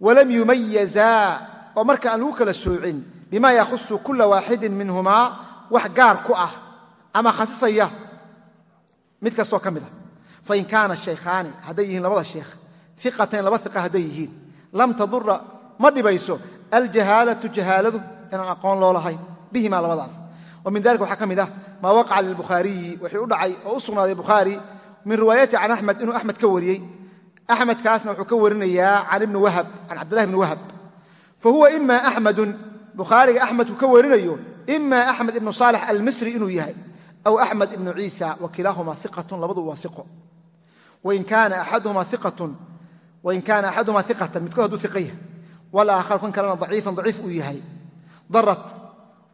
walam yumayazaa oo marka aan lagu kala soocin bima yakhusu kula waaxidin minhumaa wax gaar ku ah ama khasisaya mid kastoo ka mid a fain kaana shaykhaani hadday yihiin labada sheekh iqatayn laba iqa hadday yihiin. Lam tadura ma dhibayso. Aljahaalatu jahaaladu inaan aqoon loo lahayn. Bihimaa labadaas. Min dalika waxaa ka mid ah maa waqaca lilbukhaariyi wixii u dhacay oo u sugnaaday bukhaari min riwaayati can axmed inuu axmed ka wariyey. Axmedkaasna wuxuu ka warinayaa can cabdillahi bni wahab. Fa huwa ima axmedun bukhaariga axmedku ka warinayo ima axmed ibnu saalix almisri inuu yahay aw axmed ibnu ciisa wa kilaahuma iqatun labadu waa iqatan midkood hadduu iqa yahay walaakharu kan kalena daciifan daciif uu yahay darat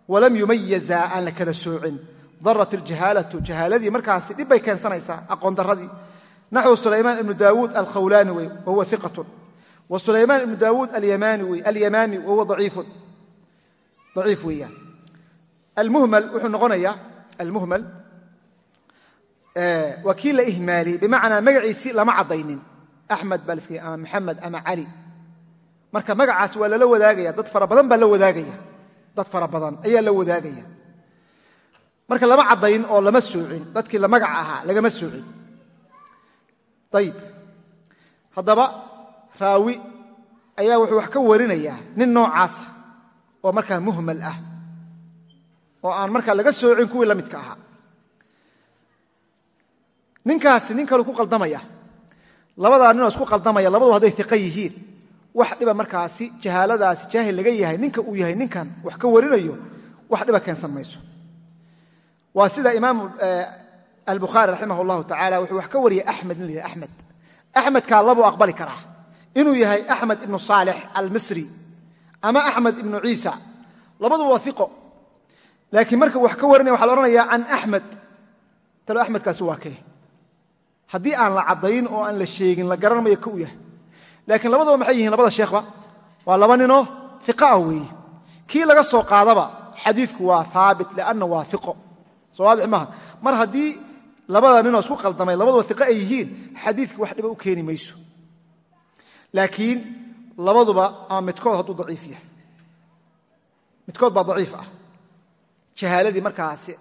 walam yumayaza aan la kala soocin darat iljahaalatu jahaaladii markaasi dhib bay keensanaysaa aqoon daradii naxwu sulaymaan ibnu daawuud alkhawlaani wey wahuwa iqatun wa sulaymaan ibnu daawuud alyamaami wahuwa daciif weeyaan almuhmal wuxuu noqonayaa almuhmal waa kii la ihmaaliyey bimacnaa magaciisii lama axmed baa laska ama maxamed ama cali marka magacaas waa lala wadaagaya. Dad fara badan baa la wadaagaya. Dad fara badan ayaa la wadaagaya. Marka lama caddayn oo lama soocin dadkii la magaca ahaa lagama soocin ayib haddaba raawi ayaa wuxuu wax ka warinayaa nin noocaasa oo markaa muhmal ah oo aan markaa laga soocin kuwii la midka ahaa. Ninkaasi nin kalu ku qaldamaya labadaa ninoo isku qaldamaya labadu hadday iqa yihiin. Wax dhiba markaasi jahaaladaasi jaahil laga yahay ninka uu yahay ninkan wax ka warinayo wax dhiba keensan mayso. Waa sida imaamu albukhaari raximah llahu tacala wuxuu wax ka wariyay axmed in la yahay axmed. Axmedkaa labuu aqbali karaa inuu yahay axmed ibnu saalix almisri ama axmed ibnu ciisa. Labaduba waa iqo laakiin marka wax ka warinaya waxa la odhanayaa can axmed. Talo axmedkaasi waa kee haddii aan la caddayn oo aan la sheegin la garan mayo ka u yahay. Laakiin labadaba maxay yihiin labada sheekhba waa laba ninoo iqa ah weeye. Kii laga soo qaadaba xadiidku waa haabit lianna waa iqo soo waadix maaha. Mar haddii labada ninoo isku qaldamay labaduba iqo ay yihiin xadiidka wax dhiba u keeni mayso. Laakiin labaduba ama midkood hadduu daciif yahay. Midkood baa daciif ah. Jahaaladii markaasi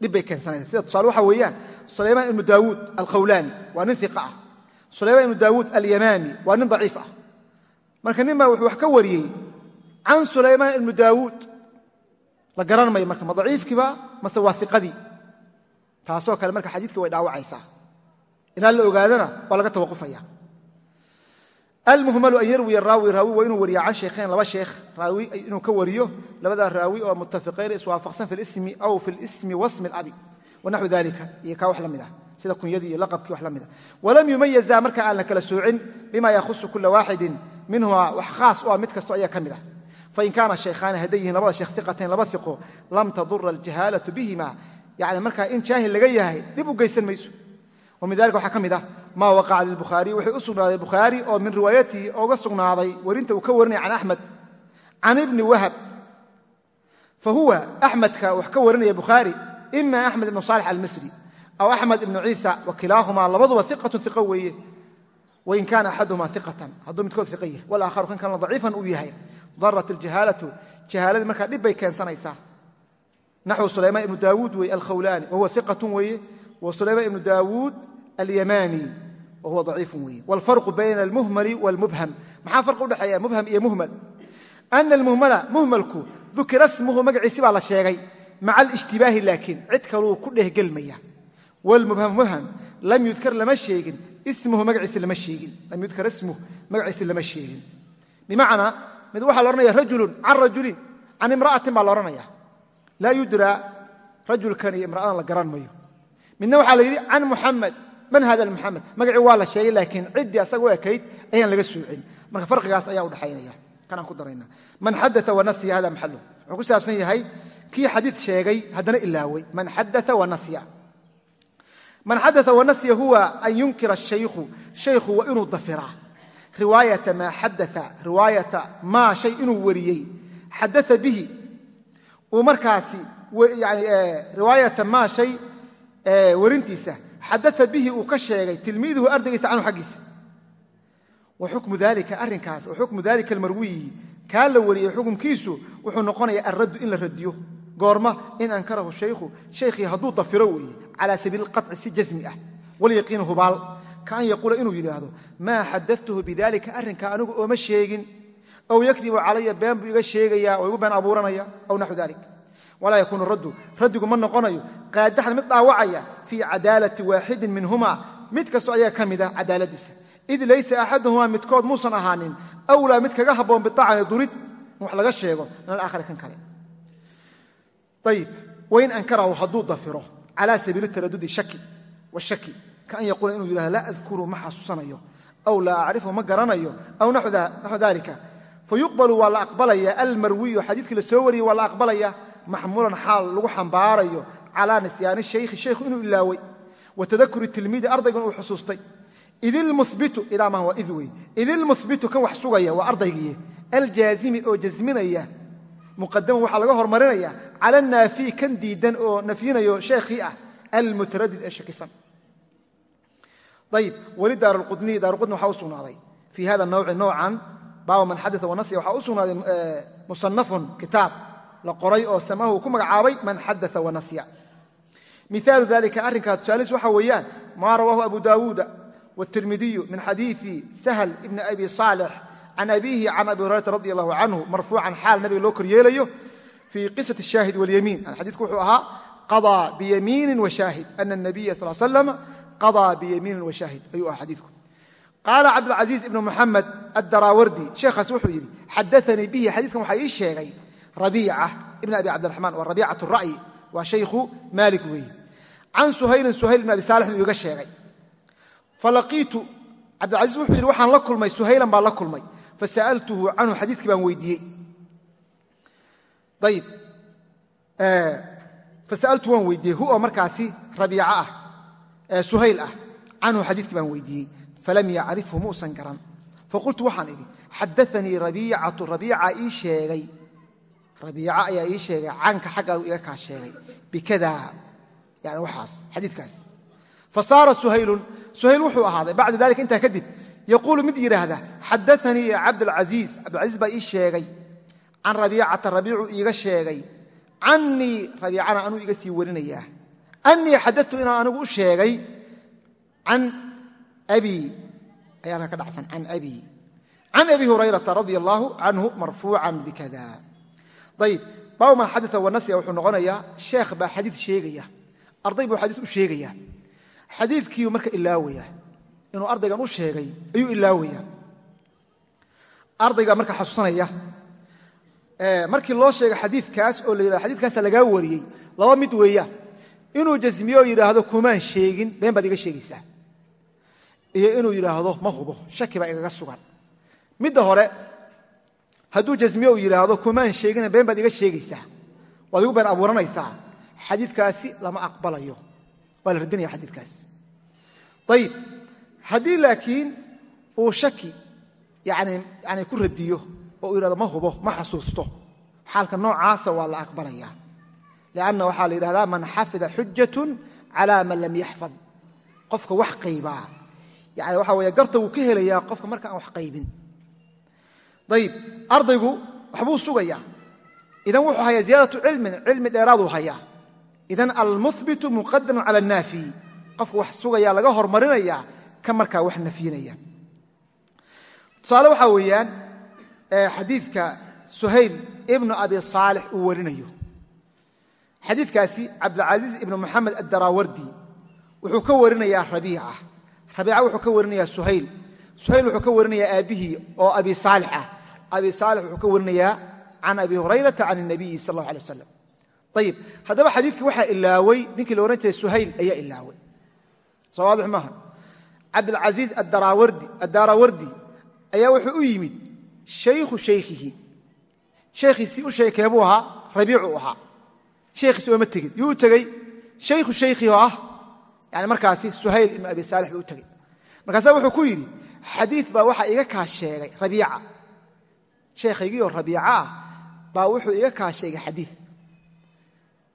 dhib bay keensanaysa sida tusaale waxaa weeyaan sulaymaan ibnu daawuud alkhawlaani waa nin iqa ah. Sulaymaan ibnu daawuud alyamaami waa nin daciif ah. Marka nin baa wuxuu wax ka wariyey can sulaymaan ibnu daawuud la garan mayo marka ma daciifkiiba mase waa iqadii taasoo kale marka xadiidka way dhaawacaysaa. Ilaa la ogaadana waa laga tawaqufaya almuhmalu an yarwiya raawi raawi waa inuu wariya can sheekhayn laba sheekh raawi inuu ka wariyo labadaa raawi oo muttafiqayn iswaafaqsan fi lismi aw fi wasmi alabi wanaxwi dalika iyo kaa wax la ah sida kunyadii iyo laqabkii wax la ah. Walam yumayaza marka aan la kala soocin bima yakhusu kula waaxidin minhuma wax khaas u ah mid kasto ayaa ka mid ah. Fain kaana shaykhaani hadday yihiin labada sheekh iqatayn laba iqo lam tadura aljahaalatu bihima yani markaa in jaahil laga yahay dhib u geysan mayso. Min dalika waxaa ka mid ah maa waqaca lilbukhaariy wuxuu u sugnaaday bukhaari oo min riwaayatihi oga sugnaaday warinta uu ka warinaya can axmed can ibni wahab. Fa huwa axmedka wax ka warinaya bukhaari ima axmed ibnu saalix almisri aw axmed ibnu ciisa wa labaduba iqatun iqo weeye wain kaana axaduhumaa iqatan hadduu midkood iqa yahay walaakharu kan kalena daciifan uu yahay. Darat aljahaalatu jahaaladii markaa dhib bay keensanaysaa. Naxwu sulaymaan ibnu daawuud weye alkhawlaani wahuwa iqatun weeye wa sulaymaan ibnu daawuud alyamani wahuwa daciifun weeye waalfarqu bayna almuhmali waalmubham maxaa farqi udhexeeya mubham iyo muhmal ana almuhmala muhmalku dukira smuhu magaciisi baa la sheegay maca alishtibaahi laakiin cid kaluu ku dhehgelmaya wlmubham mubham lam yudkar lama sheegin ismuhu magaciisi lama sheegin lam yudkar ismuhu magaciisi lama sheegin bimacnaa mid waxaa la odhanaya rajulun can rajulin can imra'atin baa la odhanaya laa yudraa rajulkan iyo imra'adan la garan mayo midna man hada muxamed magacii waa la sheegay laakiin ciddii asaga u ekayd ayaan laga soocin marka farqigaas ayaa udhexaynaya kanaan ku darayna. Man xadaa wanasiya hada maxalu wuxuu ku saabsan yahay kii xadiid sheegay haddana ilaaway. Man xadaa wanasya man xadaa wanasya huwa an yunkira shaykhu. Shaykhu waa inuu dafiraa riwaayata maa xadaa riwaayata maa shay inuu wariyey. Xadaa bihi. Uu markaasi riwaayata maa shay warintiisa xadaa bihi uu ka sheegay tilmiiduhu ardaygiisa canhu xaggiisa wa xukmu dalika arrinkaas wa xukmu dalika almarwiyi kaa la wariyey xukumkiisu wuxuu noqonayaa alraddu in la radiyo goorma in ankarahu shaykhu shaykhii hadduu dafiro weeye calaa sabiili lqaطci si jasmi ah walyaqiin hubaal kaan yaquula inuu yidhaahdo maa xadatuhu bidalika arrinkaa anigu ooma sheegin aw yakdibu calaya been buu iga sheegayaa oo igu been abuuranaya aw naxu dalik walaa yakuunu raddu. Raddigu ma noqonayo. Qaadaxan mid dhaawacaya fii cadaalati waaxidin minhuma mid kastoo ayaa ka mid ah cadaaladiisa. Id laysa axaduhumaa midkood muusan ahaanin awlaa mid kaga habboon biacani durid. In wax laga sheego min alaakhari kan kale. Ayib wain ankarahu hadduu dafiro calaa sabiili taradudi shaki washaki kaan yaquula inuu yidhahdo laa adkuru ma xasuusanayo. Aw laa acrifu ma garanayo. Aw naxu dalika fayuqbalu waa la aqbalaya. Almarwiyu xadiidkii la soo wariyey waa la maxmuulan xaal lagu xambaarayo calaa nisyaani shaykhi shaykhu inuu ilaaway. Wa tadakuri tilmiidi ardaygan uu xusuustay. Idilmubitu idaaman waa id wey idilmuhbitu kan wax sugaya waa ardaygiiye aljaazimi oo jasminaya muqadaman waxaa laga hormarinaya cala anaafiyi kan diidan oo nafyinayo sheekhii ah almutaradid ee shakisan. Ayib weli daarqudniy daarqudni waxaa u sugnaaday. Fii hada nawci noocan baaba man xadaa wanasya waxaa u sugnaaday musanafun kitaab la qoray oo samahu ku magacaabay man xadaa wanasya miaalu alia arrinkaa tusaalis waxa weeyaan maa rawaahu abu daawuuda wاtirmidiyu min xadiii sahl ibni abi saalix can abiihi can abi hurayrata radi allahu canhu marfuucan xaal nabiga loo koryeelayo fii qisat shaahid walyamiin xadiiku wuxuu ahaa qadaa biyamiinin washaahid ana nabiya sal slam qadaa biyamiinin washaahid ayuu aha xadiiku qaala cabdilcasiiz ibnu muxamed adaraawardi sheekhaas wuxuu yidhi xadaanii bihi xadiikan waxaa ii sheegay rabiica ibn abi cabdiraxmaan waa rabiicat ra'yi waa shaykhu maalik weeye can suhaylin suhayl ibn abi saalix buu iga sheegay. Falaqiitu cabdilcaziiz wuxuu yidhi waxaan la kulmay suhaylan baan la kulmay. Fasa'altuhu canhu xadiidkii baan weydiiyey. Ayib fasa'altu waan weydiiyey hu oo markaasi rabiica ah suhayl ah. Canhu xadiidkii baan weydiiyey. Falam yacrifhu muusan garan. Faqultu waxaan idhi xadaanii ii sheegay rabiica ayaa ii sheegay canka xaggaagu iga kaa sheegay. Bikada yani waxaas xadiidkaas. Fasaara suhaylun suhayl wuxuu ahaaday bacda dalika intaa kadib yaquulu mid yidhaahda xadaanii cabdalcaiiz cabdilcaiiz baa ii sheegay can rabiicata rabiicu iiga sheegay. Canii rabiicana anuu iga sii warinayaa. Anii xadatu inaan anigu u sheegay can abi ayaa ka dhacsan can abi. Can abi hurayrata radia allaahu canhu marfuucan bikada ayib baabu man xadaa wanasya wuxuu noqonayaa sheekh baa xadiid sheegaya. Arday buu xadiis u sheegayaa xadiidkiiu marka ilaawaya inuu ardaygan u sheegay ayuu ilaawaya. Ardaygaa marka xasuusanaya markii loo sheegay xadiikaas oo la yidhahdo xadikaasa lagaa wariyey laba mid weeyaan inuu jasmiyo oo yidhaahdo kumaan sheegin been baad iga sheegaysaa iyo inuu yidhaahdo ma hubo shaki baa igaga sugan. Midda hore hadduu jasmiyo uu yidhaahdo kumaan sheegina been baad iga sheegaysaa waad igu been abuuranaysaa. Xadiikaasi lama aqbalayo. Waa la radinaya xadiikaas ayib haddii laakiin uu shaki yani ku radiyo oo uu yidhahdo ma hubo ma xasuusto. Xaalka noocaasa waa la aqbalaya lianna waxaa la yidhahdaa man xafida xujatun cala man lam yaxfad. Qofka wax qaybaa. Yani waxa weeye garta wuu ka helayaa qofka marka aan wax qaybin ayib ardaygu waxbuu sugayaa. Idan wuxuu hayaa ziyaadatu cilmin cilmi dheeraaduu hayaa. Idan almuhbitu muqadamun cala annaafi. Qofka wax sugaya laga hormarinaya ka markaa wax nafyinaya tusaale waxaa weeyaan xadiidka suhayl ibnu abi saalix uu warinayo. Xadiidkaasi cabdilcasiis ibnu moxamed addaraawardi wuxuu ka warinayaa rabiica. Rabiica wuxuu ka warinayaa suhayl. Suhayl wuxuu ka warinayaa oo abi saalix ah abi saalix wuxuu ka warinayaa can abi hurayrata can اnabiyi sal اllah alay wasalam ayib haddaba xadiidkii waxaa ilaawey ninkii la odhan jiray suhayl ayaa ilaawey soo waadix maaha cabdilcasiiz addaarawardi ayaa wuxuu u yimid shaykhu shaykhihi. Shaykhiisii u sheekee buu ahaa rabiicuu ahaa. Shaykhiisi ooma tegin. Yuu tegey shaykhu shaykhihi oo ah. Yani markaasi suhayl ibnu abi saalix buu u tegey markaasaa wuxuu ku yidhi xadiid baa waxaa iga kaa sheegay rabiica sheekhaygii oo rabiica baa wuxuu iga kaa sheegay xadiid.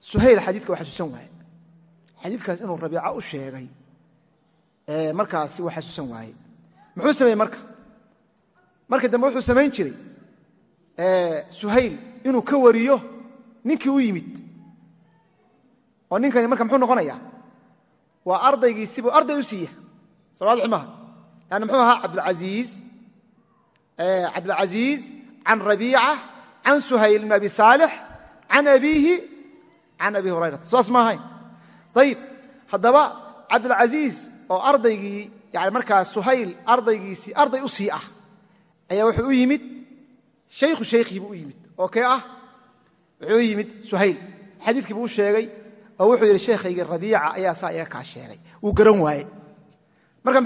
Suhayl xadiidka waa xasuusan waaye. Xadiidkaas inuu rabiica u sheegay markaasi waa xasuusan waaye. Muxuu sameeyey marka? Marka dambe wuxuu samayn jiray suhayl inuu ka wariyo ninkii u yimid. Oo ninkani marka muxuu noqonaya waa ardaygiisibuu arday u siiya. Soo waadix maaha yani muxuu ahaa abdaiiz cabdilcaziiz can rabiica can suhayl ibn abi saalix can abiihi can abi hurayrata saas ma ahayn ayib haddaba cabdilcaziiz oo ardaygii yani markaa suhayl ardaygiisii arday u sii ah ayaa wuxuu u yimid shaykhu shaykhihi buu u yimid oo kee ah wuxuu u yimid suhayl xadiidkii buu u sheegay oo wuxuu yidhi sheekhaygii rabiica ayaa saa iga kaa sheegay wuu garan waaye marka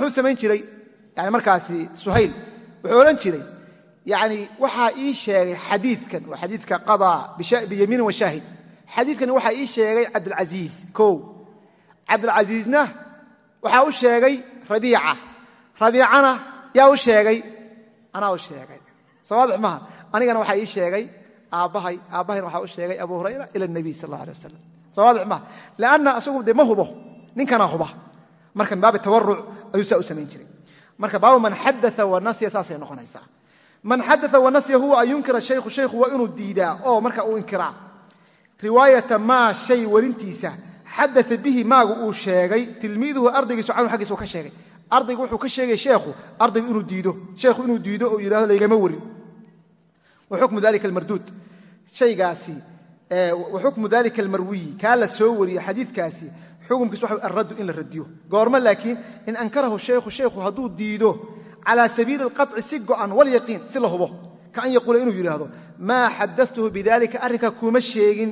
yani waxaa ii sheegay xadiidkan waa xadiidka qadaa biyamiinin wa shaahid. Xadiidkani waxaa ii sheegay cabdilcasiiz kow. Cabdilcasiizna waxaa u sheegay rabiica. Rabiicana yaa u sheegay anaa u sheegay. Sawaadix maha anigana waxaa ii sheegay aabbahay aabbahayna waxaa u sheegay abu hurayra ila nabiy sal alla alay wasalam sawaadix maha lianna isagu dee ma hubo. Ninkana huba. Marka baabi tawaruc ayuu saa u samayn jiray. Marka baabu man xadaa wanasya saasay noqonaysaa man xadaa wanasya huwa an yunkira shaykhu shaykhu waa inuu diidaa. Oo marka uu inkiraa. Riwaayata maa shay warintiisa. Xadaa bihi maagu uu sheegay. Tilmiiduhu ardaygiisu canhu aggiisa ka sheegay. Ardaygu wuxuu ka sheegay sheekhu ardaygu inuu diido. Sheekhu inuu diido oo yidhahdo laygama warin. Wa xukmu dalika almarduud. Shaygaasi wa xukmu dalika almarwiyi kaa la soo wariyo xadiidkaasi. Xukumkiis waxa alraddu in la radiyo. Goormo laakiin in ankarahu shaykhu shaykhu hadduu diido calaa sabiili alqaطci si go'an walyaqiin si la hubo. Ka an yaquula inuu yidhaahdo maa xadatuhu bidalika arrinka kuma sheegin.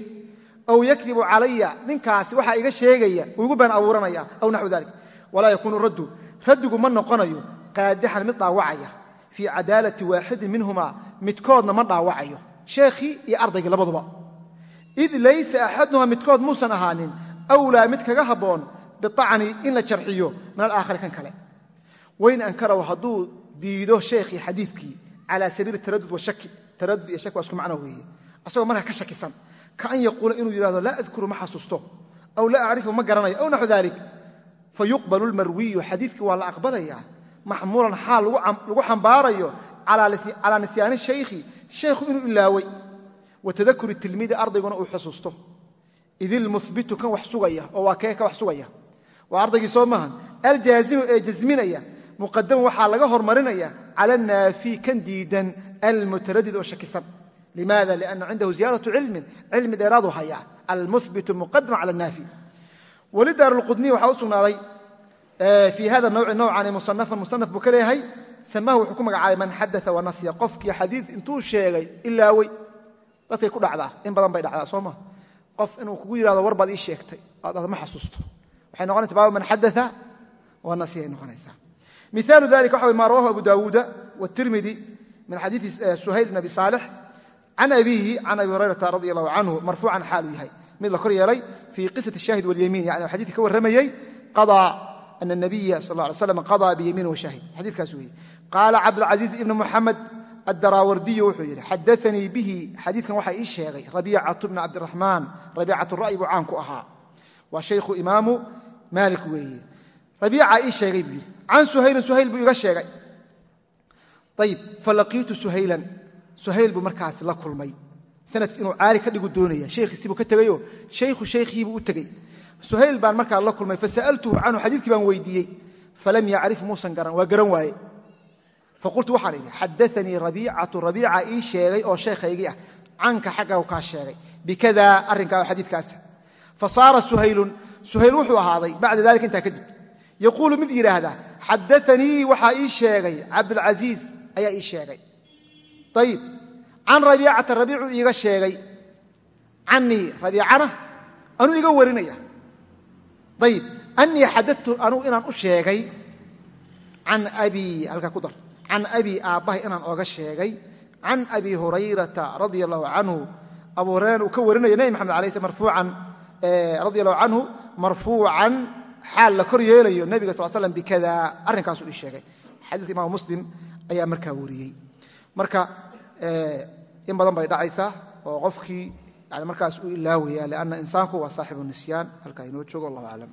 Aw yakdibu calaya ninkaasi waxaa iga sheegaya uu igu been abuuranaya aw naxwu dalik. Walaa yakuunu raddu. Raddigu ma noqonayo qaadixan mid dhaawacaya. Fii cadaalati waaxidin minhumaa midkoodna ma dhaawacayo. Sheekhii iyo ardaygii labaduba. Id laysa axaduha midkood muusan ahaanin awlaa mid kaga habboon biacni in la jarxiyo min alaakhari kan kale wayn ankarahu hadduu diido sheekhii xadiidkii calaa sabiili taradud washaki taradud iyo shaki waa isku macno weeye. Asagoo markaa ka shakisan ka an yaquula inuu yidhahdo laa adkuru ma xasuusto aw laa acrifu ma garanayo aw naxu dalik. Fayuqbalu lmarwiyu xadiidkii waa la aqbalayaa maxmuulan xaal lagu xambaarayo calaa nisyaani shaykhi shaykhu inuu ilaaway. Wa tadakuri tilmiidi ardayguna uu xusuusto idilmubitu kan wax sugaya oo waa kee ka wax sugaya. Waa ee jasminaya muqadaman waxaa laga hormarinaya cala anaafi kan diidan almutaradid oo shakisan. Limaada? Lianna cindahu ziyaadatu cilmin. Cilmi dheeraadu hayaa. Almubitu muqadama cala anaafi walidaarulqudniy waxaa u sugnaaday fii hada nawci nowcani musanafan musanaf buu ka leeyahay samahu wuxuu ku magacaabay man xadaa wanasya qofkii xadii intuu sheegay ilaawey dadkay ku dhacdaa. In badan bay dhacdaa soo ma? Qof inuu kugu yihahdo war baad ii sheegtay aad ma xasuusto. Waxay noqonaysa baaba man xadaa wanasya ay noqonaysaa miaalu dalika waxa ma rawahu abu dawuuda wtirmidi min xadiii suhayl bn abi saalix can abiihi can abi hurayrata radi allahu canhu marfuucan xaaluu yahay. Mid la kor yeelay fii qisat shaahid walyamiin yani xadidki ka warramayey ana nabiya sal ly slam qadaa biyamiin washahid xadiikaas weeye. Qaala cabdulcasiiz ibn muxamed adaraawardiyu wuxuu yidhi xadaanii bihi. Xadiidkan waxaa ii sheegay rabiicatu bn cabdiraxmaan rabiicatu ra'yi buu caan ku ahaa. Waa shaykhu imaamu maalik weeye rabiica ii sheegay buu yidhi can suhaylin suhayl buu iga sheegay. Ayib falaqiitu suhaylan. Suhayl buu markaas la kulmay. Sanadki inuu caali ka dhigu doonaya. Shaykhiisii buu ka tegayoo shaykhu shaykhiibuu u tegey suhayl baan markaa la kulmay fasa'altuhu canhu xadiidkii baan weydiiyey. Falam yacrif muusan garan waa garan waaye. Faqultu waxaan idhi xadaanii rabiicatu. Rabiica ii sheegay oo sheekhaygii ah. Canka xagga kaa sheegay. Bikada arrinkaa xadiidkaasa fa saara suhaylun yaquulu mid yidhaahda xadaanii waxaa ii sheegay cabdulcasiiz ayaa ii sheegay ayib can rabiicata rabiicuu iiga sheegay canii rabiicana anuu iga warinaya ayib anii xadatu anugu inaan u sheegay can abii halkaa ku dar can abii aabbahay inaan ooga sheegay can abi hurayrata radia allahu canhu abu hurayran uu ka warinaya nebi maxamed alay sl marfuucan xaal la kor yeelayo nebiga sal slam bikada arrinkaasuu ii sheegay. Xadiiska imaam muslim ayaa markaa wariyey. Marka in badan bay dhacaysaa oo qofkii markaas uu ilaawaya lianna insaanku waa saaxibu nisyaan halkaa inoo joogo wallahu aclam